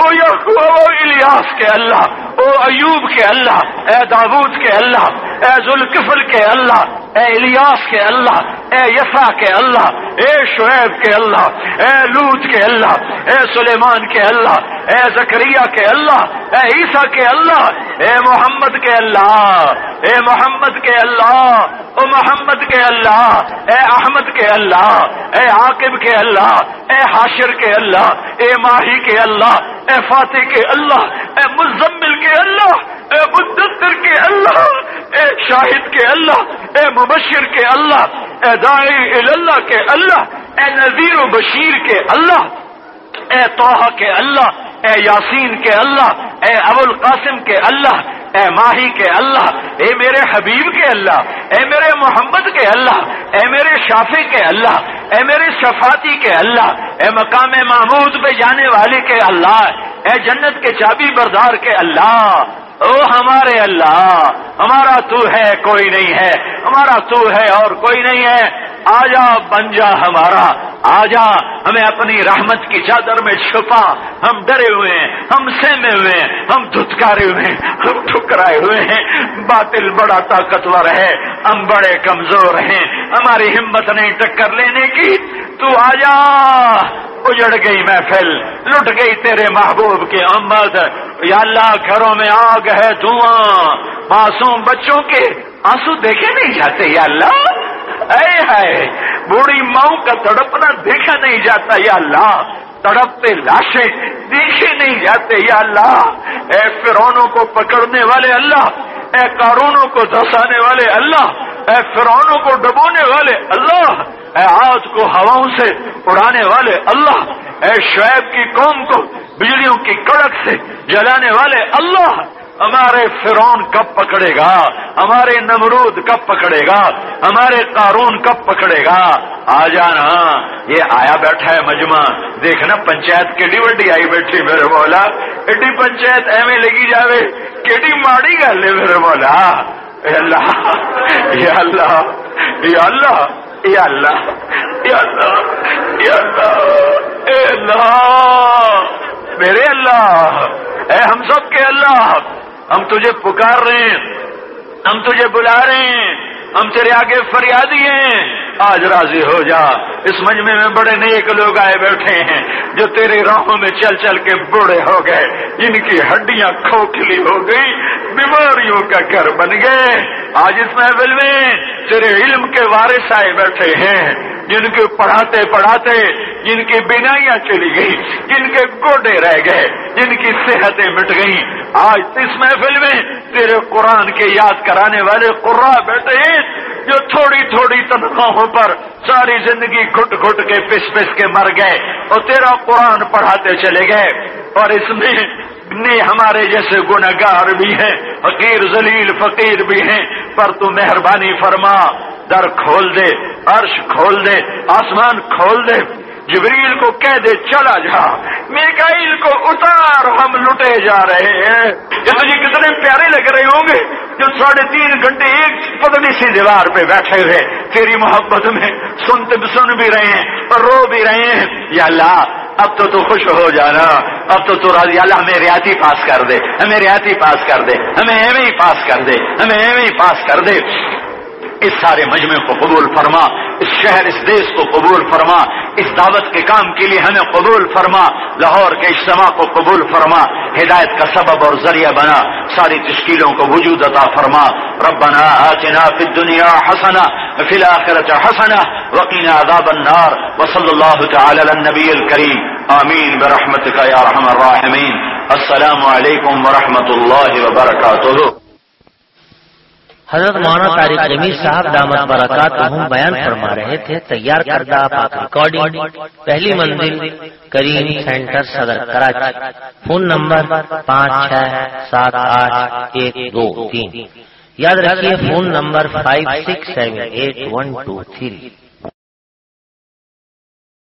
او یقو او الیاس کے اللہ، او ایوب کے اللہ، اے داود کے اللہ، اے ذوالکفل کے اللہ اے الیاس کے اللہ اے یسا کے اللہ اے شعیب کے اللہ اے لوت کے اللہ اے سلیمان کے اللہ اے زکریہ کے اللہ اے عیسیٰ کے اللہ اے محمد کے اللہ اے محمد کے اللہ او محمد کے اللہ اے احمد کے اللہ اے عاقب کے اللہ اے حاشر کے اللہ اے ماہی کے اللہ اے فاتح کے اللہ اے مزمل کے اللہ اے مدثر کے اللہ اے شاہد کے اللہ اے مبشر کے اللہ اے دائی اللہ کے اللہ اے نذیر و بشیر کے اللہ اے توحہ کے اللہ اے یاسین کے اللہ اے ابو القاسم کے اللہ اے ماہی کے اللہ اے میرے حبیب کے اللہ اے میرے محمد کے اللہ اے میرے شافی کے اللہ اے میرے شفاتی کے اللہ اے مقام محمود پہ جانے والے کے اللہ اے جنت کے چابی بردار کے اللہ او ہمارے اللہ، ہمارا تو ہے، کوئی نہیں ہے۔ ہمارا تو ہے اور کوئی نہیں ہے۔ آجا بن جا ہمارا۔ آجا ہمیں اپنی رحمت کی چادر میں چھپا۔ ہم ڈرے ہوئے ہیں، ہم سہمے ہوئے ہیں، ہم دھتکارے ہوئے ہیں، ہم ٹھکرائے ہوئے ہیں۔ باطل بڑا طاقتور ہے، ہم بڑے کمزور ہیں۔ ہماری ہمت نہیں ٹکر لینے کی۔ تو آجا اجڑ گئی محفل، لٹ گئی تیرے محبوب کی امت یا اللہ، گھروں میں آگ ہے دھواں۔ معصوم بچوں کے آنسو دیکھے نہیں جاتے، یا اللہ۔ اے ہے بوڑھی ماؤں کا تڑپنا دیکھا نہیں جاتا، یا اللہ۔ تڑپتے لاشیں دیکھے نہیں جاتے، یا اللہ۔ اے فرونوں کو پکڑنے والے، اللہ۔ اے کارونوں کو دھسانے والے اللہ، اے فرونوں کو ڈبونے والے اللہ، اے آج کو ہواؤں سے اڑانے والے اللہ، اے شعیب کی قوم کو، بجلیوں کی کڑک سے جلانے والے اللہ ہمارے فرون کب پکڑے گا؟ ہمارے نمرود کب پکڑے گا؟ ہمارے قارون کب پکڑے گا؟ آ جانا یہ آیا بیٹھا ہے مجمع۔ دیکھنا پنچایت کیڈی وڈی آئی بیٹھی میرے مولا۔ ایڈی پنچایت ایویں لگی جاوے، کیڈی ماڑی گل ہے میرے مولا۔ اے اللہ یا اللہ یا اللہ یا اللہ یا اللہ یا اللہ، اے اللہ۔ میرے اللہ، اے ہم سب کے اللہ۔ ہم تجھے پکار رہے ہیں، ہم تجھے بلا رہے ہیں، ہم تیرے آگے فریادی ہیں۔ آج راضی ہو جا، اس مجمع میں بڑے نیک لوگ آئے بیٹھے ہیں، جو تیرے راہوں میں چل چل کے بوڑھے ہو گئے، جن کی ہڈیاں کھوکھلی ہو گئی بیماریوں کا گھر بن گئے۔ آج اس محفل میں تیرے علم کے وارث آئے بیٹھے ہیں۔ جن کے پڑھاتے پڑھاتے جن کی بینائیاں چلی گئی، جن کے گوڈے رہ گئے، جن کی صحتیں مٹ گئیں۔ آج اس محفل میں تیرے قرآن کے یاد کرانے والے قرا بیٹھے ہیں جو تھوڑی تھوڑی تنخواہوں پر ساری زندگی گھٹ گھٹ کے پس پس کے مر گئے اور تیرا قرآن پڑھاتے چلے گئے اور اس میں نے ہمارے جیسے گناگار بھی ہیں، فقیر، ذلیل، فقیر بھی ہیں، پر تو مہربانی فرما، در کھول دے، عرش کھول دے، آسمان کھول دے، جبریل کو کہہ دے، چلا جا، میکائیل کو اتار، ہم لٹے جا رہے ہیں۔ یہ تجھے جی کتنے پیارے لگ رہے ہوں گے، جو ساڑھے تین گھنٹے ایک پتلی سی دیوار پہ بیٹھے ہوئے تیری محبت میں سنتے سن بھی رہے ہیں اور رو بھی رہے ہیں۔ یا اللہ اب تو تو خوش ہو جانا، اب تو تو راضی، اللہ ہمیں ریاتی پاس کر دے، ہمیں ریاتی پاس کر دے، ہمیں ایویں ہی پاس کر دے، ہمیں ایویں ہی پاس کر دے۔ اس سارے مجمع کو قبول فرما، اس شہر، اس دیش کو قبول فرما، اس دعوت کے کام کے لیے ہمیں قبول فرما، لاہور کے اجتماع کو قبول فرما، ہدایت کا سبب اور ذریعہ بنا، ساری تشکیلوں کو وجود عطا فرما۔ ربنا آتنا فی الدنیا حسنا فی الاخرة حسنا وقنا عذاب النار وصل اللہ تعالی النبی الکریم۔ آمین برحمتک یا رحم الراحمین۔ السلام علیکم ورحمۃ اللہ وبرکاتہ۔ حضرت مولانا طارق جمیل صاحب دامت برکات ہم بیان فرما رہے تھے، تیار کردہ پاک ریکارڈنگ پہلی منزل کریم سینٹر صدر کراچی، فون نمبر پانچ چھ سات آٹھ ایک دو تین۔ یاد رکھیے، phone number five six seven eight one two three